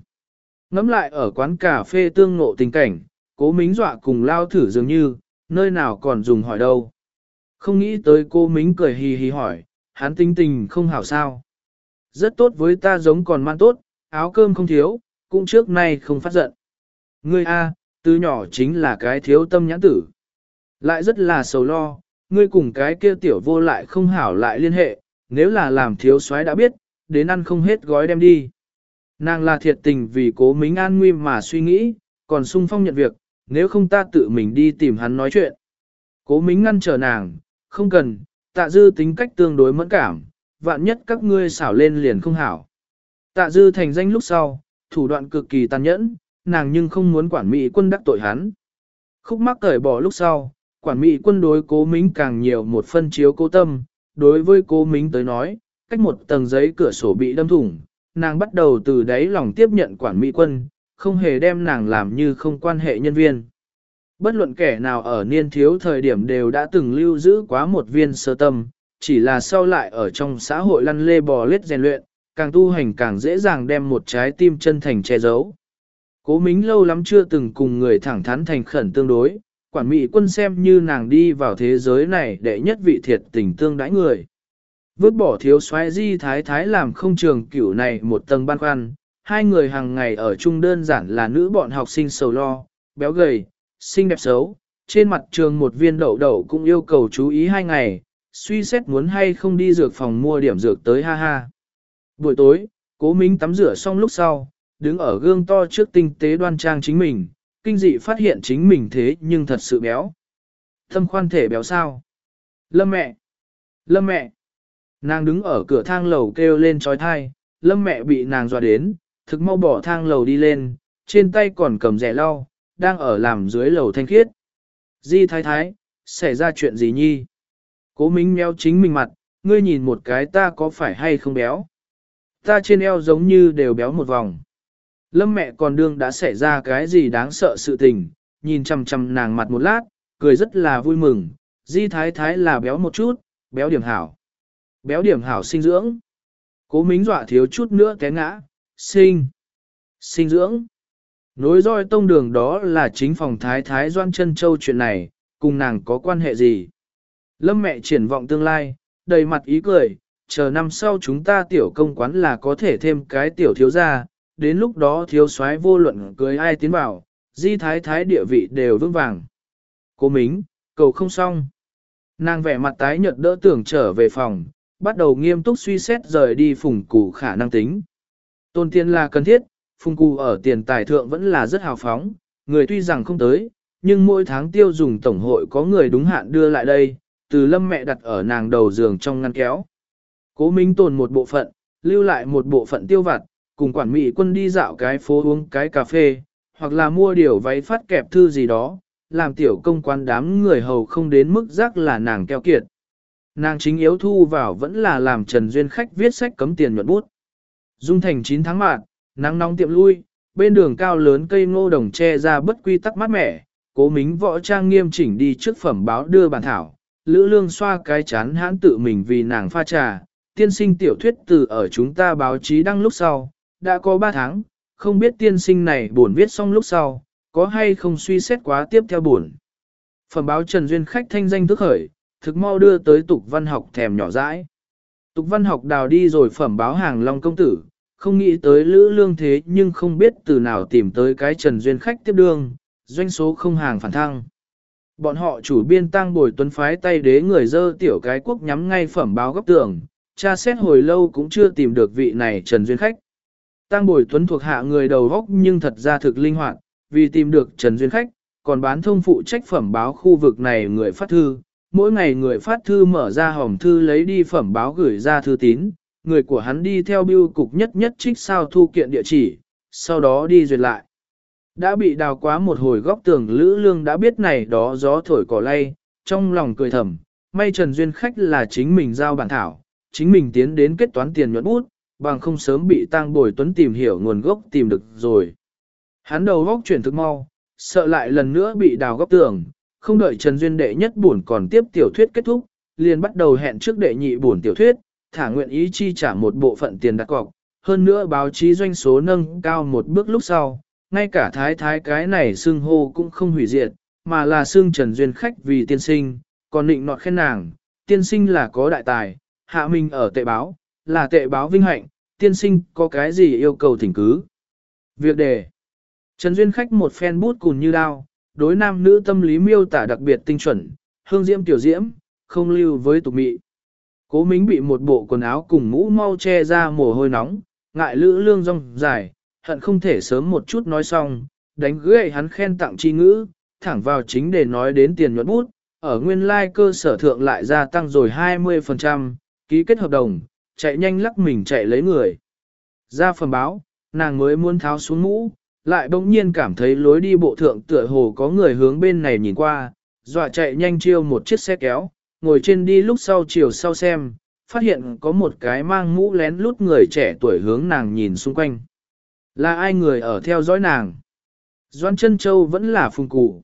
Ngắm lại ở quán cà phê tương ngộ tình cảnh, cố mính dọa cùng lao thử dường như, nơi nào còn dùng hỏi đâu. Không nghĩ tới cô mính cười hì hì hỏi, hắn tinh tình không hảo sao. Rất tốt với ta giống còn man tốt, áo cơm không thiếu, cũng trước nay không phát giận. Ngươi A, từ nhỏ chính là cái thiếu tâm nhãn tử. Lại rất là sầu lo, ngươi cùng cái kia tiểu vô lại không hảo lại liên hệ, nếu là làm thiếu soái đã biết, đến ăn không hết gói đem đi. Nàng là thiệt tình vì cố mính an nguy mà suy nghĩ, còn sung phong nhận việc, nếu không ta tự mình đi tìm hắn nói chuyện. Cố mính ngăn trở nàng, không cần, tạ dư tính cách tương đối mẫn cảm, vạn nhất các ngươi xảo lên liền không hảo. Tạ dư thành danh lúc sau, thủ đoạn cực kỳ tàn nhẫn, nàng nhưng không muốn quản mỹ quân đắc tội hắn. Khúc mắc cởi bỏ lúc sau, quản mỹ quân đối cố mính càng nhiều một phân chiếu cố tâm, đối với cố mính tới nói, cách một tầng giấy cửa sổ bị đâm thủng, nàng bắt đầu từ đấy lòng tiếp nhận quản mỹ quân, không hề đem nàng làm như không quan hệ nhân viên. Bất luận kẻ nào ở niên thiếu thời điểm đều đã từng lưu giữ quá một viên sơ tâm, chỉ là sau lại ở trong xã hội lăn lê bò lết rèn luyện, càng tu hành càng dễ dàng đem một trái tim chân thành che giấu. Cố Mính lâu lắm chưa từng cùng người thẳng thắn thành khẩn tương đối, quản mỹ quân xem như nàng đi vào thế giới này để nhất vị thiệt tình tương đãi người. Vứt bỏ thiếu soái di thái thái làm không trường cửu này một tầng ban khoăn, hai người hàng ngày ở chung đơn giản là nữ bọn học sinh sầu lo, béo gầy, xinh đẹp xấu, trên mặt trường một viên đậu đậu cũng yêu cầu chú ý hai ngày, suy xét muốn hay không đi dược phòng mua điểm dược tới ha ha. Buổi tối, cố minh tắm rửa xong lúc sau, đứng ở gương to trước tinh tế đoan trang chính mình, kinh dị phát hiện chính mình thế nhưng thật sự béo. Thâm khoan thể béo sao? Lâm mẹ! Lâm mẹ! Nàng đứng ở cửa thang lầu kêu lên trói thai, lâm mẹ bị nàng dọa đến, thực mau bỏ thang lầu đi lên, trên tay còn cầm rẻ lau, đang ở làm dưới lầu thanh khiết. Di thái thái, xảy ra chuyện gì nhi? Cố Mính meo chính mình mặt, ngươi nhìn một cái ta có phải hay không béo? Ta trên eo giống như đều béo một vòng. Lâm mẹ còn đương đã xảy ra cái gì đáng sợ sự tình, nhìn chằm chằm nàng mặt một lát, cười rất là vui mừng, di thái thái là béo một chút, béo điểm hảo. Béo điểm hảo sinh dưỡng. Cố mính dọa thiếu chút nữa té ngã, sinh. Sinh dưỡng. Nối roi tông đường đó là chính phòng thái thái doan chân châu chuyện này, cùng nàng có quan hệ gì. Lâm mẹ triển vọng tương lai, đầy mặt ý cười, chờ năm sau chúng ta tiểu công quán là có thể thêm cái tiểu thiếu gia, đến lúc đó thiếu soái vô luận cưới ai tiến vào, di thái thái địa vị đều vững vàng. Cố mính, cầu không xong. Nàng vẻ mặt tái nhợt đỡ tưởng trở về phòng, bắt đầu nghiêm túc suy xét rời đi phùng cụ khả năng tính. Tôn tiền là cần thiết, phùng cụ ở tiền tài thượng vẫn là rất hào phóng, người tuy rằng không tới, nhưng mỗi tháng tiêu dùng tổng hội có người đúng hạn đưa lại đây, từ lâm mẹ đặt ở nàng đầu giường trong ngăn kéo. Cố Minh tồn một bộ phận, lưu lại một bộ phận tiêu vặt, cùng quản mỹ quân đi dạo cái phố uống cái cà phê, hoặc là mua điều váy phát kẹp thư gì đó, làm tiểu công quan đám người hầu không đến mức rắc là nàng keo kiệt. Nàng chính yếu thu vào vẫn là làm Trần Duyên khách viết sách cấm tiền nhuận bút. Dung thành 9 tháng mạng, nắng nóng tiệm lui, bên đường cao lớn cây ngô đồng che ra bất quy tắc mát mẻ, cố mính võ trang nghiêm chỉnh đi trước phẩm báo đưa bản thảo, lữ lương xoa cái chán hãn tự mình vì nàng pha trà, tiên sinh tiểu thuyết từ ở chúng ta báo chí đăng lúc sau, đã có 3 tháng, không biết tiên sinh này buồn viết xong lúc sau, có hay không suy xét quá tiếp theo buồn. Phẩm báo Trần Duyên khách thanh danh thức khởi, thực mau đưa tới tục văn học thèm nhỏ dãi. Tục văn học đào đi rồi phẩm báo hàng Long công tử, không nghĩ tới lữ lương thế nhưng không biết từ nào tìm tới cái Trần Duyên khách tiếp đương, doanh số không hàng phản thăng. Bọn họ chủ biên tăng bồi tuấn phái tay đế người dơ tiểu cái quốc nhắm ngay phẩm báo góc tường, cha xét hồi lâu cũng chưa tìm được vị này Trần Duyên Khách. Tăng bồi tuấn thuộc hạ người đầu góc nhưng thật ra thực linh hoạt, vì tìm được Trần Duyên Khách, còn bán thông phụ trách phẩm báo khu vực này người phát thư. Mỗi ngày người phát thư mở ra hòm thư lấy đi phẩm báo gửi ra thư tín, người của hắn đi theo biêu cục nhất nhất trích sao thu kiện địa chỉ, sau đó đi duyệt lại. Đã bị đào quá một hồi góc tường Lữ Lương đã biết này đó gió thổi cỏ lay, trong lòng cười thầm, may Trần Duyên khách là chính mình giao bản thảo, chính mình tiến đến kết toán tiền nhuận bút, bằng không sớm bị tang bồi tuấn tìm hiểu nguồn gốc tìm được rồi. Hắn đầu góc chuyển thực mau, sợ lại lần nữa bị đào góc tường, không đợi Trần Duyên đệ nhất buồn còn tiếp tiểu thuyết kết thúc, liền bắt đầu hẹn trước đệ nhị buồn tiểu thuyết, thả nguyện ý chi trả một bộ phận tiền đặt cọc, hơn nữa báo chí doanh số nâng cao một bước lúc sau, ngay cả thái thái cái này xưng hô cũng không hủy diệt, mà là xưng Trần Duyên khách vì tiên sinh, còn định nọt khen nàng, tiên sinh là có đại tài, hạ mình ở tệ báo, là tệ báo vinh hạnh, tiên sinh có cái gì yêu cầu thỉnh cứ. Việc đề Trần Duyên khách một phen bút cùn như đao, đối nam nữ tâm lý miêu tả đặc biệt tinh chuẩn, hương diễm tiểu diễm, không lưu với tục mị. Cố Mính bị một bộ quần áo cùng mũ mau che ra mồ hôi nóng, ngại lữ lương rong dài, hận không thể sớm một chút nói xong, đánh gãy hắn khen tặng chi ngữ, thẳng vào chính để nói đến tiền nhuận bút, ở nguyên lai like cơ sở thượng lại gia tăng rồi 20%, ký kết hợp đồng, chạy nhanh lắc mình chạy lấy người. Ra phần báo, nàng mới muốn tháo xuống mũ, lại bỗng nhiên cảm thấy lối đi bộ thượng tựa hồ có người hướng bên này nhìn qua, dọa chạy nhanh chiêu một chiếc xe kéo, ngồi trên đi lúc sau chiều sau xem, phát hiện có một cái mang mũ lén lút người trẻ tuổi hướng nàng nhìn xung quanh. Là ai người ở theo dõi nàng? Doan chân châu vẫn là phùng cụ.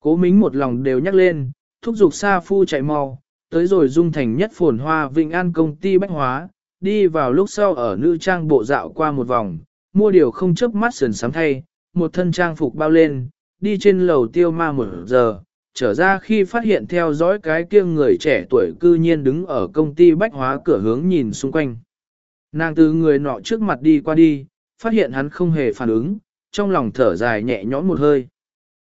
Cố mính một lòng đều nhắc lên, thúc giục xa Phu chạy mau, tới rồi dung thành nhất phồn hoa Vịnh An công ty bách hóa, đi vào lúc sau ở nữ trang bộ dạo qua một vòng, mua điều không chớp mắt sườn sắm thay, một thân trang phục bao lên, đi trên lầu tiêu ma một giờ, trở ra khi phát hiện theo dõi cái kia người trẻ tuổi cư nhiên đứng ở công ty bách hóa cửa hướng nhìn xung quanh. Nàng từ người nọ trước mặt đi qua đi, phát hiện hắn không hề phản ứng, trong lòng thở dài nhẹ nhõm một hơi.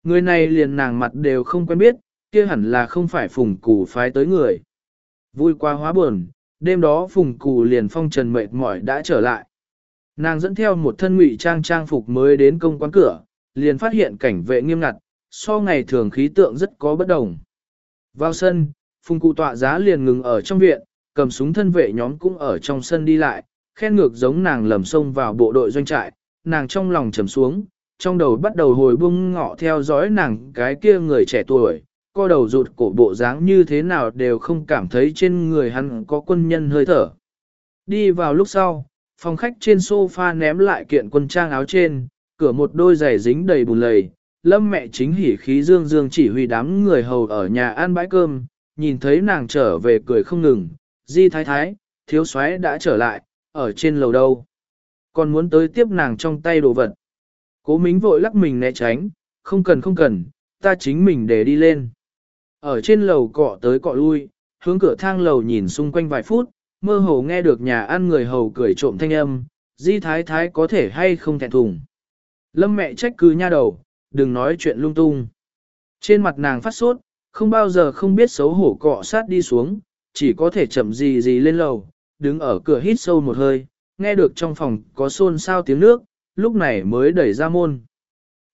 Người này liền nàng mặt đều không quen biết, kia hẳn là không phải phùng củ phái tới người. Vui qua hóa buồn, đêm đó phùng củ liền phong trần mệt mỏi đã trở lại. Nàng dẫn theo một thân ngụy trang trang phục mới đến công quán cửa, liền phát hiện cảnh vệ nghiêm ngặt, so ngày thường khí tượng rất có bất đồng. Vào sân, phùng cụ tọa giá liền ngừng ở trong viện, cầm súng thân vệ nhóm cũng ở trong sân đi lại, khen ngược giống nàng lầm sông vào bộ đội doanh trại, nàng trong lòng trầm xuống, trong đầu bắt đầu hồi bung ngọ theo dõi nàng cái kia người trẻ tuổi, co đầu rụt cổ bộ dáng như thế nào đều không cảm thấy trên người hắn có quân nhân hơi thở. Đi vào lúc sau, phòng khách trên sofa ném lại kiện quân trang áo trên, cửa một đôi giày dính đầy bùn lầy, lâm mẹ chính hỉ khí dương dương chỉ huy đám người hầu ở nhà ăn bãi cơm, nhìn thấy nàng trở về cười không ngừng, di thái thái, thiếu soái đã trở lại, ở trên lầu đâu. Còn muốn tới tiếp nàng trong tay đồ vật. Cố mính vội lắc mình né tránh, không cần không cần, ta chính mình để đi lên. Ở trên lầu cọ tới cọ lui, hướng cửa thang lầu nhìn xung quanh vài phút, mơ hồ nghe được nhà ăn người hầu cười trộm thanh âm, di thái thái có thể hay không thẹn thùng. Lâm mẹ trách cứ nha đầu, đừng nói chuyện lung tung. Trên mặt nàng phát sốt, không bao giờ không biết xấu hổ cọ sát đi xuống, chỉ có thể chậm gì gì lên lầu, đứng ở cửa hít sâu một hơi, nghe được trong phòng có xôn xao tiếng nước, lúc này mới đẩy ra môn.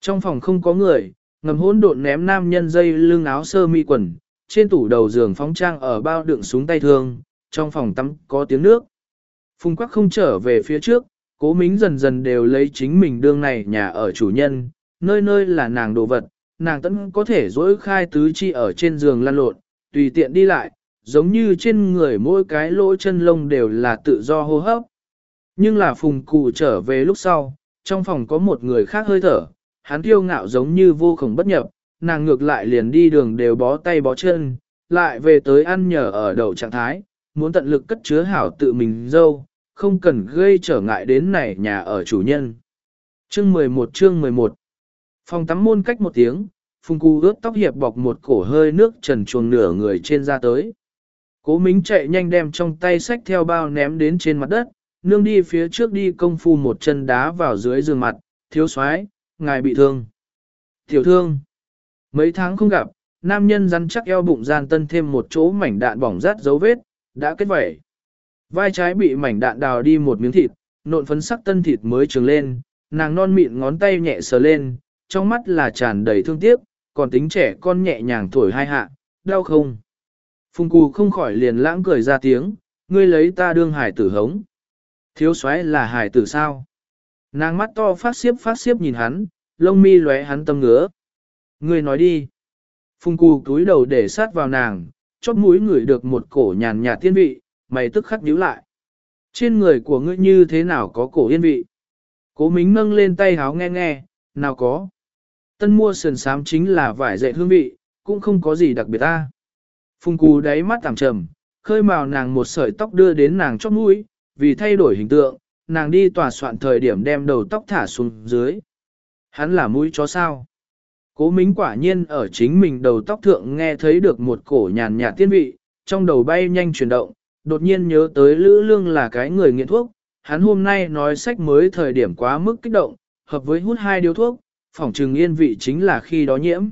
Trong phòng không có người, ngầm hỗn độn ném nam nhân dây lưng áo sơ mi quần, trên tủ đầu giường phóng trang ở bao đựng súng tay thương, trong phòng tắm có tiếng nước. Phùng quắc không trở về phía trước, cố mính dần dần đều lấy chính mình đương này nhà ở chủ nhân, nơi nơi là nàng đồ vật, nàng tẫn có thể dỗi khai tứ chi ở trên giường lăn lộn, tùy tiện đi lại, giống như trên người mỗi cái lỗ chân lông đều là tự do hô hấp. Nhưng là phùng cụ trở về lúc sau, trong phòng có một người khác hơi thở, hắn kiêu ngạo giống như vô khổng bất nhập, nàng ngược lại liền đi đường đều bó tay bó chân, lại về tới ăn nhờ ở đầu trạng thái, muốn tận lực cất chứa hảo tự mình dâu, không cần gây trở ngại đến này nhà ở chủ nhân. Chương 11 chương 11 Phòng tắm môn cách một tiếng, phùng cụ ướt tóc hiệp bọc một cổ hơi nước trần chuồng nửa người trên ra tới. Cố Mính chạy nhanh đem trong tay sách theo bao ném đến trên mặt đất, nương đi phía trước đi công phu một chân đá vào dưới giường mặt, thiếu soái ngài bị thương. Tiểu thương. Mấy tháng không gặp, nam nhân rắn chắc eo bụng gian tân thêm một chỗ mảnh đạn bỏng rát dấu vết, đã kết vẩy. Vai trái bị mảnh đạn đào đi một miếng thịt, nộn phấn sắc tân thịt mới trường lên, nàng non mịn ngón tay nhẹ sờ lên, trong mắt là tràn đầy thương tiếc, còn tính trẻ con nhẹ nhàng thổi hai hạ, đau không? Phùng cù không khỏi liền lãng cười ra tiếng, ngươi lấy ta đương hải tử hống. Thiếu soái là hải tử sao? Nàng mắt to phát xiếp phát xiếp nhìn hắn, lông mi lóe hắn tâm ngứa. Ngươi nói đi. Phùng cù túi đầu để sát vào nàng, chóp mũi ngửi được một cổ nhàn nhạt tiên vị, mày tức khắc nhíu lại. Trên người của ngươi như thế nào có cổ yên vị? Cố mính nâng lên tay háo nghe nghe, nào có. Tân mua sườn sám chính là vải dệt hương vị, cũng không có gì đặc biệt ta. Phùng cù đáy mắt tảng trầm, khơi màu nàng một sợi tóc đưa đến nàng chóp mũi, vì thay đổi hình tượng, nàng đi tòa soạn thời điểm đem đầu tóc thả xuống dưới. Hắn là mũi chó sao? Cố mính quả nhiên ở chính mình đầu tóc thượng nghe thấy được một cổ nhàn nhạt tiên vị, trong đầu bay nhanh chuyển động, đột nhiên nhớ tới Lữ Lương là cái người nghiện thuốc, hắn hôm nay nói sách mới thời điểm quá mức kích động, hợp với hút hai điếu thuốc, phỏng trừng yên vị chính là khi đó nhiễm.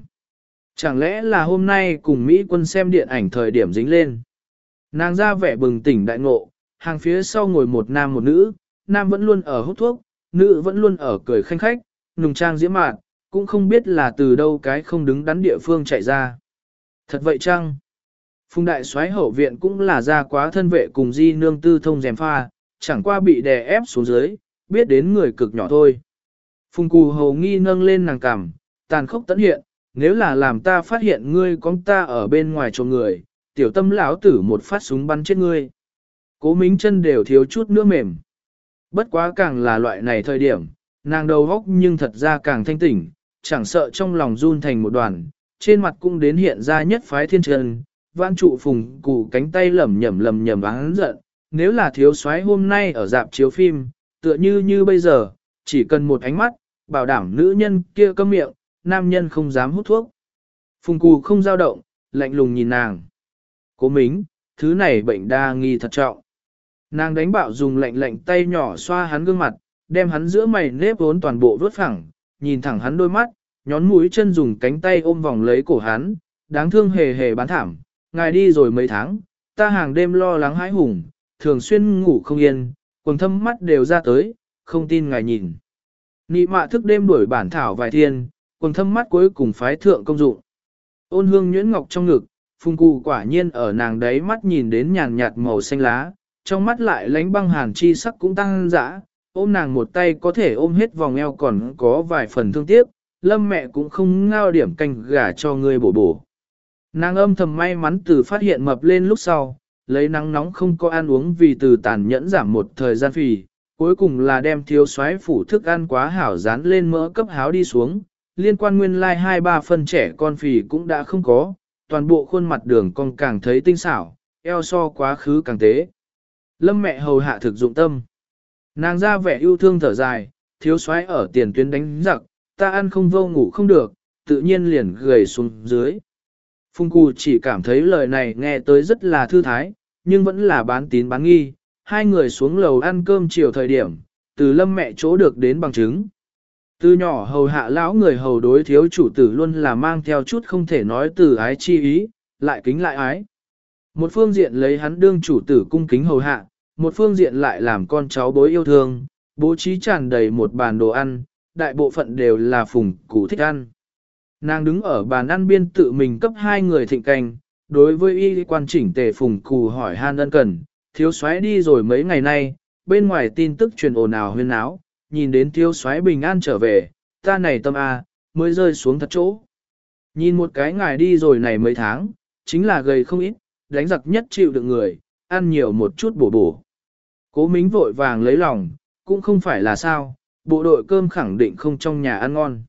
Chẳng lẽ là hôm nay cùng Mỹ quân xem điện ảnh thời điểm dính lên. Nàng ra vẻ bừng tỉnh đại ngộ, hàng phía sau ngồi một nam một nữ, nam vẫn luôn ở hút thuốc, nữ vẫn luôn ở cười khanh khách, nùng trang diễm mạn, cũng không biết là từ đâu cái không đứng đắn địa phương chạy ra. Thật vậy chăng? Phùng đại soái hậu viện cũng là ra quá thân vệ cùng di nương tư thông dèm pha, chẳng qua bị đè ép xuống dưới, biết đến người cực nhỏ thôi. Phùng cù hầu nghi nâng lên nàng cằm, tàn khốc tận hiện, nếu là làm ta phát hiện ngươi con ta ở bên ngoài cho người, tiểu tâm lão tử một phát súng bắn chết ngươi. Cố mính chân đều thiếu chút nữa mềm. Bất quá càng là loại này thời điểm, nàng đầu góc nhưng thật ra càng thanh tỉnh, chẳng sợ trong lòng run thành một đoàn, trên mặt cũng đến hiện ra nhất phái thiên trần, vãn trụ phùng cụ cánh tay lẩm nhẩm lẩm nhẩm hắn giận, nếu là thiếu soái hôm nay ở dạp chiếu phim, tựa như như bây giờ, chỉ cần một ánh mắt, bảo đảm nữ nhân kia câm miệng, nam nhân không dám hút thuốc. Phùng cụ không dao động, lạnh lùng nhìn nàng. Cố mính, thứ này bệnh đa nghi thật trọng. Nàng đánh bạo dùng lạnh lạnh tay nhỏ xoa hắn gương mặt, đem hắn giữa mày nếp vốn toàn bộ vớt phẳng, nhìn thẳng hắn đôi mắt, nhón mũi chân dùng cánh tay ôm vòng lấy cổ hắn, đáng thương hề hề bán thảm, ngài đi rồi mấy tháng, ta hàng đêm lo lắng hãi hùng, thường xuyên ngủ không yên, quần thâm mắt đều ra tới, không tin ngài nhìn. Nị mạ thức đêm đuổi bản thảo vài thiên, quần thâm mắt cuối cùng phái thượng công dụng. Ôn hương nhuyễn ngọc trong ngực, phung cụ quả nhiên ở nàng đấy mắt nhìn đến nhàn nhạt màu xanh lá, trong mắt lại lánh băng hàn chi sắc cũng tăng dã, ôm nàng một tay có thể ôm hết vòng eo còn có vài phần thương tiếc, lâm mẹ cũng không ngao điểm canh gà cho ngươi bổ bổ. Nàng âm thầm may mắn từ phát hiện mập lên lúc sau, lấy nắng nóng không có ăn uống vì từ tàn nhẫn giảm một thời gian phì, cuối cùng là đem thiếu xoáy phủ thức ăn quá hảo dán lên mỡ cấp háo đi xuống, liên quan nguyên lai like hai ba phần trẻ con phì cũng đã không có, toàn bộ khuôn mặt đường con càng thấy tinh xảo, eo so quá khứ càng tế. Lâm mẹ hầu hạ thực dụng tâm. Nàng ra vẻ yêu thương thở dài, thiếu soái ở tiền tuyến đánh giặc, ta ăn không vô ngủ không được, tự nhiên liền gầy xuống dưới. phung Cù chỉ cảm thấy lời này nghe tới rất là thư thái, nhưng vẫn là bán tín bán nghi. Hai người xuống lầu ăn cơm chiều thời điểm, từ lâm mẹ chỗ được đến bằng chứng. Từ nhỏ hầu hạ lão người hầu đối thiếu chủ tử luôn là mang theo chút không thể nói từ ái chi ý, lại kính lại ái. Một phương diện lấy hắn đương chủ tử cung kính hầu hạ, một phương diện lại làm con cháu bối yêu thương, bố trí tràn đầy một bàn đồ ăn, đại bộ phận đều là phùng củ thích ăn. Nàng đứng ở bàn ăn biên tự mình cấp hai người thịnh canh, đối với y quan chỉnh tề phùng cù hỏi han ân cần, thiếu soái đi rồi mấy ngày nay, bên ngoài tin tức truyền ồn ào huyên áo, nhìn đến thiếu soái bình an trở về, ta này tâm a mới rơi xuống thật chỗ. Nhìn một cái ngài đi rồi này mấy tháng, chính là gầy không ít, đánh giặc nhất chịu được người, ăn nhiều một chút bổ bổ. Cố mính vội vàng lấy lòng, cũng không phải là sao, bộ đội cơm khẳng định không trong nhà ăn ngon.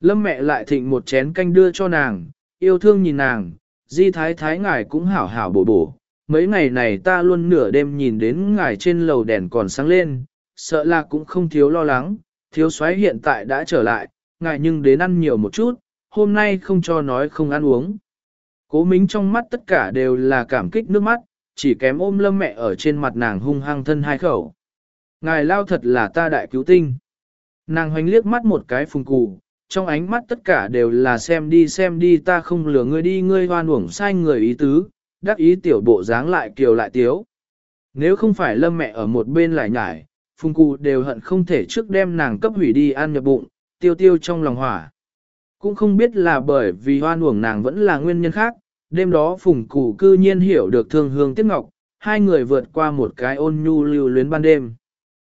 Lâm mẹ lại thịnh một chén canh đưa cho nàng, yêu thương nhìn nàng, di thái thái ngài cũng hảo hảo bổ bổ. Mấy ngày này ta luôn nửa đêm nhìn đến ngài trên lầu đèn còn sáng lên, sợ là cũng không thiếu lo lắng, thiếu soái hiện tại đã trở lại, ngài nhưng đến ăn nhiều một chút, hôm nay không cho nói không ăn uống. Cố mính trong mắt tất cả đều là cảm kích nước mắt, chỉ kém ôm lâm mẹ ở trên mặt nàng hung hăng thân hai khẩu. Ngài lao thật là ta đại cứu tinh. Nàng hoành liếc mắt một cái phùng cù, trong ánh mắt tất cả đều là xem đi xem đi ta không lừa ngươi đi ngươi hoan uổng sai người ý tứ, đắc ý tiểu bộ dáng lại kiều lại tiếu. Nếu không phải lâm mẹ ở một bên lại nhải, phùng cụ đều hận không thể trước đem nàng cấp hủy đi ăn nhập bụng, tiêu tiêu trong lòng hỏa. Cũng không biết là bởi vì hoan uổng nàng vẫn là nguyên nhân khác, đêm đó phùng cụ cư nhiên hiểu được thương hương tiếc ngọc, hai người vượt qua một cái ôn nhu lưu luyến ban đêm.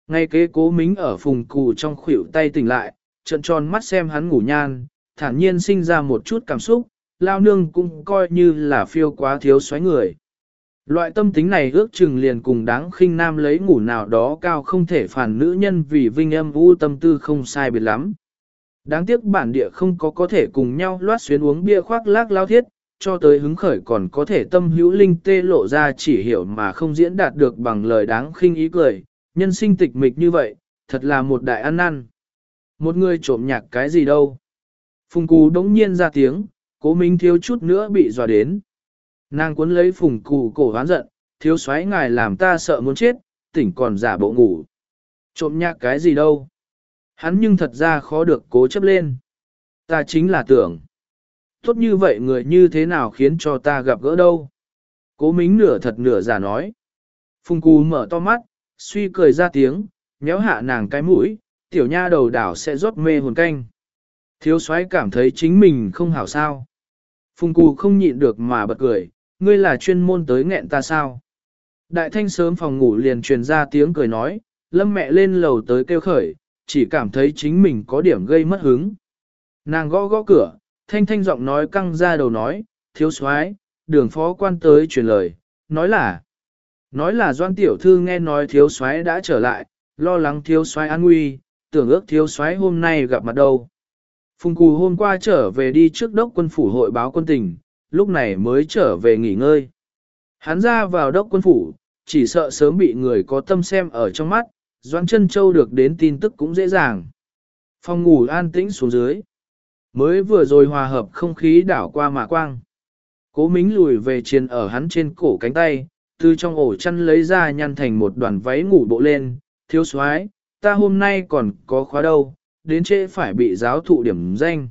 Ngay kế cố mính ở phùng cụ trong khuỷu tay tỉnh lại, trận tròn mắt xem hắn ngủ nhan, thản nhiên sinh ra một chút cảm xúc, lao nương cũng coi như là phiêu quá thiếu xoáy người. Loại tâm tính này ước chừng liền cùng đáng khinh nam lấy ngủ nào đó cao không thể phản nữ nhân vì vinh âm vũ tâm tư không sai biệt lắm. Đáng tiếc bản địa không có có thể cùng nhau loát xuyến uống bia khoác lác lao thiết, cho tới hứng khởi còn có thể tâm hữu linh tê lộ ra chỉ hiểu mà không diễn đạt được bằng lời đáng khinh ý cười, nhân sinh tịch mịch như vậy, thật là một đại ăn năn. Một người trộm nhạc cái gì đâu. Phùng cù đống nhiên ra tiếng, cố minh thiếu chút nữa bị dọa đến. Nàng cuốn lấy phùng cù cổ hoán giận, thiếu xoáy ngài làm ta sợ muốn chết, tỉnh còn giả bộ ngủ. Trộm nhạc cái gì đâu. Hắn nhưng thật ra khó được cố chấp lên. Ta chính là tưởng. Tốt như vậy người như thế nào khiến cho ta gặp gỡ đâu. Cố mính nửa thật nửa giả nói. Phùng cù mở to mắt, suy cười ra tiếng, nhéo hạ nàng cái mũi, tiểu nha đầu đảo sẽ rót mê hồn canh. Thiếu soái cảm thấy chính mình không hảo sao. Phùng cù không nhịn được mà bật cười, ngươi là chuyên môn tới nghẹn ta sao. Đại thanh sớm phòng ngủ liền truyền ra tiếng cười nói, lâm mẹ lên lầu tới kêu khởi, chỉ cảm thấy chính mình có điểm gây mất hứng. Nàng gõ gõ cửa, thanh thanh giọng nói căng ra đầu nói, thiếu soái, đường phó quan tới truyền lời, nói là, nói là doan tiểu thư nghe nói thiếu soái đã trở lại, lo lắng thiếu soái an nguy, tưởng ước thiếu soái hôm nay gặp mặt đâu. Phùng Cù hôm qua trở về đi trước đốc quân phủ hội báo quân tình, lúc này mới trở về nghỉ ngơi. Hắn ra vào đốc quân phủ, chỉ sợ sớm bị người có tâm xem ở trong mắt, Doãn chân châu được đến tin tức cũng dễ dàng. Phòng ngủ an tĩnh xuống dưới. Mới vừa rồi hòa hợp không khí đảo qua mà quang. Cố mính lùi về chiền ở hắn trên cổ cánh tay, từ trong ổ chăn lấy ra nhăn thành một đoàn váy ngủ bộ lên, thiếu soái ta hôm nay còn có khóa đâu, đến trễ phải bị giáo thụ điểm danh.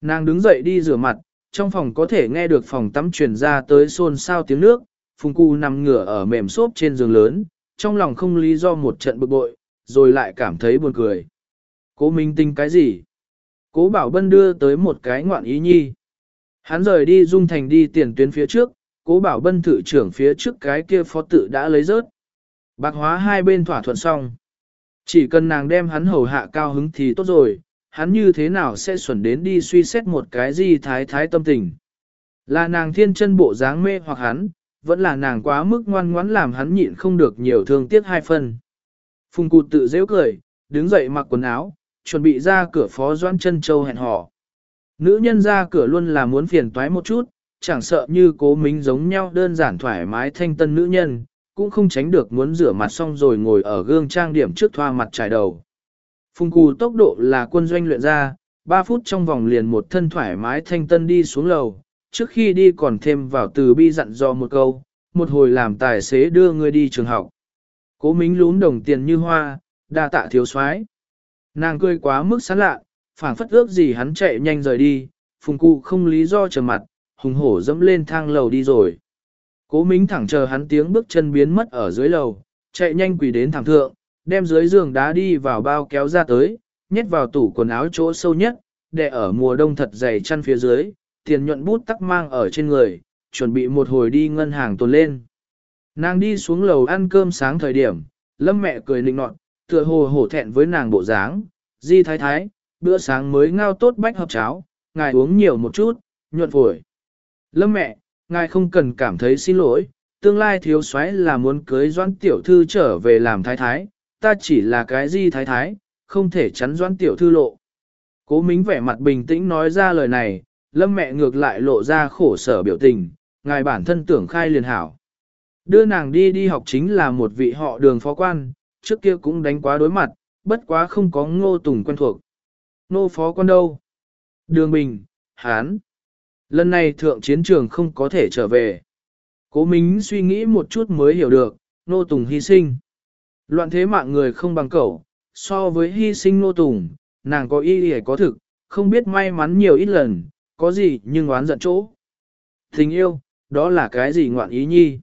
Nàng đứng dậy đi rửa mặt, trong phòng có thể nghe được phòng tắm truyền ra tới xôn xao tiếng nước, phùng cu nằm ngửa ở mềm xốp trên giường lớn, trong lòng không lý do một trận bực bội, rồi lại cảm thấy buồn cười. Cố Minh tinh cái gì? Cố Bảo Bân đưa tới một cái ngoạn ý nhi. Hắn rời đi dung thành đi tiền tuyến phía trước, cố Bảo Bân thử trưởng phía trước cái kia phó tự đã lấy rớt. Bạc hóa hai bên thỏa thuận xong. Chỉ cần nàng đem hắn hầu hạ cao hứng thì tốt rồi, hắn như thế nào sẽ xuẩn đến đi suy xét một cái gì thái thái tâm tình. Là nàng thiên chân bộ dáng mê hoặc hắn, vẫn là nàng quá mức ngoan ngoãn làm hắn nhịn không được nhiều thương tiếc hai phần. Phùng cụt tự dễ cười, đứng dậy mặc quần áo, chuẩn bị ra cửa phó doãn chân châu hẹn hò. Nữ nhân ra cửa luôn là muốn phiền toái một chút, chẳng sợ như cố mính giống nhau đơn giản thoải mái thanh tân nữ nhân, cũng không tránh được muốn rửa mặt xong rồi ngồi ở gương trang điểm trước thoa mặt trải đầu. Phùng cù tốc độ là quân doanh luyện ra, 3 phút trong vòng liền một thân thoải mái thanh tân đi xuống lầu, trước khi đi còn thêm vào từ bi dặn dò một câu, một hồi làm tài xế đưa người đi trường học. Cố mính lún đồng tiền như hoa, đa tạ thiếu soái Nàng cười quá mức sán lạ, phảng phất ước gì hắn chạy nhanh rời đi, phùng cụ không lý do trở mặt, hùng hổ dẫm lên thang lầu đi rồi. Cố Mính thẳng chờ hắn tiếng bước chân biến mất ở dưới lầu, chạy nhanh quỳ đến thẳng thượng, đem dưới giường đá đi vào bao kéo ra tới, nhét vào tủ quần áo chỗ sâu nhất, để ở mùa đông thật dày chăn phía dưới, tiền nhuận bút tắc mang ở trên người, chuẩn bị một hồi đi ngân hàng tuần lên. Nàng đi xuống lầu ăn cơm sáng thời điểm, lâm mẹ cười nịnh nọt, tựa hồ hổ thẹn với nàng bộ dáng, di thái thái, bữa sáng mới ngao tốt bách hợp cháo, ngài uống nhiều một chút, nhuận phổi. Lâm mẹ, ngài không cần cảm thấy xin lỗi, tương lai thiếu soái là muốn cưới doãn tiểu thư trở về làm thái thái, ta chỉ là cái di thái thái, không thể chắn doãn tiểu thư lộ. Cố mính vẻ mặt bình tĩnh nói ra lời này, lâm mẹ ngược lại lộ ra khổ sở biểu tình, ngài bản thân tưởng khai liền hảo. Đưa nàng đi đi học chính là một vị họ đường phó quan, trước kia cũng đánh quá đối mặt, bất quá không có ngô tùng quen thuộc. Nô phó quan đâu? Đường Bình, Hán. Lần này thượng chiến trường không có thể trở về. Cố Mính suy nghĩ một chút mới hiểu được, nô tùng hy sinh. Loạn thế mạng người không bằng cẩu, so với hy sinh nô tùng, nàng có y y có thực, không biết may mắn nhiều ít lần, có gì nhưng oán giận chỗ. Tình yêu, đó là cái gì ngoạn ý nhi?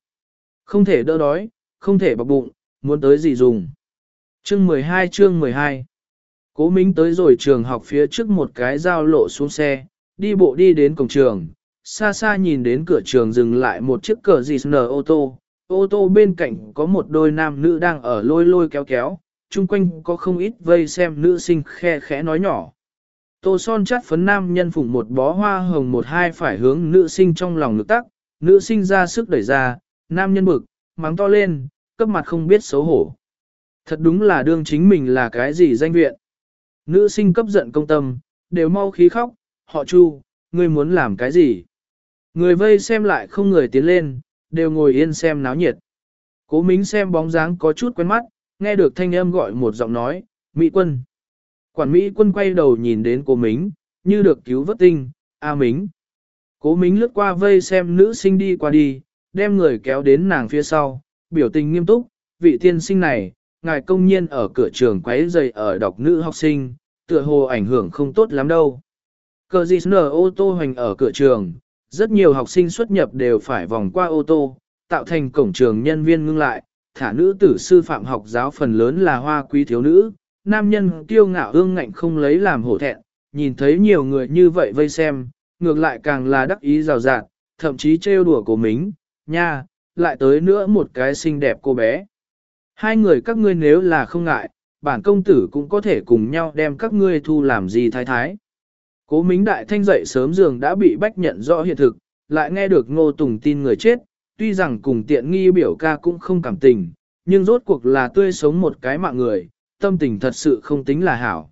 Không thể đỡ đói, không thể bọc bụng, muốn tới gì dùng. Chương 12 chương 12 Cố Minh tới rồi trường học phía trước một cái giao lộ xuống xe, đi bộ đi đến cổng trường, xa xa nhìn đến cửa trường dừng lại một chiếc cờ gì nở ô tô, ô tô bên cạnh có một đôi nam nữ đang ở lôi lôi kéo kéo, chung quanh có không ít vây xem nữ sinh khe khẽ nói nhỏ. Tô son chắt phấn nam nhân phụng một bó hoa hồng một hai phải hướng nữ sinh trong lòng lực tắc, nữ sinh ra sức đẩy ra, nam nhân bực, mắng to lên, cấp mặt không biết xấu hổ. Thật đúng là đương chính mình là cái gì danh viện. Nữ sinh cấp giận công tâm, đều mau khí khóc, họ chu, ngươi muốn làm cái gì? Người vây xem lại không người tiến lên, đều ngồi yên xem náo nhiệt. Cố Mính xem bóng dáng có chút quen mắt, nghe được thanh âm gọi một giọng nói, Mỹ quân. Quản Mỹ quân quay đầu nhìn đến cố Mính, như được cứu vớt tinh, A Mính. Cố Mính lướt qua vây xem nữ sinh đi qua đi, đem người kéo đến nàng phía sau, biểu tình nghiêm túc, vị tiên sinh này, ngài công nhiên ở cửa trường quấy dày ở đọc nữ học sinh, tựa hồ ảnh hưởng không tốt lắm đâu. Cờ gì nở ô tô hoành ở cửa trường, rất nhiều học sinh xuất nhập đều phải vòng qua ô tô, tạo thành cổng trường nhân viên ngưng lại, thả nữ tử sư phạm học giáo phần lớn là hoa quý thiếu nữ, nam nhân kiêu ngạo ương ngạnh không lấy làm hổ thẹn, nhìn thấy nhiều người như vậy vây xem, ngược lại càng là đắc ý rào rạt, thậm chí trêu đùa của mình, nha, lại tới nữa một cái xinh đẹp cô bé. Hai người các ngươi nếu là không ngại, bản công tử cũng có thể cùng nhau đem các ngươi thu làm gì thái thái. Cố Mính Đại Thanh dậy sớm giường đã bị bách nhận rõ hiện thực, lại nghe được Ngô Tùng tin người chết, tuy rằng cùng tiện nghi biểu ca cũng không cảm tình, nhưng rốt cuộc là tươi sống một cái mạng người, tâm tình thật sự không tính là hảo.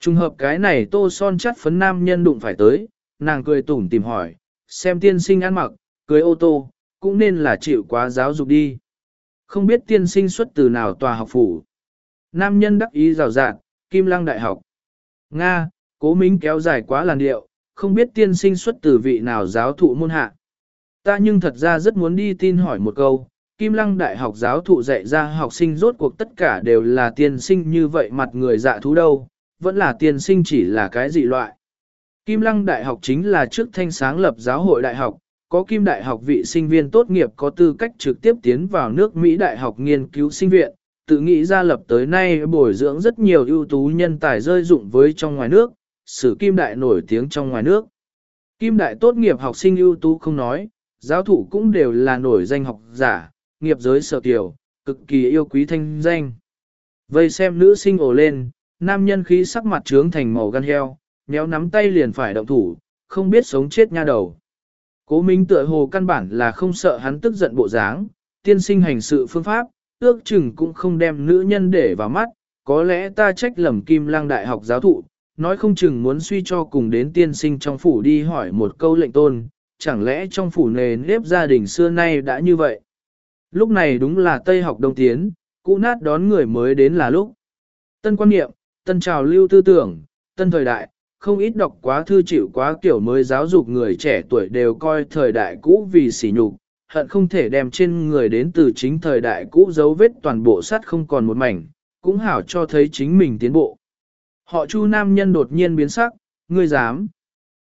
Trùng hợp cái này tô son chắt phấn nam nhân đụng phải tới, nàng cười tủm tìm hỏi, xem tiên sinh ăn mặc, cưới ô tô, cũng nên là chịu quá giáo dục đi. Không biết tiên sinh xuất từ nào tòa học phủ. Nam nhân đắc ý rào rạt, Kim Lăng Đại học. Nga, cố mính kéo dài quá làn điệu, không biết tiên sinh xuất từ vị nào giáo thụ môn hạ. Ta nhưng thật ra rất muốn đi tin hỏi một câu, Kim Lăng Đại học giáo thụ dạy ra học sinh rốt cuộc tất cả đều là tiên sinh như vậy mặt người dạ thú đâu, vẫn là tiên sinh chỉ là cái dị loại. Kim Lăng Đại học chính là trước thanh sáng lập giáo hội đại học, có Kim Đại học vị sinh viên tốt nghiệp có tư cách trực tiếp tiến vào nước Mỹ Đại học nghiên cứu sinh viện, tự nghĩ ra lập tới nay bồi dưỡng rất nhiều ưu tú nhân tài rơi dụng với trong ngoài nước, sử Kim Đại nổi tiếng trong ngoài nước. Kim Đại tốt nghiệp học sinh ưu tú không nói, giáo thủ cũng đều là nổi danh học giả, nghiệp giới sở tiểu, cực kỳ yêu quý thanh danh. Vây xem nữ sinh ổ lên, nam nhân khí sắc mặt trướng thành màu gan heo, nhéo nắm tay liền phải động thủ, không biết sống chết nha đầu. Cố Minh tựa hồ căn bản là không sợ hắn tức giận bộ dáng, tiên sinh hành sự phương pháp, ước chừng cũng không đem nữ nhân để vào mắt, có lẽ ta trách lầm kim lang đại học giáo thụ, nói không chừng muốn suy cho cùng đến tiên sinh trong phủ đi hỏi một câu lệnh tôn, chẳng lẽ trong phủ nề nếp gia đình xưa nay đã như vậy. Lúc này đúng là Tây học đông tiến, cũ nát đón người mới đến là lúc. Tân quan niệm, tân trào lưu tư tưởng, tân thời đại, không ít đọc quá thư chịu quá kiểu mới giáo dục người trẻ tuổi đều coi thời đại cũ vì sỉ nhục, hận không thể đem trên người đến từ chính thời đại cũ dấu vết toàn bộ sắt không còn một mảnh, cũng hảo cho thấy chính mình tiến bộ. Họ chu nam nhân đột nhiên biến sắc, ngươi dám.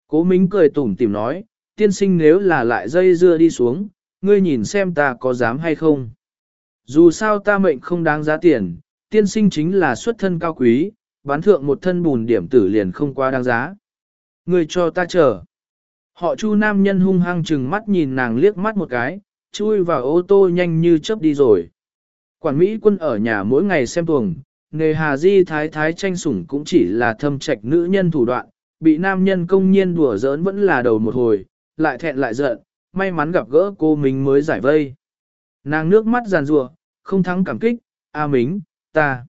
Cố Mính cười tủm tìm nói, tiên sinh nếu là lại dây dưa đi xuống, ngươi nhìn xem ta có dám hay không. Dù sao ta mệnh không đáng giá tiền, tiên sinh chính là xuất thân cao quý, bán thượng một thân bùn điểm tử liền không quá đáng giá. người cho ta chờ. Họ chu nam nhân hung hăng chừng mắt nhìn nàng liếc mắt một cái, chui vào ô tô nhanh như chớp đi rồi. Quản Mỹ quân ở nhà mỗi ngày xem tuồng, nghề hà di thái thái tranh sủng cũng chỉ là thâm trạch nữ nhân thủ đoạn, bị nam nhân công nhiên đùa giỡn vẫn là đầu một hồi, lại thẹn lại giận, may mắn gặp gỡ cô mình mới giải vây. Nàng nước mắt giàn rùa, không thắng cảm kích, A à Mính, ta.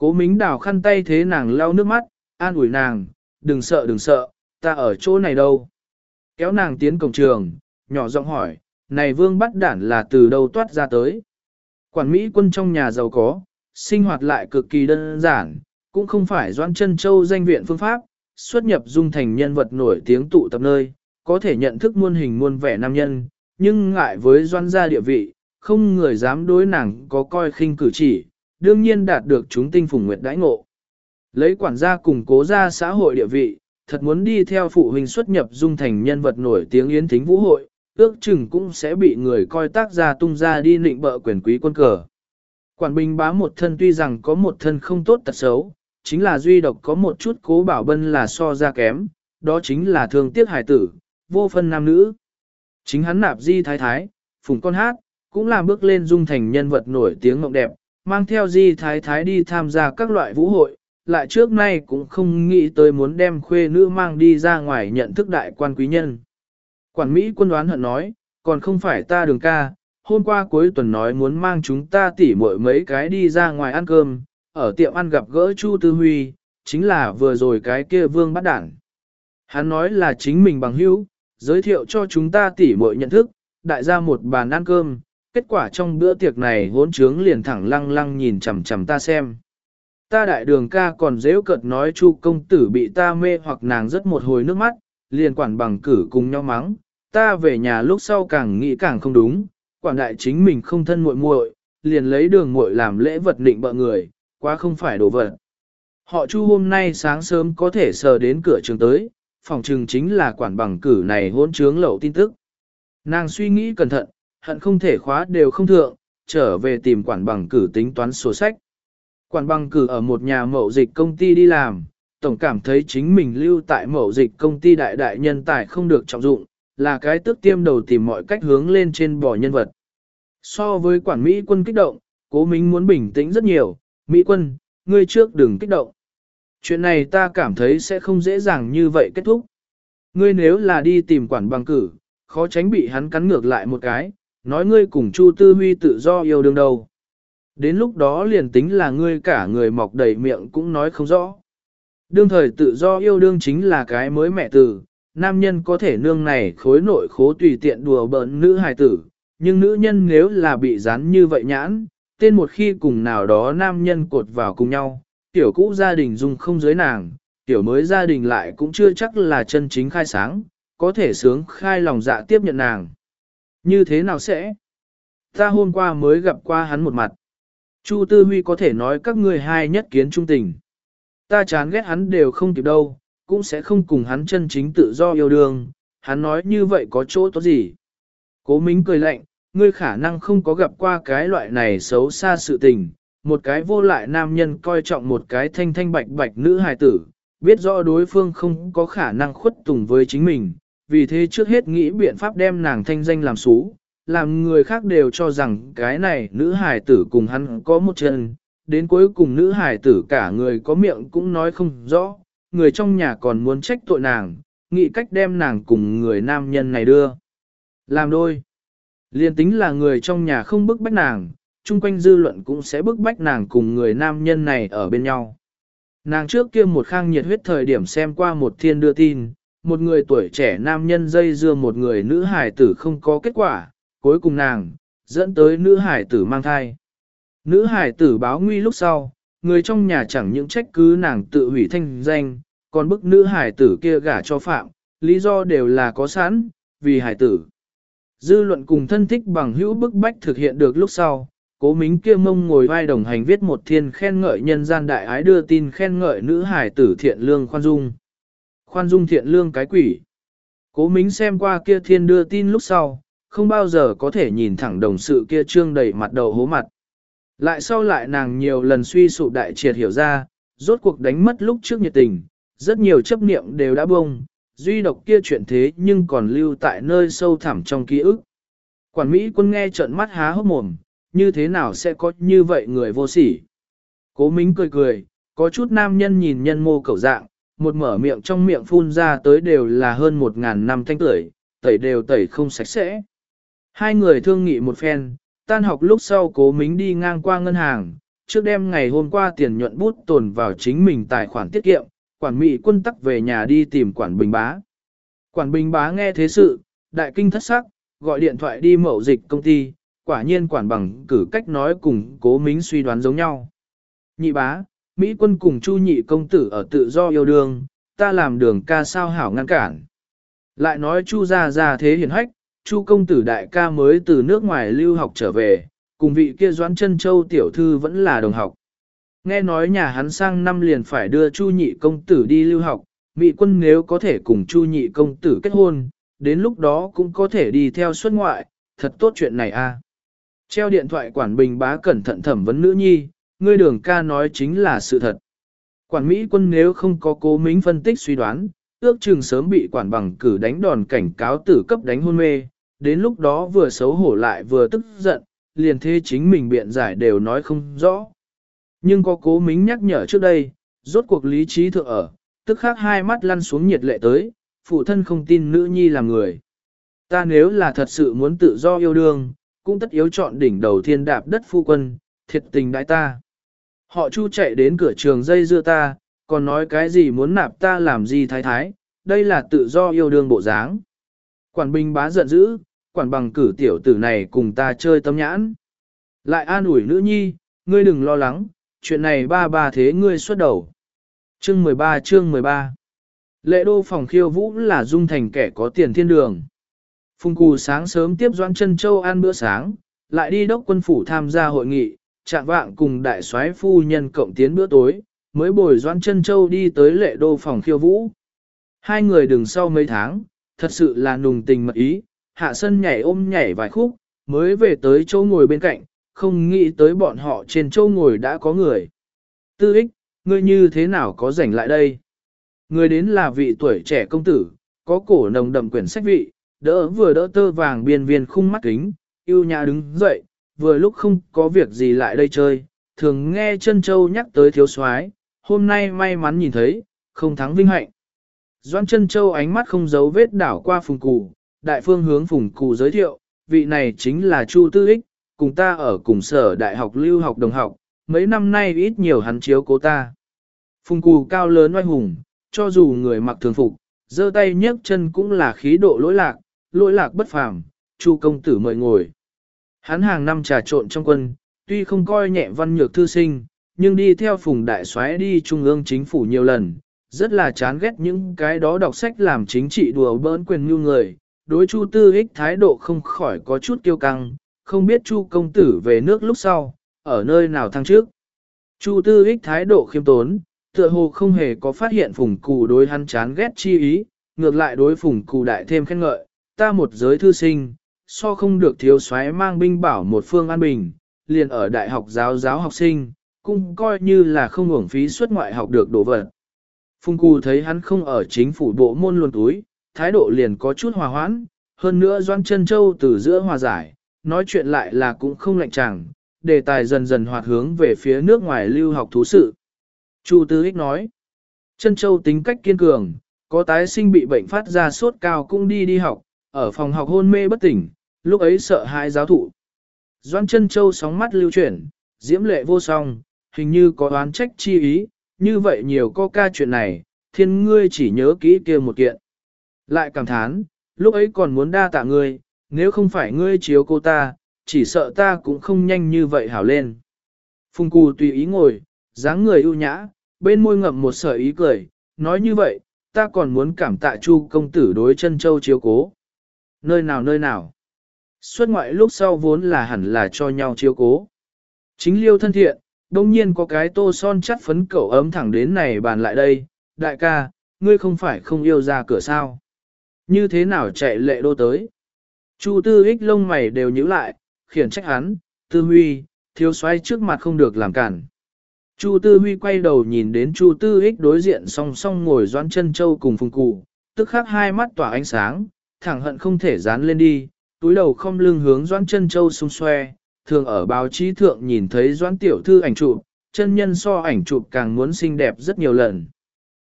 Cố Mính đào khăn tay thế nàng lau nước mắt, an ủi nàng, đừng sợ đừng sợ, ta ở chỗ này đâu. Kéo nàng tiến cổng trường, nhỏ giọng hỏi, này vương bắt đản là từ đâu toát ra tới. Quản Mỹ quân trong nhà giàu có, sinh hoạt lại cực kỳ đơn giản, cũng không phải doan chân châu danh viện phương pháp, xuất nhập dung thành nhân vật nổi tiếng tụ tập nơi, có thể nhận thức muôn hình muôn vẻ nam nhân, nhưng ngại với doan gia địa vị, không người dám đối nàng có coi khinh cử chỉ, đương nhiên đạt được chúng tinh phùng nguyệt đãi ngộ. Lấy quản gia củng cố ra xã hội địa vị, thật muốn đi theo phụ huynh xuất nhập dung thành nhân vật nổi tiếng yến thính vũ hội, ước chừng cũng sẽ bị người coi tác gia tung ra đi nịnh bợ quyền quý quân cờ. Quản bình bá một thân tuy rằng có một thân không tốt tật xấu, chính là duy độc có một chút cố bảo bân là so ra kém, đó chính là thương tiếc hải tử, vô phân nam nữ. Chính hắn nạp di thái thái, phùng con hát, cũng làm bước lên dung thành nhân vật nổi tiếng mộng đẹp, mang theo di thái thái đi tham gia các loại vũ hội, lại trước nay cũng không nghĩ tới muốn đem khuê nữ mang đi ra ngoài nhận thức đại quan quý nhân. Quản Mỹ quân đoán hận nói, còn không phải ta đường ca, hôm qua cuối tuần nói muốn mang chúng ta tỉ muội mấy cái đi ra ngoài ăn cơm, ở tiệm ăn gặp gỡ Chu Tư Huy, chính là vừa rồi cái kia vương bắt đảng. Hắn nói là chính mình bằng hữu, giới thiệu cho chúng ta tỉ muội nhận thức, đại gia một bàn ăn cơm, kết quả trong bữa tiệc này hỗn trướng liền thẳng lăng lăng nhìn chằm chằm ta xem. Ta đại đường ca còn dễ cợt nói chu công tử bị ta mê hoặc nàng rất một hồi nước mắt, liền quản bằng cử cùng nhau mắng, ta về nhà lúc sau càng nghĩ càng không đúng, quản đại chính mình không thân muội muội, liền lấy đường muội làm lễ vật định bợ người, quá không phải đồ vật. Họ chu hôm nay sáng sớm có thể sờ đến cửa trường tới, phòng trường chính là quản bằng cử này hỗn trướng lậu tin tức. Nàng suy nghĩ cẩn thận, hận không thể khóa đều không thượng, trở về tìm quản bằng cử tính toán sổ sách. Quản bằng cử ở một nhà mậu dịch công ty đi làm, tổng cảm thấy chính mình lưu tại mậu dịch công ty đại đại nhân tài không được trọng dụng, là cái tức tiêm đầu tìm mọi cách hướng lên trên bò nhân vật. So với quản Mỹ quân kích động, cố minh muốn bình tĩnh rất nhiều, Mỹ quân, ngươi trước đừng kích động. Chuyện này ta cảm thấy sẽ không dễ dàng như vậy kết thúc. Ngươi nếu là đi tìm quản bằng cử, khó tránh bị hắn cắn ngược lại một cái, nói ngươi cùng Chu Tư Huy tự do yêu đương đâu. Đến lúc đó liền tính là ngươi cả người mọc đầy miệng cũng nói không rõ. Đương thời tự do yêu đương chính là cái mới mẹ tử, nam nhân có thể nương này khối nội khố tùy tiện đùa bỡn nữ hài tử, nhưng nữ nhân nếu là bị rắn như vậy nhãn, tên một khi cùng nào đó nam nhân cột vào cùng nhau, tiểu cũ gia đình dung không giới nàng, tiểu mới gia đình lại cũng chưa chắc là chân chính khai sáng, có thể sướng khai lòng dạ tiếp nhận nàng. Như thế nào sẽ? Ta hôm qua mới gặp qua hắn một mặt. Chu Tư Huy có thể nói các ngươi hai nhất kiến trung tình. Ta chán ghét hắn đều không kịp đâu, cũng sẽ không cùng hắn chân chính tự do yêu đương, hắn nói như vậy có chỗ tốt gì. Cố Mính cười lạnh, ngươi khả năng không có gặp qua cái loại này xấu xa sự tình, một cái vô lại nam nhân coi trọng một cái thanh thanh bạch bạch nữ hài tử, biết rõ đối phương không có khả năng khuất tùng với chính mình, vì thế trước hết nghĩ biện pháp đem nàng thanh danh làm xú, làm người khác đều cho rằng cái này nữ hài tử cùng hắn có một chân, đến cuối cùng nữ hài tử cả người có miệng cũng nói không rõ, người trong nhà còn muốn trách tội nàng, nghĩ cách đem nàng cùng người nam nhân này đưa. Làm đôi. Liên tính là người trong nhà không bức bách nàng, chung quanh dư luận cũng sẽ bức bách nàng cùng người nam nhân này ở bên nhau. Nàng trước kia một khang nhiệt huyết thời điểm xem qua một thiên đưa tin, một người tuổi trẻ nam nhân dây dưa một người nữ hải tử không có kết quả, cuối cùng nàng, dẫn tới nữ hải tử mang thai. Nữ hải tử báo nguy lúc sau, người trong nhà chẳng những trách cứ nàng tự hủy thanh danh, còn bức nữ hải tử kia gả cho phạm, lý do đều là có sẵn, vì hải tử. Dư luận cùng thân thích bằng hữu bức bách thực hiện được lúc sau, cố mính kia mông ngồi vai đồng hành viết một thiên khen ngợi nhân gian đại ái đưa tin khen ngợi nữ hải tử thiện lương khoan dung. Khoan dung thiện lương cái quỷ. Cố mính xem qua kia thiên đưa tin lúc sau, không bao giờ có thể nhìn thẳng đồng sự kia trương đầy mặt đầu hố mặt. Lại sau lại nàng nhiều lần suy sụp đại triệt hiểu ra, rốt cuộc đánh mất lúc trước nhiệt tình, rất nhiều chấp niệm đều đã bông, duy độc kia chuyện thế nhưng còn lưu tại nơi sâu thẳm trong ký ức. Quản Mỹ quân nghe trợn mắt há hốc mồm, như thế nào sẽ có như vậy người vô sỉ. Cố Mính cười cười, có chút nam nhân nhìn nhân mô cầu dạng, một mở miệng trong miệng phun ra tới đều là hơn một ngàn năm thanh tưởi, tẩy đều tẩy không sạch sẽ. Hai người thương nghị một phen, tan học lúc sau cố mính đi ngang qua ngân hàng, trước đêm ngày hôm qua tiền nhuận bút tồn vào chính mình tài khoản tiết kiệm, quản mỹ quân tắc về nhà đi tìm quản bình bá. Quản bình bá nghe thế sự, đại kinh thất sắc, gọi điện thoại đi mậu dịch công ty, quả nhiên quản bằng cử cách nói cùng cố mính suy đoán giống nhau. Nhị bá, Mỹ quân cùng chu nhị công tử ở tự do yêu đương, ta làm đường ca sao hảo ngăn cản. Lại nói chu ra ra thế hiển hách, chu công tử đại ca mới từ nước ngoài lưu học trở về, cùng vị kia doãn chân châu tiểu thư vẫn là đồng học. Nghe nói nhà hắn sang năm liền phải đưa chu nhị công tử đi lưu học, Mỹ quân nếu có thể cùng Chu nhị công tử kết hôn, đến lúc đó cũng có thể đi theo xuất ngoại, thật tốt chuyện này a. Treo điện thoại quản bình bá cẩn thận thẩm vấn nữ nhi, ngươi đường ca nói chính là sự thật. Quản Mỹ quân nếu không có cố mính phân tích suy đoán, ước chừng sớm bị quản bằng cử đánh đòn cảnh cáo tử cấp đánh hôn mê, đến lúc đó vừa xấu hổ lại vừa tức giận, liền thế chính mình biện giải đều nói không rõ. Nhưng có cố mính nhắc nhở trước đây, rốt cuộc lý trí thượng ở, tức khắc hai mắt lăn xuống nhiệt lệ tới, phụ thân không tin nữ nhi là người. Ta nếu là thật sự muốn tự do yêu đương, cũng tất yếu chọn đỉnh đầu thiên đạp đất phu quân, thiệt tình đại ta. Họ chu chạy đến cửa trường dây dưa ta, còn nói cái gì muốn nạp ta làm gì thái thái, đây là tự do yêu đương bộ dáng. Quản binh bá giận dữ, quản bằng cử tiểu tử này cùng ta chơi tâm nhãn. Lại an ủi nữ nhi, ngươi đừng lo lắng, chuyện này ba ba thế ngươi xuất đầu. Chương 13 chương 13 Lệ đô phòng khiêu vũ là dung thành kẻ có tiền thiên đường. Phùng Cù sáng sớm tiếp Doãn Chân Châu ăn bữa sáng, lại đi đốc quân phủ tham gia hội nghị, chạm vạng cùng đại soái phu nhân cộng tiến bữa tối, mới bồi Doãn Chân Châu đi tới lệ đô phòng khiêu vũ. Hai người đừng sau mấy tháng, thật sự là nùng tình mật ý, hạ sân nhảy ôm nhảy vài khúc, mới về tới châu ngồi bên cạnh, không nghĩ tới bọn họ trên châu ngồi đã có người. Tư ích, ngươi như thế nào có rảnh lại đây? Người đến là vị tuổi trẻ công tử, có cổ nồng đậm quyển sách vị, đỡ vừa đỡ tơ vàng biên viên khung mắt kính, yêu nhã đứng dậy, vừa lúc không có việc gì lại đây chơi, thường nghe chân châu nhắc tới thiếu soái, hôm nay may mắn nhìn thấy, không thắng vinh hạnh. Doan chân châu ánh mắt không giấu vết đảo qua phùng cụ, đại phương hướng phùng cụ giới thiệu, vị này chính là Chu Tư Ích, cùng ta ở cùng sở đại học lưu học đồng học, mấy năm nay ít nhiều hắn chiếu cố ta. Phùng cụ cao lớn oai hùng, cho dù người mặc thường phục, giơ tay nhấc chân cũng là khí độ lỗi lạc, lỗi lạc bất phàm, Chu công tử mời ngồi. Hắn hàng năm trà trộn trong quân, tuy không coi nhẹ văn nhược thư sinh, nhưng đi theo phùng đại soái đi trung ương chính phủ nhiều lần, rất là chán ghét những cái đó đọc sách làm chính trị đùa bỡn quyền như người. Đối Chu Tư Ích thái độ không khỏi có chút kiêu căng, không biết Chu công tử về nước lúc sau, ở nơi nào thăng trước. Chu Tư Ích thái độ khiêm tốn, tựa hồ không hề có phát hiện phùng cù đối hắn chán ghét chi ý, ngược lại đối phùng cù đại thêm khen ngợi, ta một giới thư sinh, so không được thiếu soái mang binh bảo một phương an bình, liền ở đại học giáo giáo học sinh, cũng coi như là không hưởng phí xuất ngoại học được đồ vật. phung cù thấy hắn không ở chính phủ bộ môn luồn túi, thái độ liền có chút hòa hoãn, hơn nữa Doan chân Châu từ giữa hòa giải, nói chuyện lại là cũng không lạnh chẳng, đề tài dần dần hoạt hướng về phía nước ngoài lưu học thú sự. Chu Tư Ích nói, chân Châu tính cách kiên cường, có tái sinh bị bệnh phát ra sốt cao cũng đi đi học, ở phòng học hôn mê bất tỉnh, lúc ấy sợ hãi giáo thụ. Doan chân Châu sóng mắt lưu chuyển, diễm lệ vô song, hình như có oán trách chi ý, như vậy nhiều có ca chuyện này, thiên ngươi chỉ nhớ kỹ kia một kiện. Lại cảm thán, lúc ấy còn muốn đa tạ ngươi, nếu không phải ngươi chiếu cô ta, chỉ sợ ta cũng không nhanh như vậy hảo lên. Phùng cù tùy ý ngồi, dáng người ưu nhã, bên môi ngậm một sợi ý cười, nói như vậy, ta còn muốn cảm tạ chu công tử đối chân châu chiếu cố. Nơi nào nơi nào. Xuất ngoại lúc sau vốn là hẳn là cho nhau chiếu cố. Chính liêu thân thiện, đông nhiên có cái tô son chắt phấn cậu ấm thẳng đến này bàn lại đây, đại ca, ngươi không phải không yêu ra cửa sao. Như thế nào chạy lệ đô tới. Chu tư ích lông mày đều nhíu lại, khiển trách hắn, tư huy, thiếu xoay trước mặt không được làm cản. Chu tư huy quay đầu nhìn đến chu tư ích đối diện song song ngồi doan chân châu cùng phùng cụ, tức khắc hai mắt tỏa ánh sáng, thẳng hận không thể dán lên đi, túi đầu không lưng hướng doãn chân châu xung xoe, thường ở báo chí thượng nhìn thấy doãn tiểu thư ảnh chụp, chân nhân so ảnh chụp càng muốn xinh đẹp rất nhiều lần.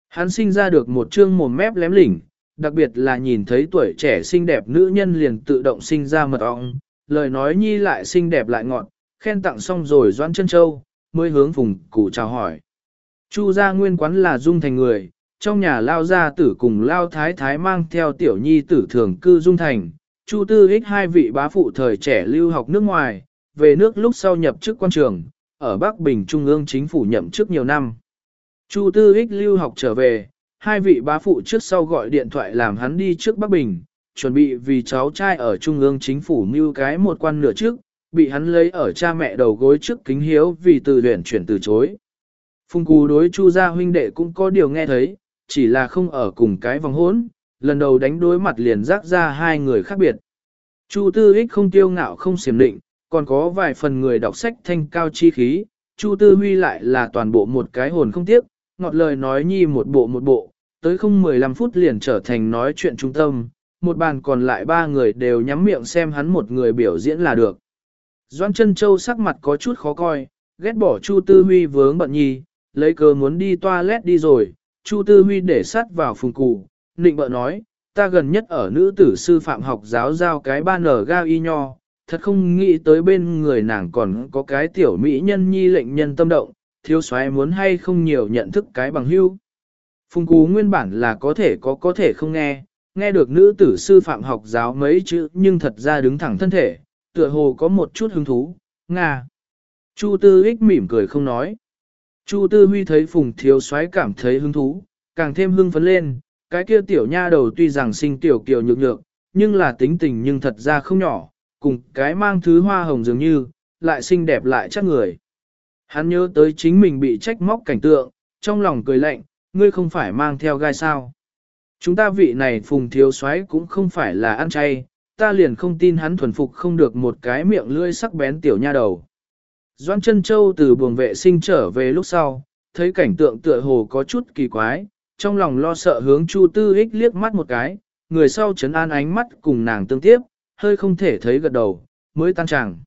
Hắn sinh ra được một trương mồm mép lém lỉnh, đặc biệt là nhìn thấy tuổi trẻ xinh đẹp nữ nhân liền tự động sinh ra mật ong, lời nói nhi lại xinh đẹp lại ngọn khen tặng xong rồi doãn chân châu, mới hướng vùng cụ chào hỏi. Chu gia nguyên quán là dung thành người, trong nhà lao gia tử cùng lao thái thái mang theo tiểu nhi tử thường cư dung thành, chu tư Hích hai vị bá phụ thời trẻ lưu học nước ngoài, về nước lúc sau nhập chức quan trường, ở Bắc Bình Trung ương chính phủ nhậm chức nhiều năm. Chu Tư Hích lưu học trở về, hai vị bá phụ trước sau gọi điện thoại làm hắn đi trước Bắc Bình, chuẩn bị vì cháu trai ở Trung ương chính phủ mưu cái một quan nửa trước, bị hắn lấy ở cha mẹ đầu gối trước kính hiếu vì từ luyện chuyển từ chối. Phùng Cú đối Chu gia huynh đệ cũng có điều nghe thấy, chỉ là không ở cùng cái vòng hỗn, lần đầu đánh đối mặt liền rác ra hai người khác biệt. Chu Tư Ích không tiêu ngạo không xiểm định, còn có vài phần người đọc sách thanh cao chi khí, Chu Tư Huy lại là toàn bộ một cái hồn không tiếc, ngọt lời nói nhi một bộ một bộ, tới không 15 phút liền trở thành nói chuyện trung tâm, một bàn còn lại ba người đều nhắm miệng xem hắn một người biểu diễn là được. Doan chân châu sắc mặt có chút khó coi, ghét bỏ Chu Tư Huy vướng bận nhi, lấy cớ muốn đi toilet đi rồi, Chu Tư Huy để sát vào phùng cụ, nịnh bợ nói, ta gần nhất ở nữ tử sư phạm học giáo giao cái ba nở ga y nho, thật không nghĩ tới bên người nàng còn có cái tiểu mỹ nhân nhi lệnh nhân tâm động, thiếu soái muốn hay không nhiều nhận thức cái bằng hưu. Phùng Cú nguyên bản là có thể có có thể không nghe, nghe được nữ tử sư phạm học giáo mấy chữ nhưng thật ra đứng thẳng thân thể, tựa hồ có một chút hứng thú, ngà. Chu Tư Ích mỉm cười không nói. Chu Tư Huy thấy Phùng Thiếu soái cảm thấy hứng thú, càng thêm hưng phấn lên, cái kia tiểu nha đầu tuy rằng sinh tiểu kiều nhược nhược, nhưng là tính tình nhưng thật ra không nhỏ, cùng cái mang thứ hoa hồng dường như, lại xinh đẹp lại chắc người. Hắn nhớ tới chính mình bị trách móc cảnh tượng, trong lòng cười lạnh, ngươi không phải mang theo gai sao. Chúng ta vị này phùng thiếu soái cũng không phải là ăn chay, ta liền không tin hắn thuần phục không được một cái miệng lưỡi sắc bén tiểu nha đầu. Doan chân châu từ buồng vệ sinh trở về lúc sau, thấy cảnh tượng tựa hồ có chút kỳ quái, trong lòng lo sợ hướng Chu Tư Ích liếc mắt một cái, người sau chấn an ánh mắt cùng nàng tương tiếp, hơi không thể thấy gật đầu, mới tan chẳng.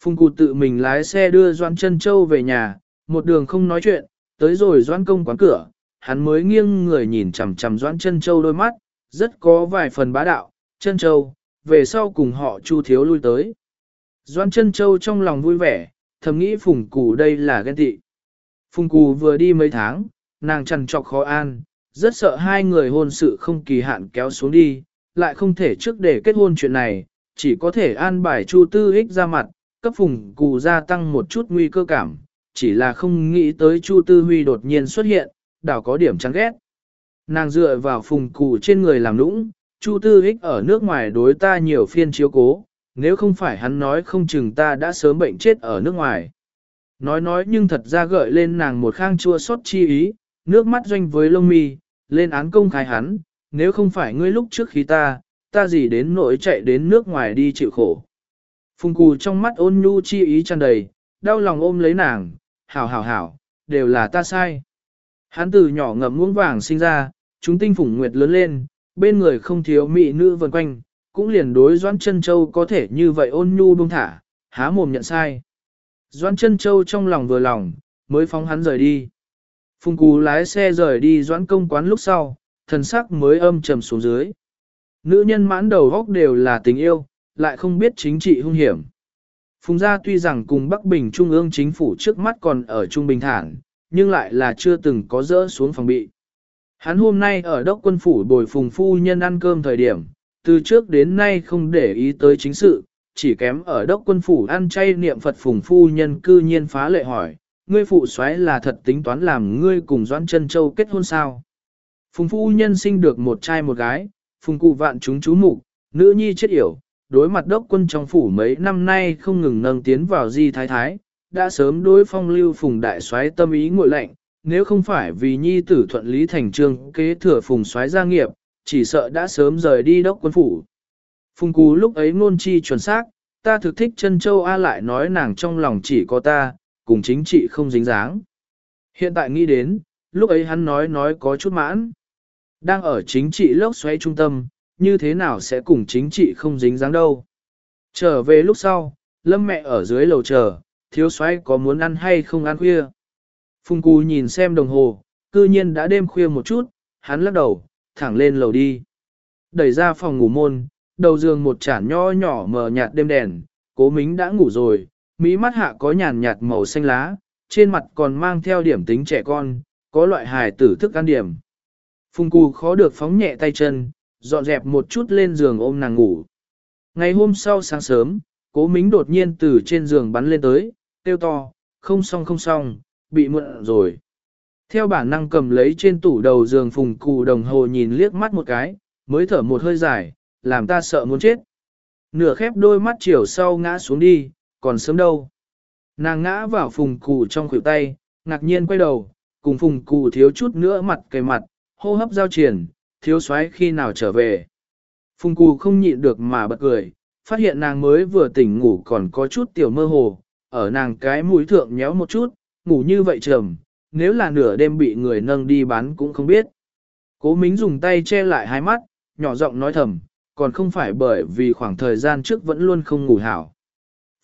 Phùng cụ tự mình lái xe đưa Doan Trân châu về nhà, một đường không nói chuyện, tới rồi Doan công quán cửa, hắn mới nghiêng người nhìn chằm chằm Doan Trân châu đôi mắt, rất có vài phần bá đạo, Trân châu, về sau cùng họ Chu thiếu lui tới. Doan Trân châu trong lòng vui vẻ, thầm nghĩ phùng cụ đây là ghen tị. Phùng cụ vừa đi mấy tháng, nàng chằn trọc khó an, rất sợ hai người hôn sự không kỳ hạn kéo xuống đi, lại không thể trước để kết hôn chuyện này, chỉ có thể an bài chu tư Hích ra mặt, cấp phùng cụ gia tăng một chút nguy cơ cảm, chỉ là không nghĩ tới chu tư huy đột nhiên xuất hiện, đảo có điểm chán ghét. Nàng dựa vào phùng cụ trên người làm nũng, chu tư Hích ở nước ngoài đối ta nhiều phiên chiếu cố, nếu không phải hắn nói không chừng ta đã sớm bệnh chết ở nước ngoài. Nói nói nhưng thật ra gợi lên nàng một khang chua xót chi ý, nước mắt doanh với lông mi, lên án công khai hắn, nếu không phải ngươi lúc trước khi ta, ta gì đến nỗi chạy đến nước ngoài đi chịu khổ. Phùng cù trong mắt ôn nhu chi ý tràn đầy, đau lòng ôm lấy nàng, hảo hảo hảo, đều là ta sai. Hắn từ nhỏ ngậm muỗng vàng sinh ra, chúng tinh phủng nguyệt lớn lên, bên người không thiếu mỹ nữ vần quanh, cũng liền đối Doan Chân Châu có thể như vậy ôn nhu buông thả, há mồm nhận sai. Doan Chân Châu trong lòng vừa lòng, mới phóng hắn rời đi. Phùng Cú lái xe rời đi doãn công quán lúc sau, thần sắc mới âm trầm xuống dưới. Nữ nhân mãn đầu góc đều là tình yêu, lại không biết chính trị hung hiểm. Phùng gia tuy rằng cùng Bắc Bình Trung ương chính phủ trước mắt còn ở Trung Bình Thản, nhưng lại là chưa từng có dỡ xuống phòng bị. Hắn hôm nay ở đốc quân phủ bồi phùng phu nhân ăn cơm thời điểm, từ trước đến nay không để ý tới chính sự, chỉ kém ở đốc quân phủ ăn chay niệm Phật phùng phu nhân cư nhiên phá lệ hỏi, ngươi phụ soái là thật tính toán làm ngươi cùng Doãn Trân Châu kết hôn sao? Phùng phu nhân sinh được một trai một gái, phùng cụ vạn chúng chú mục, nữ nhi chết yểu, đối mặt đốc quân trong phủ mấy năm nay không ngừng nâng tiến vào di thái thái, đã sớm đối phong lưu phùng đại soái tâm ý ngội lạnh, nếu không phải vì nhi tử thuận lý thành trương kế thừa phùng soái gia nghiệp, chỉ sợ đã sớm rời đi đốc quân phủ. Phùng cú lúc ấy ngôn chi chuẩn xác, ta thực thích chân châu A lại nói nàng trong lòng chỉ có ta, cùng chính trị không dính dáng. Hiện tại nghĩ đến, lúc ấy hắn nói nói có chút mãn. Đang ở chính trị lốc xoáy trung tâm, như thế nào sẽ cùng chính trị không dính dáng đâu. Trở về lúc sau, lâm mẹ ở dưới lầu chờ, thiếu xoáy có muốn ăn hay không ăn khuya. Phùng Cù nhìn xem đồng hồ, cư nhiên đã đêm khuya một chút, hắn lắc đầu, thẳng lên lầu đi. Đẩy ra phòng ngủ môn, đầu giường một chản nho nhỏ mờ nhạt đêm đèn, cố mính đã ngủ rồi, Mỹ mắt hạ có nhàn nhạt màu xanh lá, trên mặt còn mang theo điểm tính trẻ con, có loại hài tử thức ăn điểm. Phùng cù khó được phóng nhẹ tay chân, dọn dẹp một chút lên giường ôm nàng ngủ. Ngày hôm sau sáng sớm, cố mính đột nhiên từ trên giường bắn lên tới, tiêu to, không xong không xong, bị mượn rồi. Theo bản năng cầm lấy trên tủ đầu giường phùng cù đồng hồ nhìn liếc mắt một cái, mới thở một hơi dài, làm ta sợ muốn chết. Nửa khép đôi mắt chiều sau ngã xuống đi, còn sớm đâu. Nàng ngã vào phùng cụ trong khuỷu tay, ngạc nhiên quay đầu, cùng phùng cụ thiếu chút nữa mặt kề mặt, hô hấp giao triển, thiếu soái khi nào trở về. Phùng Cù không nhịn được mà bật cười, phát hiện nàng mới vừa tỉnh ngủ còn có chút tiểu mơ hồ, ở nàng cái mũi thượng nhéo một chút, ngủ như vậy trầm, nếu là nửa đêm bị người nâng đi bán cũng không biết. Cố Mính dùng tay che lại hai mắt, nhỏ giọng nói thầm, còn không phải bởi vì khoảng thời gian trước vẫn luôn không ngủ hảo.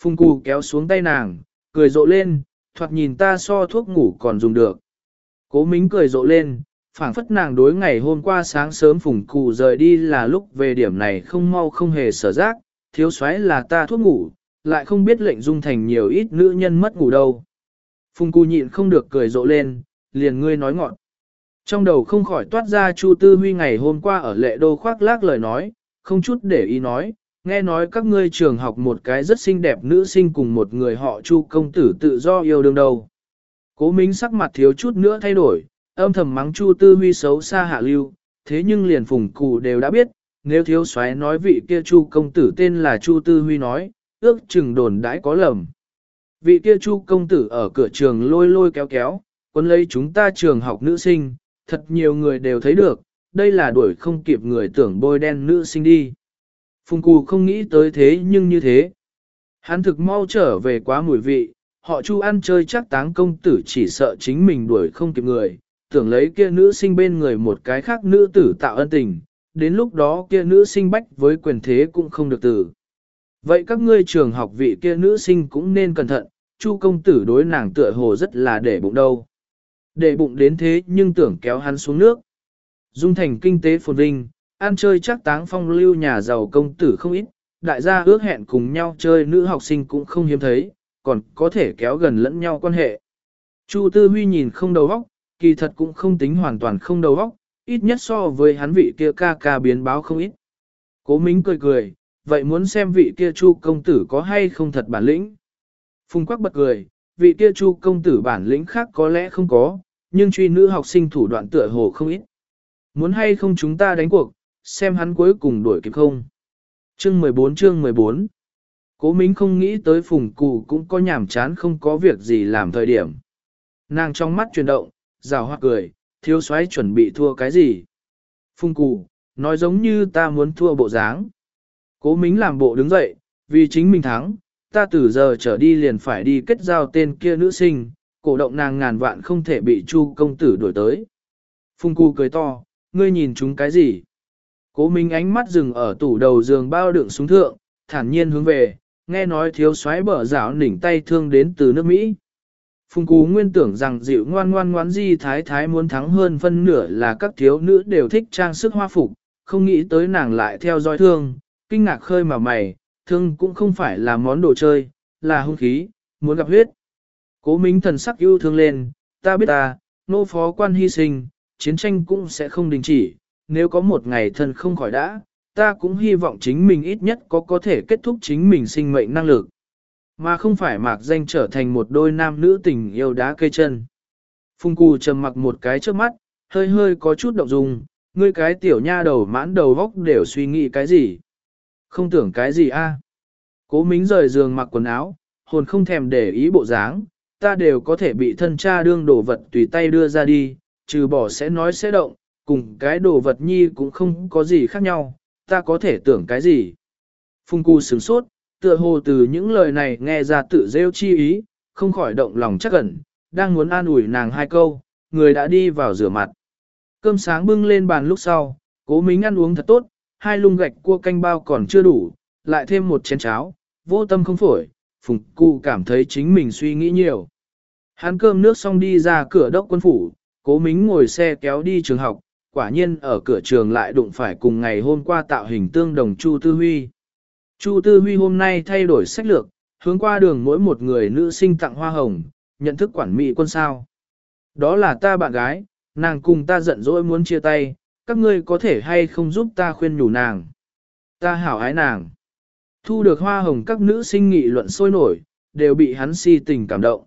Phùng Cù kéo xuống tay nàng, cười rộ lên, thoạt nhìn ta so thuốc ngủ còn dùng được. Cố Mính cười rộ lên, phảng phất nàng đối ngày hôm qua sáng sớm Phùng Cù rời đi là lúc về điểm này không mau không hề sở giác, thiếu xoáy là ta thuốc ngủ, lại không biết lệnh dung thành nhiều ít nữ nhân mất ngủ đâu. Phùng Cù nhịn không được cười rộ lên, liền ngươi nói ngọn. Trong đầu không khỏi toát ra Chu Tư Huy ngày hôm qua ở lệ đô khoác lác lời nói, không chút để ý nói, nghe nói các ngươi trường học một cái rất xinh đẹp nữ sinh cùng một người họ Chu công tử tự do yêu đương đầu. Cố Minh sắc mặt thiếu chút nữa thay đổi, âm thầm mắng Chu Tư Huy xấu xa hạ lưu, thế nhưng liền phùng cụ đều đã biết, nếu thiếu soái nói vị kia Chu công tử tên là Chu Tư Huy nói, ước chừng đồn đãi có lầm. Vị kia Chu công tử ở cửa trường lôi lôi kéo kéo, quân lấy chúng ta trường học nữ sinh, thật nhiều người đều thấy được, đây là đuổi không kịp người tưởng bôi đen nữ sinh đi. Phùng Cù không nghĩ tới thế nhưng như thế. Hắn thực mau trở về quá mùi vị, họ chu ăn chơi chắc táng công tử chỉ sợ chính mình đuổi không kịp người, tưởng lấy kia nữ sinh bên người một cái khác nữ tử tạo ân tình, đến lúc đó kia nữ sinh bách với quyền thế cũng không được tử. Vậy các ngươi trường học vị kia nữ sinh cũng nên cẩn thận, chu công tử đối nàng tựa hồ rất là để bụng đâu. Để bụng đến thế nhưng tưởng kéo hắn xuống nước. Dung thành kinh tế phồn vinh, ăn chơi chắc táng phong lưu nhà giàu công tử không ít, đại gia ước hẹn cùng nhau chơi nữ học sinh cũng không hiếm thấy, còn có thể kéo gần lẫn nhau quan hệ. Chu Tư Huy nhìn không đầu óc, kỳ thật cũng không tính hoàn toàn không đầu óc, ít nhất so với hắn vị kia ca ca biến báo không ít. Cố Mính cười cười, vậy muốn xem vị kia Chu công tử có hay không thật bản lĩnh. Phùng Quắc bật cười, vị kia Chu công tử bản lĩnh khác có lẽ không có, nhưng truy nữ học sinh thủ đoạn tựa hồ không ít. Muốn hay không chúng ta đánh cuộc, xem hắn cuối cùng đuổi kịp không. Chương 14 chương 14 Cố Mính không nghĩ tới phùng cụ cũng có nhảm chán không có việc gì làm thời điểm. Nàng trong mắt chuyển động, rào hoa cười, thiếu soái chuẩn bị thua cái gì. Phùng cụ, nói giống như ta muốn thua bộ dáng. Cố Mính làm bộ đứng dậy, vì chính mình thắng, ta từ giờ trở đi liền phải đi kết giao tên kia nữ sinh, cổ động nàng ngàn vạn không thể bị chu công tử đuổi tới. Phùng cụ cười to, ngươi nhìn chúng cái gì? Cố Minh ánh mắt dừng ở tủ đầu giường bao đựng súng thượng, thản nhiên hướng về, nghe nói thiếu soái bở rảo nỉnh tay thương đến từ nước Mỹ. Phùng Cú nguyên tưởng rằng dịu ngoan ngoan ngoan di thái thái muốn thắng hơn phân nửa là các thiếu nữ đều thích trang sức hoa phục, không nghĩ tới nàng lại theo dõi thương, kinh ngạc khơi mà mày, thương cũng không phải là món đồ chơi, là hung khí, muốn gặp huyết. Cố Minh thần sắc yêu thương lên, ta biết ta, nô phó quan hy sinh, chiến tranh cũng sẽ không đình chỉ, nếu có một ngày thân không khỏi đã, ta cũng hy vọng chính mình ít nhất có có thể kết thúc chính mình sinh mệnh năng lực. Mà không phải mạc danh trở thành một đôi nam nữ tình yêu đá cây chân. Phung Cù trầm mặc một cái trước mắt, hơi hơi có chút động dung, ngươi cái tiểu nha đầu mãn đầu góc đều suy nghĩ cái gì. Không tưởng cái gì a? Cố mính rời giường mặc quần áo, hồn không thèm để ý bộ dáng, ta đều có thể bị thân cha đương đổ vật tùy tay đưa ra đi, trừ bỏ sẽ nói sẽ động, cùng cái đồ vật nhi cũng không có gì khác nhau, ta có thể tưởng cái gì. Phung cu sửng sốt, tựa hồ từ những lời này nghe ra tự rêu chi ý, không khỏi động lòng chắc ẩn, đang muốn an ủi nàng hai câu, người đã đi vào rửa mặt. Cơm sáng bưng lên bàn lúc sau, cố mính ăn uống thật tốt, hai lung gạch cua canh bao còn chưa đủ, lại thêm một chén cháo, vô tâm không phổi, phùng cu cảm thấy chính mình suy nghĩ nhiều. Hắn cơm nước xong đi ra cửa đốc quân phủ, cố mính ngồi xe kéo đi trường học, quả nhiên ở cửa trường lại đụng phải cùng ngày hôm qua tạo hình tương đồng Chu Tư Huy. Chu Tư Huy hôm nay thay đổi sách lược, hướng qua đường mỗi một người nữ sinh tặng hoa hồng, nhận thức quản mỹ quân sao. Đó là ta bạn gái, nàng cùng ta giận dỗi muốn chia tay, các ngươi có thể hay không giúp ta khuyên nhủ nàng. Ta hảo ái nàng. Thu được hoa hồng các nữ sinh nghị luận sôi nổi, đều bị hắn si tình cảm động.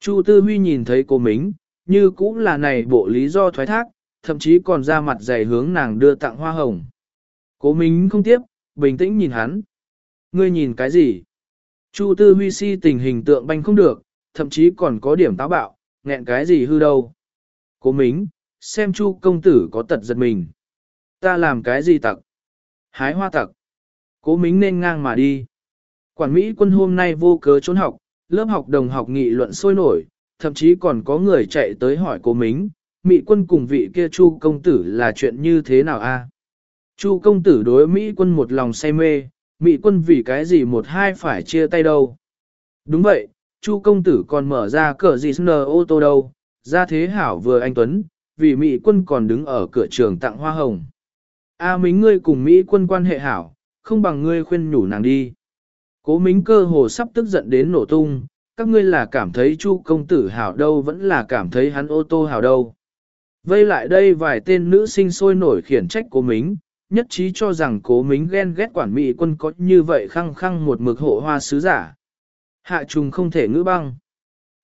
Chu Tư Huy nhìn thấy cô Mính, như cũng là này bộ lý do thoái thác, thậm chí còn ra mặt dày hướng nàng đưa tặng hoa hồng. Cố Mính không tiếp, bình tĩnh nhìn hắn. Ngươi nhìn cái gì? Chu Tư Huy si tình hình tượng banh không được, thậm chí còn có điểm táo bạo, nghẹn cái gì hư đâu. Cố Mính, xem chu công tử có tật giật mình. Ta làm cái gì tặc? Hái hoa tặc. Cố mính nên ngang mà đi. Quản Mỹ quân hôm nay vô cớ trốn học, lớp học đồng học nghị luận sôi nổi, thậm chí còn có người chạy tới hỏi cố mính, Mỹ quân cùng vị kia chu công tử là chuyện như thế nào a? Chu công tử đối Mỹ quân một lòng say mê, Mỹ quân vì cái gì một hai phải chia tay đâu. Đúng vậy, Chu công tử còn mở ra cửa gì nờ ô tô đâu, ra thế hảo vừa anh Tuấn, vì Mỹ quân còn đứng ở cửa trường tặng hoa hồng. A Mính ngươi cùng Mỹ quân quan hệ hảo, không bằng ngươi khuyên nhủ nàng đi. Cố Mính cơ hồ sắp tức giận đến nổ tung, các ngươi là cảm thấy Chu công tử hảo đâu vẫn là cảm thấy hắn ô tô hảo đâu. Vây lại đây vài tên nữ sinh sôi nổi khiển trách cố Mính, nhất trí cho rằng cố Mính ghen ghét quản Mỹ quân có như vậy khăng khăng một mực hộ hoa sứ giả. Hạ trùng không thể ngữ băng.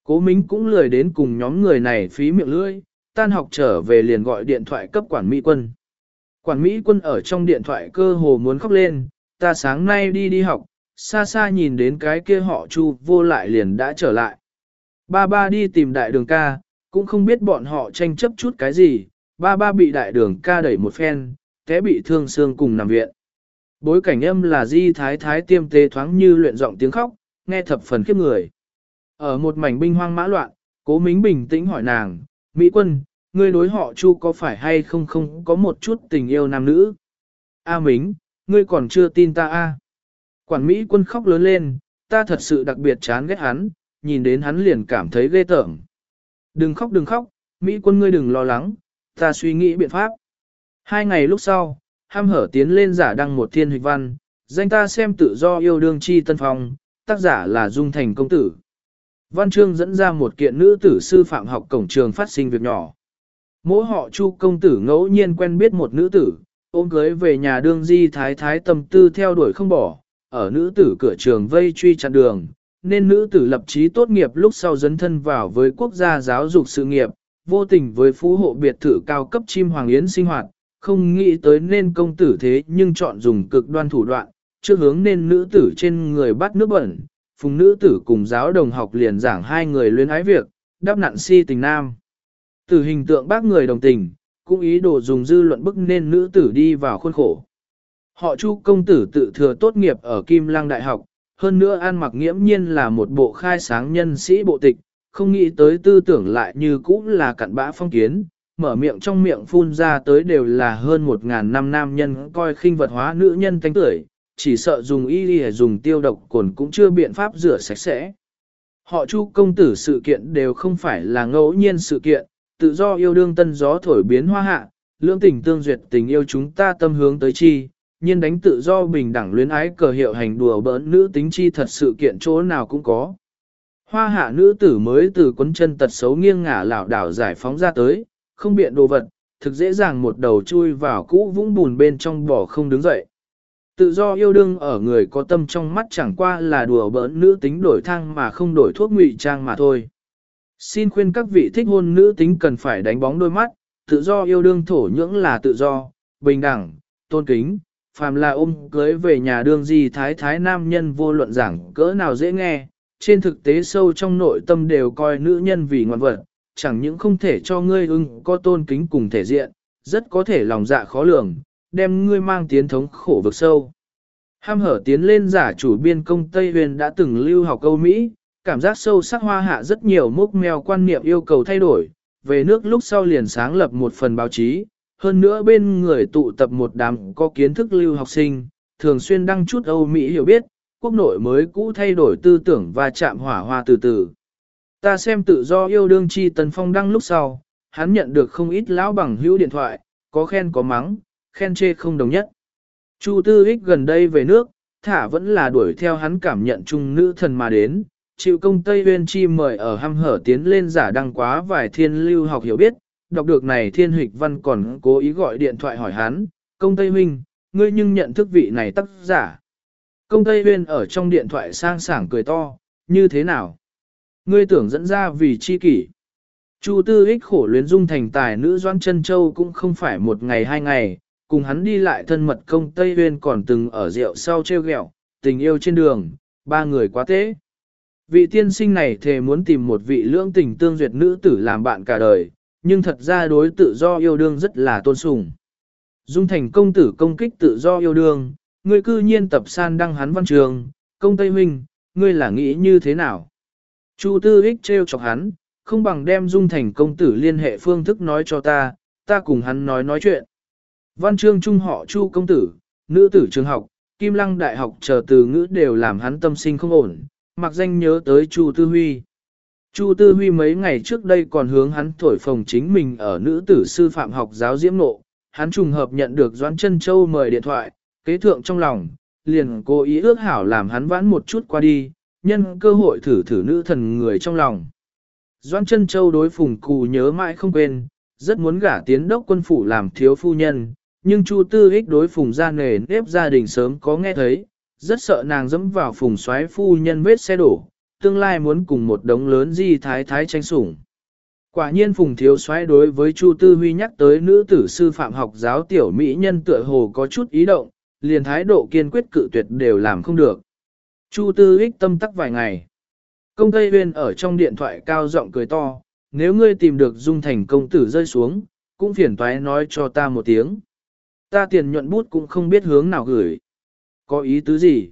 Cố Mính cũng lười đến cùng nhóm người này phí miệng lưỡi, tan học trở về liền gọi điện thoại cấp quản Mỹ quân. Quản Mỹ quân ở trong điện thoại cơ hồ muốn khóc lên, ta sáng nay đi đi học, xa xa nhìn đến cái kia họ chu vô lại liền đã trở lại. Ba ba đi tìm đại đường ca, cũng không biết bọn họ tranh chấp chút cái gì, ba ba bị đại đường ca đẩy một phen, té bị thương xương cùng nằm viện. Bối cảnh âm là di thái thái tiêm tê thoáng như luyện giọng tiếng khóc, nghe thập phần khiếp người. Ở một mảnh binh hoang mã loạn, cố mính bình tĩnh hỏi nàng, Mỹ quân, ngươi đối họ chu có phải hay không không có một chút tình yêu nam nữ? A mính, ngươi còn chưa tin ta a? Quản Mỹ quân khóc lớn lên, ta thật sự đặc biệt chán ghét hắn, nhìn đến hắn liền cảm thấy ghê tởm. Đừng khóc đừng khóc, Mỹ quân ngươi đừng lo lắng, ta suy nghĩ biện pháp. Hai ngày lúc sau, ham hở tiến lên giả đăng một thiên huyệt văn, danh ta xem tự do yêu đương chi tân phong, tác giả là Dung Thành Công Tử. Văn chương dẫn ra một kiện nữ tử sư phạm học cổng trường phát sinh việc nhỏ. Mỗi họ chu công tử ngẫu nhiên quen biết một nữ tử, ôm cưới về nhà đương di thái thái tâm tư theo đuổi không bỏ, ở nữ tử cửa trường vây truy chặn đường, nên nữ tử lập chí tốt nghiệp lúc sau dấn thân vào với quốc gia giáo dục sự nghiệp, vô tình với phú hộ biệt thự cao cấp chim hoàng yến sinh hoạt, không nghĩ tới nên công tử thế nhưng chọn dùng cực đoan thủ đoạn, trước hướng nên nữ tử trên người bắt nước bẩn, phùng nữ tử cùng giáo đồng học liền giảng hai người luyến ái việc, đáp nặn si tình nam. Từ hình tượng bác người đồng tình, cũng ý đồ dùng dư luận bức nên nữ tử đi vào khuôn khổ. Họ chu công tử tự thừa tốt nghiệp ở Kim Lăng Đại học, hơn nữa an mặc nghiễm nhiên là một bộ khai sáng nhân sĩ bộ tịch, không nghĩ tới tư tưởng lại như cũ là cặn bã phong kiến, mở miệng trong miệng phun ra tới đều là hơn một ngàn năm nam nhân coi khinh vật hóa nữ nhân tánh tuổi, chỉ sợ dùng y đi dùng tiêu độc cồn cũng chưa biện pháp rửa sạch sẽ. Họ chu công tử sự kiện đều không phải là ngẫu nhiên sự kiện, tự do yêu đương tân gió thổi biến hoa hạ, lương tình tương duyệt tình yêu chúng ta tâm hướng tới chi, nhiên đánh tự do bình đẳng luyến ái cờ hiệu hành đùa bỡn nữ tính chi thật sự kiện chỗ nào cũng có. Hoa hạ nữ tử mới từ quấn chân tật xấu nghiêng ngả lảo đảo giải phóng ra tới, không biện đồ vật, thực dễ dàng một đầu chui vào cũ vũng bùn bên trong bỏ không đứng dậy. Tự do yêu đương ở người có tâm trong mắt chẳng qua là đùa bỡn nữ tính đổi thang mà không đổi thuốc ngụy trang mà thôi. Xin khuyên các vị thích hôn nữ tính cần phải đánh bóng đôi mắt, tự do yêu đương thổ nhưỡng là tự do, bình đẳng, tôn kính, phàm là ôm cưới về nhà đương gì thái thái nam nhân vô luận giảng cỡ nào dễ nghe, trên thực tế sâu trong nội tâm đều coi nữ nhân vì ngoan vật, chẳng những không thể cho ngươi ưng có tôn kính cùng thể diện, rất có thể lòng dạ khó lường, đem ngươi mang tiến thống khổ vực sâu. Ham hở tiến lên giả chủ biên công Tây Huyền đã từng lưu học câu Mỹ, cảm giác sâu sắc hoa hạ rất nhiều mốc mèo quan niệm yêu cầu thay đổi, về nước lúc sau liền sáng lập một phần báo chí, hơn nữa bên người tụ tập một đám có kiến thức lưu học sinh, thường xuyên đăng chút Âu Mỹ hiểu biết, quốc nội mới cũ thay đổi tư tưởng và chạm hỏa hoa từ từ. Ta xem tự do yêu đương chi tần phong đăng lúc sau, hắn nhận được không ít lão bằng hữu điện thoại, có khen có mắng, khen chê không đồng nhất. Chu tư ích gần đây về nước, thả vẫn là đuổi theo hắn cảm nhận chung nữ thần mà đến, chịu công Tây uyên Chi mời ở hăm hở tiến lên giả đăng quá vài thiên lưu học hiểu biết, đọc được này thiên hịch văn còn cố ý gọi điện thoại hỏi hắn, công Tây Huynh, ngươi nhưng nhận thức vị này tác giả. Công Tây Huyên ở trong điện thoại sang sảng cười to, như thế nào? Ngươi tưởng dẫn ra vì chi kỷ. Chu tư ích khổ luyến dung thành tài nữ Doan chân Châu cũng không phải một ngày hai ngày, cùng hắn đi lại thân mật công Tây Huyên còn từng ở rượu sau treo ghẹo tình yêu trên đường, ba người quá tế. Vị tiên sinh này thề muốn tìm một vị lưỡng tình tương duyệt nữ tử làm bạn cả đời, nhưng thật ra đối tự do yêu đương rất là tôn sùng. Dung thành công tử công kích tự do yêu đương, ngươi cư nhiên tập san đăng hắn văn trường, công Tây Huynh, ngươi là nghĩ như thế nào? Chu tư ích treo chọc hắn, không bằng đem dung thành công tử liên hệ phương thức nói cho ta, ta cùng hắn nói nói chuyện. Văn chương trung họ Chu công tử, nữ tử trường học, Kim Lăng Đại học chờ từ ngữ đều làm hắn tâm sinh không ổn, mặc danh nhớ tới Chu Tư Huy. Chu Tư Huy mấy ngày trước đây còn hướng hắn thổi phồng chính mình ở nữ tử sư phạm học giáo diễm nộ, hắn trùng hợp nhận được Doãn Trân Châu mời điện thoại, kế thượng trong lòng, liền cố ý ước hảo làm hắn vãn một chút qua đi, nhân cơ hội thử thử nữ thần người trong lòng. Doãn Trân Châu đối phùng cù nhớ mãi không quên, rất muốn gả tiến đốc quân phủ làm thiếu phu nhân, nhưng Chu Tư ích đối phùng gia nề nếp gia đình sớm có nghe thấy, rất sợ nàng dẫm vào phùng xoáy phu nhân vết xe đổ, tương lai muốn cùng một đống lớn di thái thái tranh sủng. Quả nhiên phùng thiếu soái đối với Chu Tư Huy nhắc tới nữ tử sư phạm học giáo tiểu mỹ nhân tựa hồ có chút ý động, liền thái độ kiên quyết cự tuyệt đều làm không được. Chu Tư ích tâm tắc vài ngày. Công Tây Huyên ở trong điện thoại cao giọng cười to, nếu ngươi tìm được dung thành công tử rơi xuống, cũng phiền toái nói cho ta một tiếng. Ta tiền nhuận bút cũng không biết hướng nào gửi. Có ý tứ gì?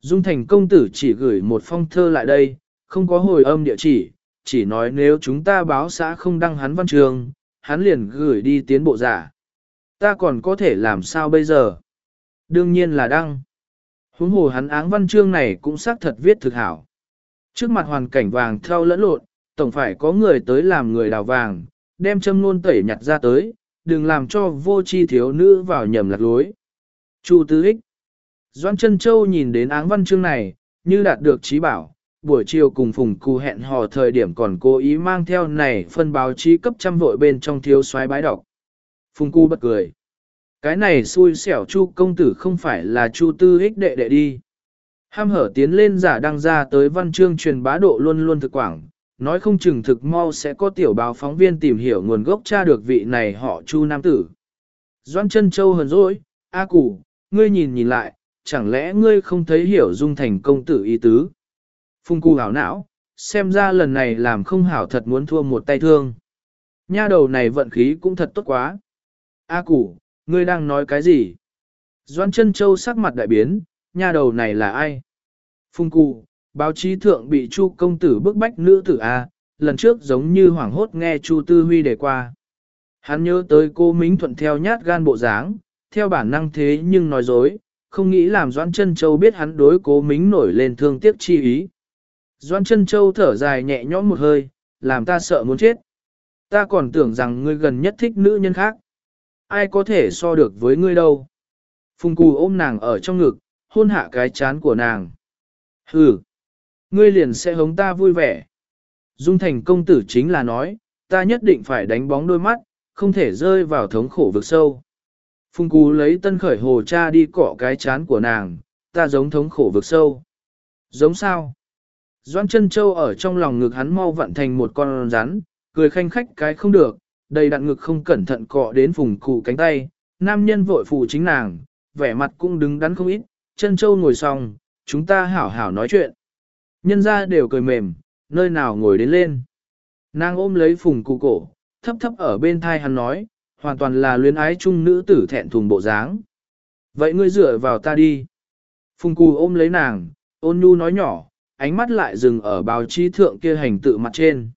Dung thành công tử chỉ gửi một phong thơ lại đây, không có hồi âm địa chỉ, chỉ nói nếu chúng ta báo xã không đăng hắn văn trường, hắn liền gửi đi tiến bộ giả. Ta còn có thể làm sao bây giờ? Đương nhiên là đăng. Huống hồ hắn áng văn chương này cũng xác thật viết thực hảo. Trước mặt hoàn cảnh vàng theo lẫn lộn, tổng phải có người tới làm người đào vàng, đem châm luôn tẩy nhặt ra tới, đừng làm cho vô chi thiếu nữ vào nhầm lạc lối. Chu Tư Hích. Doan Trân Châu nhìn đến áng văn chương này, như đạt được trí bảo, buổi chiều cùng Phùng Cù hẹn hò thời điểm còn cố ý mang theo này phân báo chí cấp trăm vội bên trong thiếu xoáy bái đọc. Phùng Cù bật cười. Cái này xui xẻo Chu công tử không phải là Chu Tư Ích đệ đệ đi. Ham hở tiến lên giả đăng ra tới văn chương truyền bá độ luôn luôn thực quảng, nói không chừng thực mau sẽ có tiểu báo phóng viên tìm hiểu nguồn gốc tra được vị này họ Chu Nam Tử. Doan chân châu hờn dỗi, A củ, ngươi nhìn nhìn lại, chẳng lẽ ngươi không thấy hiểu dung thành công tử ý tứ? Phung cu hảo não, xem ra lần này làm không hảo thật muốn thua một tay thương. Nha đầu này vận khí cũng thật tốt quá. A củ, ngươi đang nói cái gì? Doan chân châu sắc mặt đại biến, nha đầu này là ai? Phung cu, báo chí thượng bị Chu công tử bức bách nữ tử A, lần trước giống như hoảng hốt nghe Chu Tư Huy đề qua. Hắn nhớ tới cô Mính Thuận theo nhát gan bộ dáng, theo bản năng thế nhưng nói dối, không nghĩ làm Doan Trân Châu biết hắn đối cố Mính nổi lên thương tiếc chi ý. Doan Trân Châu thở dài nhẹ nhõm một hơi, làm ta sợ muốn chết. Ta còn tưởng rằng ngươi gần nhất thích nữ nhân khác. Ai có thể so được với ngươi đâu. Phùng cù ôm nàng ở trong ngực, hôn hạ cái chán của nàng. Hừ, Ngươi liền sẽ hống ta vui vẻ. Dung thành công tử chính là nói, ta nhất định phải đánh bóng đôi mắt, không thể rơi vào thống khổ vực sâu. Phung Cú lấy tân khởi hồ cha đi cọ cái chán của nàng, ta giống thống khổ vực sâu. Giống sao? Doan chân châu ở trong lòng ngực hắn mau vặn thành một con rắn, cười khanh khách cái không được, đầy đặn ngực không cẩn thận cọ đến phùng cụ cánh tay, nam nhân vội phụ chính nàng, vẻ mặt cũng đứng đắn không ít, chân châu ngồi xong, chúng ta hảo hảo nói chuyện. Nhân ra đều cười mềm, nơi nào ngồi đến lên. Nàng ôm lấy phùng cụ cổ, thấp thấp ở bên thai hắn nói, hoàn toàn là luyến ái chung nữ tử thẹn thùng bộ dáng. Vậy ngươi dựa vào ta đi. Phùng cù ôm lấy nàng, ôn nhu nói nhỏ, ánh mắt lại dừng ở báo chí thượng kia hành tự mặt trên.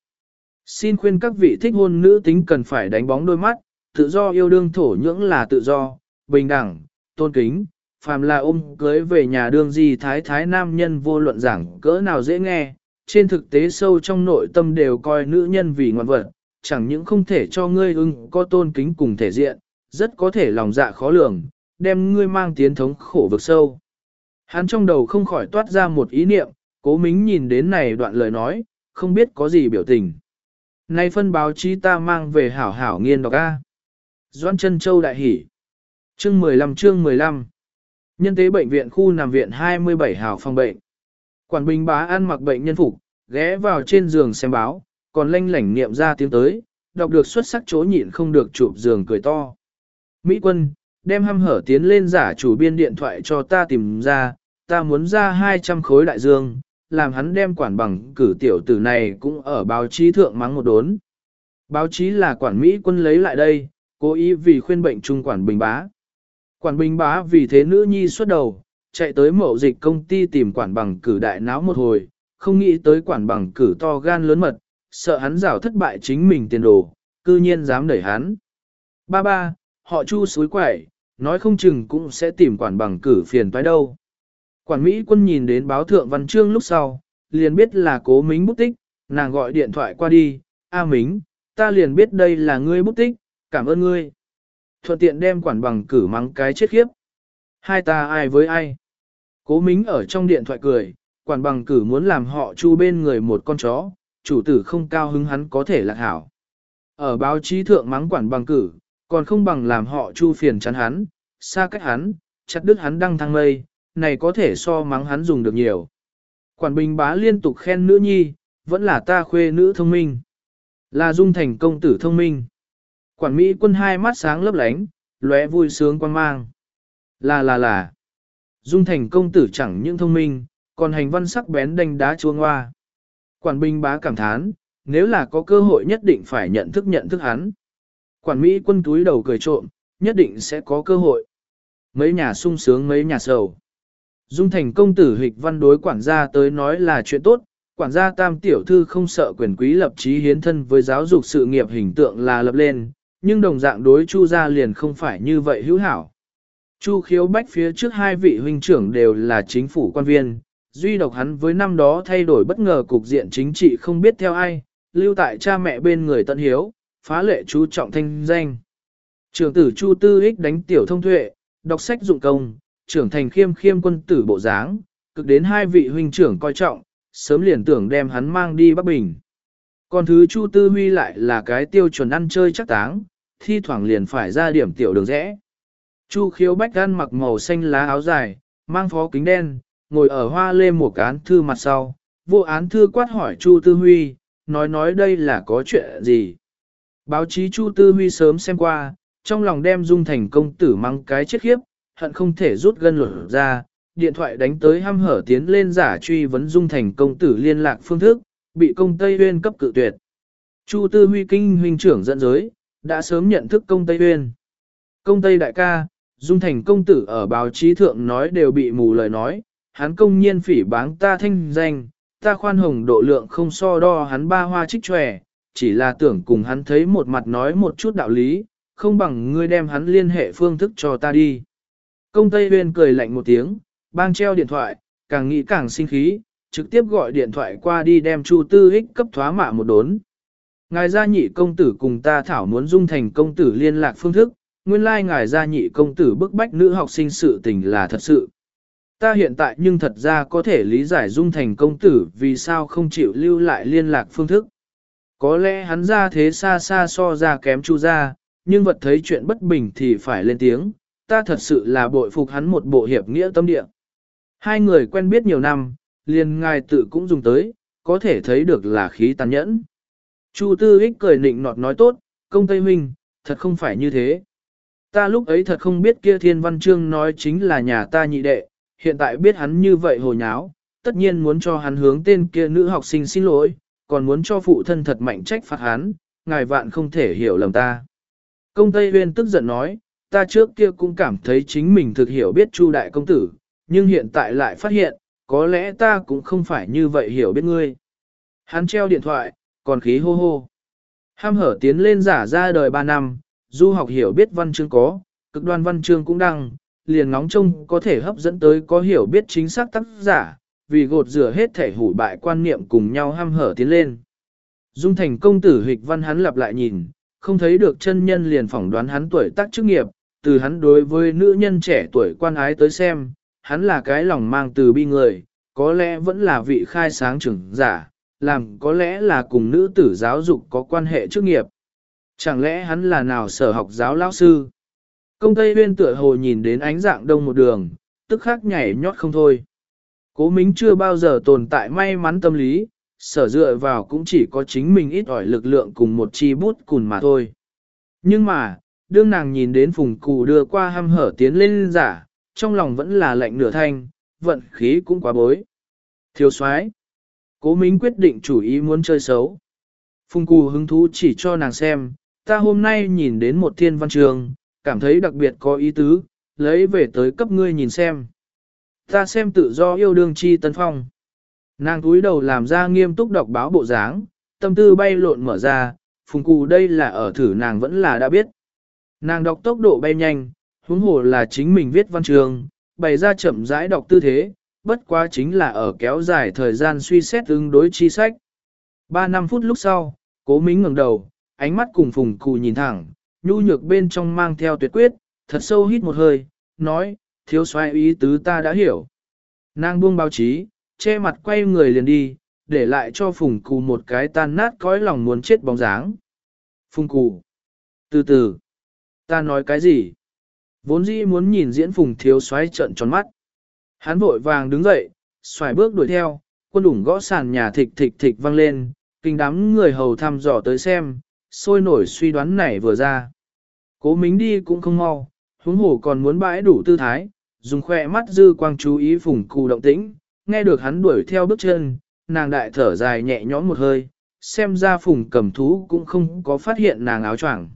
Xin khuyên các vị thích hôn nữ tính cần phải đánh bóng đôi mắt, tự do yêu đương thổ nhưỡng là tự do, bình đẳng, tôn kính, phàm là ôm cưới về nhà đương gì thái thái nam nhân vô luận giảng cỡ nào dễ nghe, trên thực tế sâu trong nội tâm đều coi nữ nhân vì ngoan vật, chẳng những không thể cho ngươi ưng có tôn kính cùng thể diện, rất có thể lòng dạ khó lường, đem ngươi mang tiến thống khổ vực sâu. Hắn trong đầu không khỏi toát ra một ý niệm, cố mính nhìn đến này đoạn lời nói, không biết có gì biểu tình. Nay phân báo chí ta mang về hảo hảo nghiên đọc A. Doan chân châu đại hỉ. Chương 15 chương 15 Nhân tế bệnh viện khu nằm viện 27 hào phòng bệnh. Quản bình bá ăn mặc bệnh nhân phục, ghé vào trên giường xem báo, còn lanh lảnh niệm ra tiếng tới, đọc được xuất sắc chỗ nhịn không được chụp giường cười to. Mỹ quân, đem hăm hở tiến lên giả chủ biên điện thoại cho ta tìm ra, ta muốn ra 200 khối đại dương, làm hắn đem quản bằng cử tiểu tử này cũng ở báo chí thượng mắng một đốn. Báo chí là quản Mỹ quân lấy lại đây, cố ý vì khuyên bệnh trung quản bình bá. Quản bình bá vì thế nữ nhi xuất đầu, chạy tới mậu dịch công ty tìm quản bằng cử đại náo một hồi, không nghĩ tới quản bằng cử to gan lớn mật, sợ hắn rảo thất bại chính mình tiền đồ, cư nhiên dám đẩy hắn. Ba ba, họ chu suối quẩy, nói không chừng cũng sẽ tìm quản bằng cử phiền toái đâu. Quản Mỹ quân nhìn đến báo thượng văn chương lúc sau, liền biết là cố mính bút tích, nàng gọi điện thoại qua đi, A Mính, ta liền biết đây là ngươi bút tích, cảm ơn ngươi. Thuận tiện đem quản bằng cử mắng cái chết khiếp. Hai ta ai với ai? Cố Mính ở trong điện thoại cười, quản bằng cử muốn làm họ chu bên người một con chó, chủ tử không cao hứng hắn có thể lạc hảo. Ở báo chí thượng mắng quản bằng cử, còn không bằng làm họ chu phiền chắn hắn, xa cách hắn, chặt đứt hắn đăng thăng mây, này có thể so mắng hắn dùng được nhiều. Quản bình bá liên tục khen nữ nhi, vẫn là ta khuê nữ thông minh. Là dung thành công tử thông minh. Quản Mỹ quân hai mắt sáng lấp lánh, lóe vui sướng quan mang. Là là là. Dung thành công tử chẳng những thông minh, còn hành văn sắc bén đánh đá chuông hoa. Quản binh bá cảm thán, nếu là có cơ hội nhất định phải nhận thức nhận thức hắn. Quản Mỹ quân túi đầu cười trộm, nhất định sẽ có cơ hội. Mấy nhà sung sướng mấy nhà sầu. Dung thành công tử hịch văn đối quản gia tới nói là chuyện tốt, quản gia tam tiểu thư không sợ quyền quý lập trí hiến thân với giáo dục sự nghiệp hình tượng là lập lên, nhưng đồng dạng đối chu gia liền không phải như vậy hữu hảo. Chu khiếu bách phía trước hai vị huynh trưởng đều là chính phủ quan viên, duy độc hắn với năm đó thay đổi bất ngờ cục diện chính trị không biết theo ai, lưu tại cha mẹ bên người tận hiếu, phá lệ chú trọng thanh danh. Trưởng tử Chu Tư Ích đánh tiểu thông tuệ, đọc sách dụng công, trưởng thành khiêm khiêm quân tử bộ dáng, cực đến hai vị huynh trưởng coi trọng, sớm liền tưởng đem hắn mang đi Bắc Bình. Còn thứ Chu Tư Huy lại là cái tiêu chuẩn ăn chơi chắc táng, thi thoảng liền phải ra điểm tiểu đường rẽ. Chu khiếu bách gan mặc màu xanh lá áo dài, mang phó kính đen, ngồi ở hoa lê một án thư mặt sau, vô án thư quát hỏi Chu Tư Huy, nói nói đây là có chuyện gì. Báo chí Chu Tư Huy sớm xem qua, trong lòng đem dung thành công tử mang cái chết khiếp, hận không thể rút gân lột ra, điện thoại đánh tới hăm hở tiến lên giả truy vấn dung thành công tử liên lạc phương thức, bị công Tây Huyên cấp cự tuyệt. Chu Tư Huy kinh huynh trưởng dẫn giới, đã sớm nhận thức công Tây Huyên. Công Tây đại ca, dung thành công tử ở báo chí thượng nói đều bị mù lời nói, hắn công nhiên phỉ báng ta thanh danh, ta khoan hồng độ lượng không so đo hắn ba hoa trích tròe, chỉ là tưởng cùng hắn thấy một mặt nói một chút đạo lý, không bằng ngươi đem hắn liên hệ phương thức cho ta đi. Công Tây Huyên cười lạnh một tiếng, bang treo điện thoại, càng nghĩ càng sinh khí, trực tiếp gọi điện thoại qua đi đem Chu Tư Ích cấp thoá mạ một đốn. Ngài gia nhị công tử cùng ta thảo muốn dung thành công tử liên lạc phương thức, nguyên lai like ngài gia nhị công tử bức bách nữ học sinh sự tình là thật sự. Ta hiện tại nhưng thật ra có thể lý giải dung thành công tử vì sao không chịu lưu lại liên lạc phương thức. Có lẽ hắn ra thế xa xa so ra kém chu ra, nhưng vật thấy chuyện bất bình thì phải lên tiếng, ta thật sự là bội phục hắn một bộ hiệp nghĩa tâm địa. Hai người quen biết nhiều năm, liền ngài tự cũng dùng tới, có thể thấy được là khí tàn nhẫn. Chu Tư Ích cười nịnh nọt nói tốt, công Tây Huynh, thật không phải như thế. Ta lúc ấy thật không biết kia thiên văn chương nói chính là nhà ta nhị đệ, hiện tại biết hắn như vậy hồ nháo, tất nhiên muốn cho hắn hướng tên kia nữ học sinh xin lỗi, còn muốn cho phụ thân thật mạnh trách phạt hắn, ngài vạn không thể hiểu lầm ta. Công Tây Huyên tức giận nói, ta trước kia cũng cảm thấy chính mình thực hiểu biết Chu đại công tử, nhưng hiện tại lại phát hiện, có lẽ ta cũng không phải như vậy hiểu biết ngươi. Hắn treo điện thoại, còn khí hô hô. Ham hở tiến lên giả ra đời 3 năm, du học hiểu biết văn chương có, cực đoan văn chương cũng đăng, liền ngóng trông có thể hấp dẫn tới có hiểu biết chính xác tác giả, vì gột rửa hết thể hủ bại quan niệm cùng nhau ham hở tiến lên. Dung thành công tử hịch văn hắn lặp lại nhìn, không thấy được chân nhân liền phỏng đoán hắn tuổi tác chức nghiệp, từ hắn đối với nữ nhân trẻ tuổi quan ái tới xem, hắn là cái lòng mang từ bi người, có lẽ vẫn là vị khai sáng trưởng giả, làm có lẽ là cùng nữ tử giáo dục có quan hệ chức nghiệp. Chẳng lẽ hắn là nào sở học giáo lão sư? Công Tây Huyên tựa hồ nhìn đến ánh dạng đông một đường, tức khắc nhảy nhót không thôi. Cố Mính chưa bao giờ tồn tại may mắn tâm lý, sở dựa vào cũng chỉ có chính mình ít ỏi lực lượng cùng một chi bút cùn mà thôi. Nhưng mà, đương nàng nhìn đến phùng cụ đưa qua hăm hở tiến lên giả, trong lòng vẫn là lạnh nửa thanh, vận khí cũng quá bối. Thiếu soái Cố Mính quyết định chủ ý muốn chơi xấu. Phùng cụ hứng thú chỉ cho nàng xem, ta hôm nay nhìn đến một thiên văn trường, cảm thấy đặc biệt có ý tứ, lấy về tới cấp ngươi nhìn xem. Ta xem tự do yêu đương chi tân phong. Nàng túi đầu làm ra nghiêm túc đọc báo bộ dáng, tâm tư bay lộn mở ra, phùng cù đây là ở thử nàng vẫn là đã biết. Nàng đọc tốc độ bay nhanh, huống hồ là chính mình viết văn trường, bày ra chậm rãi đọc tư thế, bất quá chính là ở kéo dài thời gian suy xét ứng đối chi sách. Ba năm phút lúc sau, cố mính ngẩng đầu, ánh mắt cùng phùng cù nhìn thẳng, nhu nhược bên trong mang theo tuyệt quyết, thật sâu hít một hơi, nói, thiếu soái ý tứ ta đã hiểu. Nàng buông báo chí, che mặt quay người liền đi, để lại cho phùng cù một cái tan nát cõi lòng muốn chết bóng dáng. Phùng cù. Từ từ. Ta nói cái gì? Vốn dĩ muốn nhìn diễn phùng thiếu soái trận tròn mắt. Hắn vội vàng đứng dậy, xoài bước đuổi theo, quân đủng gõ sàn nhà thịch thịch thịch vang lên, kinh đám người hầu thăm dò tới xem, sôi nổi suy đoán này vừa ra. Cố mính đi cũng không mau, huống Hổ còn muốn bãi đủ tư thái, dùng khoe mắt dư quang chú ý phùng cù động tĩnh, nghe được hắn đuổi theo bước chân, nàng đại thở dài nhẹ nhõm một hơi, xem ra phùng cầm thú cũng không có phát hiện nàng áo choàng.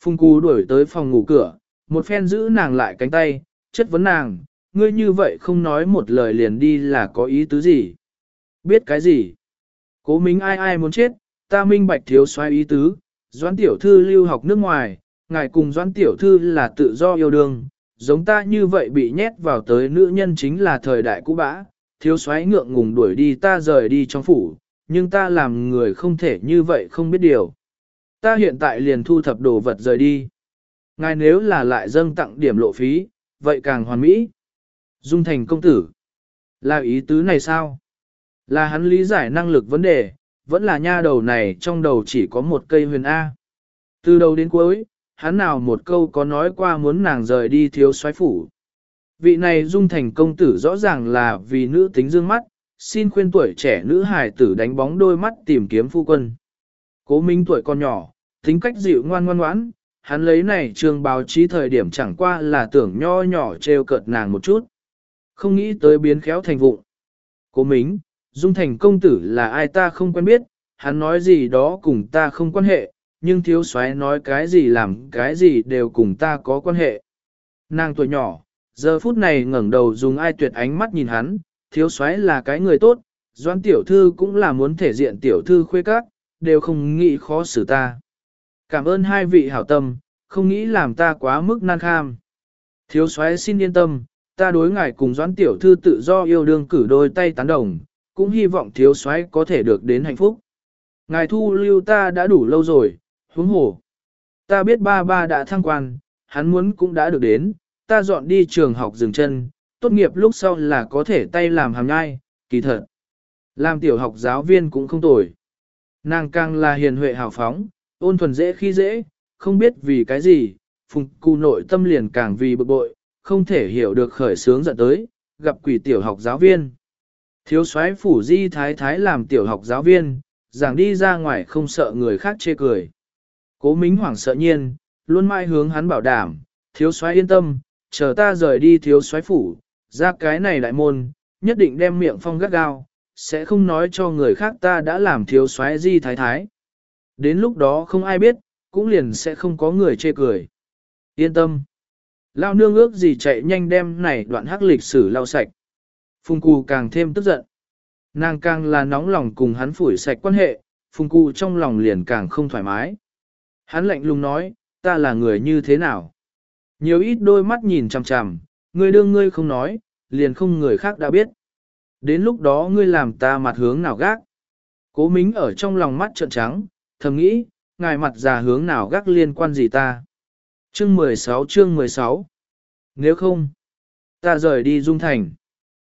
Phùng cù đuổi tới phòng ngủ cửa, một phen giữ nàng lại cánh tay, chất vấn nàng, ngươi như vậy không nói một lời liền đi là có ý tứ gì? Biết cái gì? Cố minh ai ai muốn chết, ta minh bạch thiếu xoay ý tứ, doãn tiểu thư lưu học nước ngoài, ngài cùng doãn tiểu thư là tự do yêu đương, giống ta như vậy bị nhét vào tới nữ nhân chính là thời đại cũ bã, thiếu soái ngượng ngùng đuổi đi ta rời đi trong phủ, nhưng ta làm người không thể như vậy không biết điều. Ta hiện tại liền thu thập đồ vật rời đi. Ngài nếu là lại dâng tặng điểm lộ phí, vậy càng hoàn mỹ. Dung thành công tử. Là ý tứ này sao? Là hắn lý giải năng lực vấn đề, vẫn là nha đầu này trong đầu chỉ có một cây huyền A. Từ đầu đến cuối, hắn nào một câu có nói qua muốn nàng rời đi thiếu soái phủ. Vị này dung thành công tử rõ ràng là vì nữ tính dương mắt, xin khuyên tuổi trẻ nữ hài tử đánh bóng đôi mắt tìm kiếm phu quân. Cố Minh tuổi còn nhỏ, tính cách dịu ngoan ngoan ngoãn, hắn lấy này trường báo chí thời điểm chẳng qua là tưởng nho nhỏ trêu cợt nàng một chút. Không nghĩ tới biến khéo thành vụng. Cố Mính, Dung Thành công tử là ai ta không quen biết, hắn nói gì đó cùng ta không quan hệ, nhưng thiếu soái nói cái gì làm cái gì đều cùng ta có quan hệ. Nàng tuổi nhỏ, giờ phút này ngẩng đầu dùng ai tuyệt ánh mắt nhìn hắn, thiếu soái là cái người tốt, doan tiểu thư cũng là muốn thể diện tiểu thư khuê các, đều không nghĩ khó xử ta. Cảm ơn hai vị hảo tâm, không nghĩ làm ta quá mức nan kham. Thiếu soái xin yên tâm, ta đối ngài cùng doãn tiểu thư tự do yêu đương cử đôi tay tán đồng, cũng hy vọng thiếu soái có thể được đến hạnh phúc. Ngài thu lưu ta đã đủ lâu rồi, huống hồ. Ta biết ba ba đã thăng quan, hắn muốn cũng đã được đến, ta dọn đi trường học dừng chân, tốt nghiệp lúc sau là có thể tay làm hàm nhai, kỳ thật. Làm tiểu học giáo viên cũng không tồi. Nàng càng là hiền huệ hào phóng, ôn thuần dễ khi dễ, không biết vì cái gì, phùng cụ nội tâm liền càng vì bực bội, không thể hiểu được khởi sướng dẫn tới, gặp quỷ tiểu học giáo viên. Thiếu soái phủ di thái thái làm tiểu học giáo viên, giảng đi ra ngoài không sợ người khác chê cười. Cố Mính hoảng sợ nhiên, luôn mãi hướng hắn bảo đảm, thiếu soái yên tâm, chờ ta rời đi thiếu soái phủ, ra cái này đại môn, nhất định đem miệng phong gắt gao, sẽ không nói cho người khác ta đã làm thiếu soái di thái thái. Đến lúc đó không ai biết, cũng liền sẽ không có người chê cười. Yên tâm. Lao nương ước gì chạy nhanh đem này đoạn hắc lịch sử lao sạch. Phùng Cù càng thêm tức giận. Nàng càng là nóng lòng cùng hắn phủi sạch quan hệ, Phùng Cù trong lòng liền càng không thoải mái. Hắn lạnh lùng nói, ta là người như thế nào? Nhiều ít đôi mắt nhìn chằm chằm, ngươi đương ngươi không nói, liền không người khác đã biết. Đến lúc đó ngươi làm ta mặt hướng nào gác. Cố mính ở trong lòng mắt trợn trắng, thầm nghĩ, ngài mặt già hướng nào gác liên quan gì ta. Chương 16 chương 16 Nếu không, ta rời đi dung thành.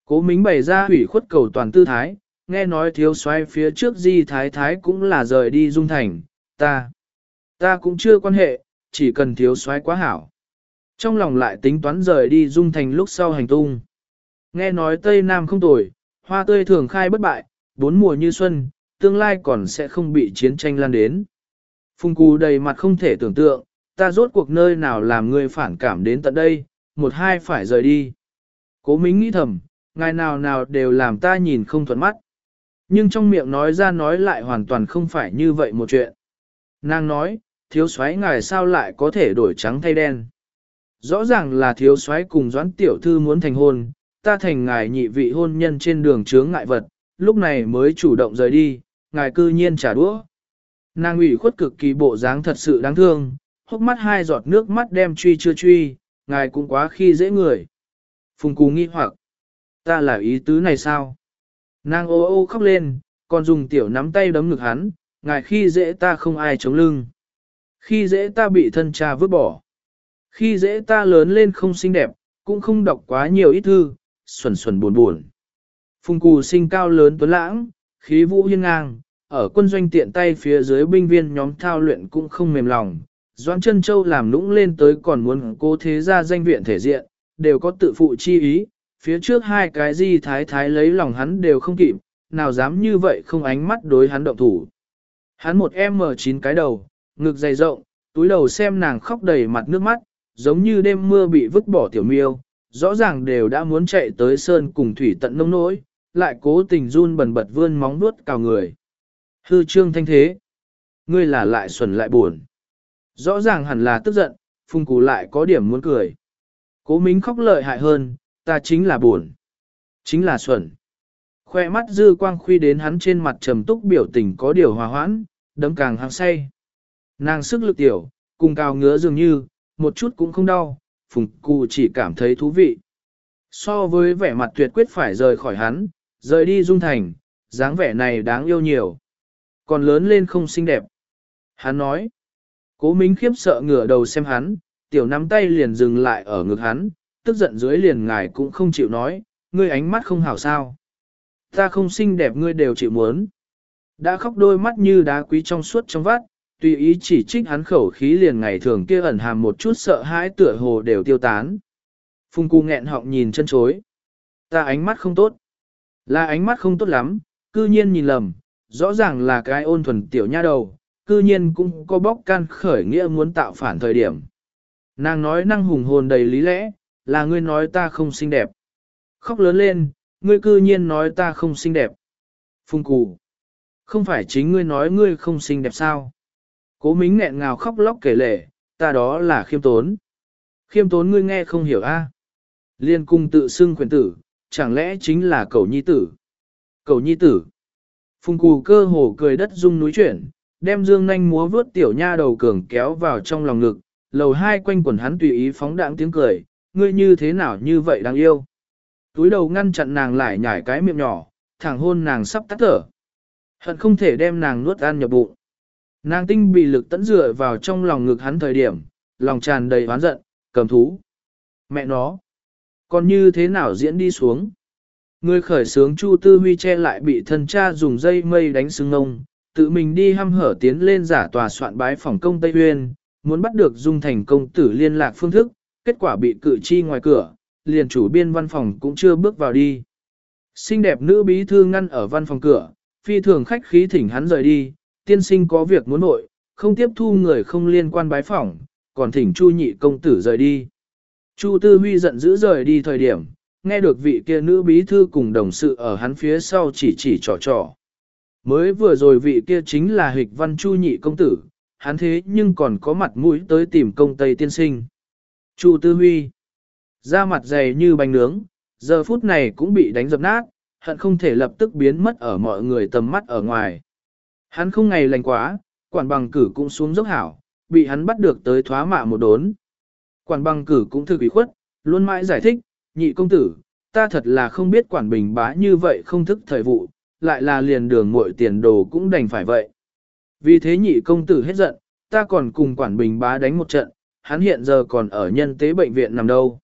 Cố mính bày ra hủy khuất cầu toàn tư thái, nghe nói thiếu soái phía trước di thái thái cũng là rời đi dung thành, ta. Ta cũng chưa quan hệ, chỉ cần thiếu soái quá hảo. Trong lòng lại tính toán rời đi dung thành lúc sau hành tung. Nghe nói Tây Nam không tồi, hoa tươi thường khai bất bại, bốn mùa như xuân, tương lai còn sẽ không bị chiến tranh lan đến. phung cù đầy mặt không thể tưởng tượng, ta rốt cuộc nơi nào làm người phản cảm đến tận đây, một hai phải rời đi. Cố mính nghĩ thầm, ngày nào nào đều làm ta nhìn không thuận mắt. Nhưng trong miệng nói ra nói lại hoàn toàn không phải như vậy một chuyện. Nàng nói, thiếu soái ngài sao lại có thể đổi trắng thay đen. Rõ ràng là thiếu soái cùng doãn tiểu thư muốn thành hôn, ta thành ngài nhị vị hôn nhân trên đường chướng ngại vật, lúc này mới chủ động rời đi, ngài cư nhiên trả đũa. Nàng ủy khuất cực kỳ bộ dáng thật sự đáng thương, hốc mắt hai giọt nước mắt đem truy chưa truy, ngài cũng quá khi dễ người. Phùng cú nghi hoặc, ta là ý tứ này sao? Nàng ô ô khóc lên, còn dùng tiểu nắm tay đấm ngực hắn, ngài khi dễ ta không ai chống lưng. Khi dễ ta bị thân cha vứt bỏ. Khi dễ ta lớn lên không xinh đẹp, cũng không đọc quá nhiều ít thư, xuẩn xuẩn buồn buồn. Phùng cù sinh cao lớn tuấn lãng, khí vũ hiên ngang, ở quân doanh tiện tay phía dưới binh viên nhóm thao luyện cũng không mềm lòng. Doãn chân châu làm nũng lên tới còn muốn cố thế ra danh viện thể diện, đều có tự phụ chi ý, phía trước hai cái gì thái thái lấy lòng hắn đều không kịp, nào dám như vậy không ánh mắt đối hắn động thủ. Hắn một M9 cái đầu, ngực dày rộng, túi đầu xem nàng khóc đầy mặt nước mắt, giống như đêm mưa bị vứt bỏ tiểu miêu, rõ ràng đều đã muốn chạy tới sơn cùng thủy tận nông nỗi, lại cố tình run bần bật vươn móng vuốt cào người. Hư trương thanh thế. Ngươi là lại xuẩn lại buồn. Rõ ràng hẳn là tức giận, phung cú lại có điểm muốn cười. Cố mính khóc lợi hại hơn, ta chính là buồn. Chính là xuẩn. Khoe mắt dư quang khuy đến hắn trên mặt trầm túc biểu tình có điều hòa hoãn, đấm càng hăng say. Nàng sức lực tiểu, cùng cao ngứa dường như, một chút cũng không đau, phùng cụ chỉ cảm thấy thú vị. So với vẻ mặt tuyệt quyết phải rời khỏi hắn, rời đi dung thành, dáng vẻ này đáng yêu nhiều. Còn lớn lên không xinh đẹp. Hắn nói, cố minh khiếp sợ ngửa đầu xem hắn, tiểu nắm tay liền dừng lại ở ngực hắn, tức giận dưới liền ngài cũng không chịu nói, ngươi ánh mắt không hảo sao. Ta không xinh đẹp ngươi đều chịu muốn. Đã khóc đôi mắt như đá quý trong suốt trong vắt, tùy ý chỉ trích hắn khẩu khí liền ngày thường kia ẩn hàm một chút sợ hãi tựa hồ đều tiêu tán. Phùng cu nghẹn họng nhìn chân chối. Ta ánh mắt không tốt. Là ánh mắt không tốt lắm, cư nhiên nhìn lầm, rõ ràng là cái ôn thuần tiểu nha đầu, cư nhiên cũng có bóc can khởi nghĩa muốn tạo phản thời điểm. Nàng nói năng hùng hồn đầy lý lẽ, là ngươi nói ta không xinh đẹp. Khóc lớn lên, ngươi cư nhiên nói ta không xinh đẹp. Phùng cù. Không phải chính ngươi nói ngươi không xinh đẹp sao? Cố mính nghẹn ngào khóc lóc kể lể, ta đó là khiêm tốn. Khiêm tốn ngươi nghe không hiểu a? Liên cung tự xưng quyền tử, chẳng lẽ chính là cầu nhi tử? Cầu nhi tử. Phùng cù cơ hồ cười đất rung núi chuyển, đem dương nanh múa vướt tiểu nha đầu cường kéo vào trong lòng ngực, lầu hai quanh quần hắn tùy ý phóng đãng tiếng cười, ngươi như thế nào như vậy đáng yêu. Túi đầu ngăn chặn nàng lại nhảy cái miệng nhỏ, thẳng hôn nàng sắp tắt thở. Hận không thể đem nàng nuốt ăn nhập bụng. Nàng tinh bị lực tẫn dựa vào trong lòng ngực hắn thời điểm, lòng tràn đầy oán giận, cầm thú. Mẹ nó, còn như thế nào diễn đi xuống? Người khởi sướng Chu Tư Huy che lại bị thân cha dùng dây mây đánh sưng ông, tự mình đi hăm hở tiến lên giả tòa soạn bái phòng công Tây Huyên, muốn bắt được dung thành công tử liên lạc phương thức, kết quả bị cử chi ngoài cửa, liền chủ biên văn phòng cũng chưa bước vào đi. Xinh đẹp nữ bí thư ngăn ở văn phòng cửa, phi thường khách khí thỉnh hắn rời đi, tiên sinh có việc muốn nội, không tiếp thu người không liên quan bái phỏng, còn thỉnh Chu nhị công tử rời đi. Chu Tư Huy giận dữ rời đi thời điểm, nghe được vị kia nữ bí thư cùng đồng sự ở hắn phía sau chỉ chỉ trò trò. Mới vừa rồi vị kia chính là hịch văn Chu nhị công tử, hắn thế nhưng còn có mặt mũi tới tìm công Tây tiên sinh. Chu Tư Huy, da mặt dày như bánh nướng, giờ phút này cũng bị đánh dập nát, hận không thể lập tức biến mất ở mọi người tầm mắt ở ngoài. Hắn không ngày lành quá, quản bằng cử cũng xuống dốc hảo, bị hắn bắt được tới thoá mạ một đốn. Quản bằng cử cũng thực ý khuất, luôn mãi giải thích, nhị công tử, ta thật là không biết quản bình bá như vậy không thức thời vụ, lại là liền đường muội tiền đồ cũng đành phải vậy. Vì thế nhị công tử hết giận, ta còn cùng quản bình bá đánh một trận, hắn hiện giờ còn ở nhân tế bệnh viện nằm đâu.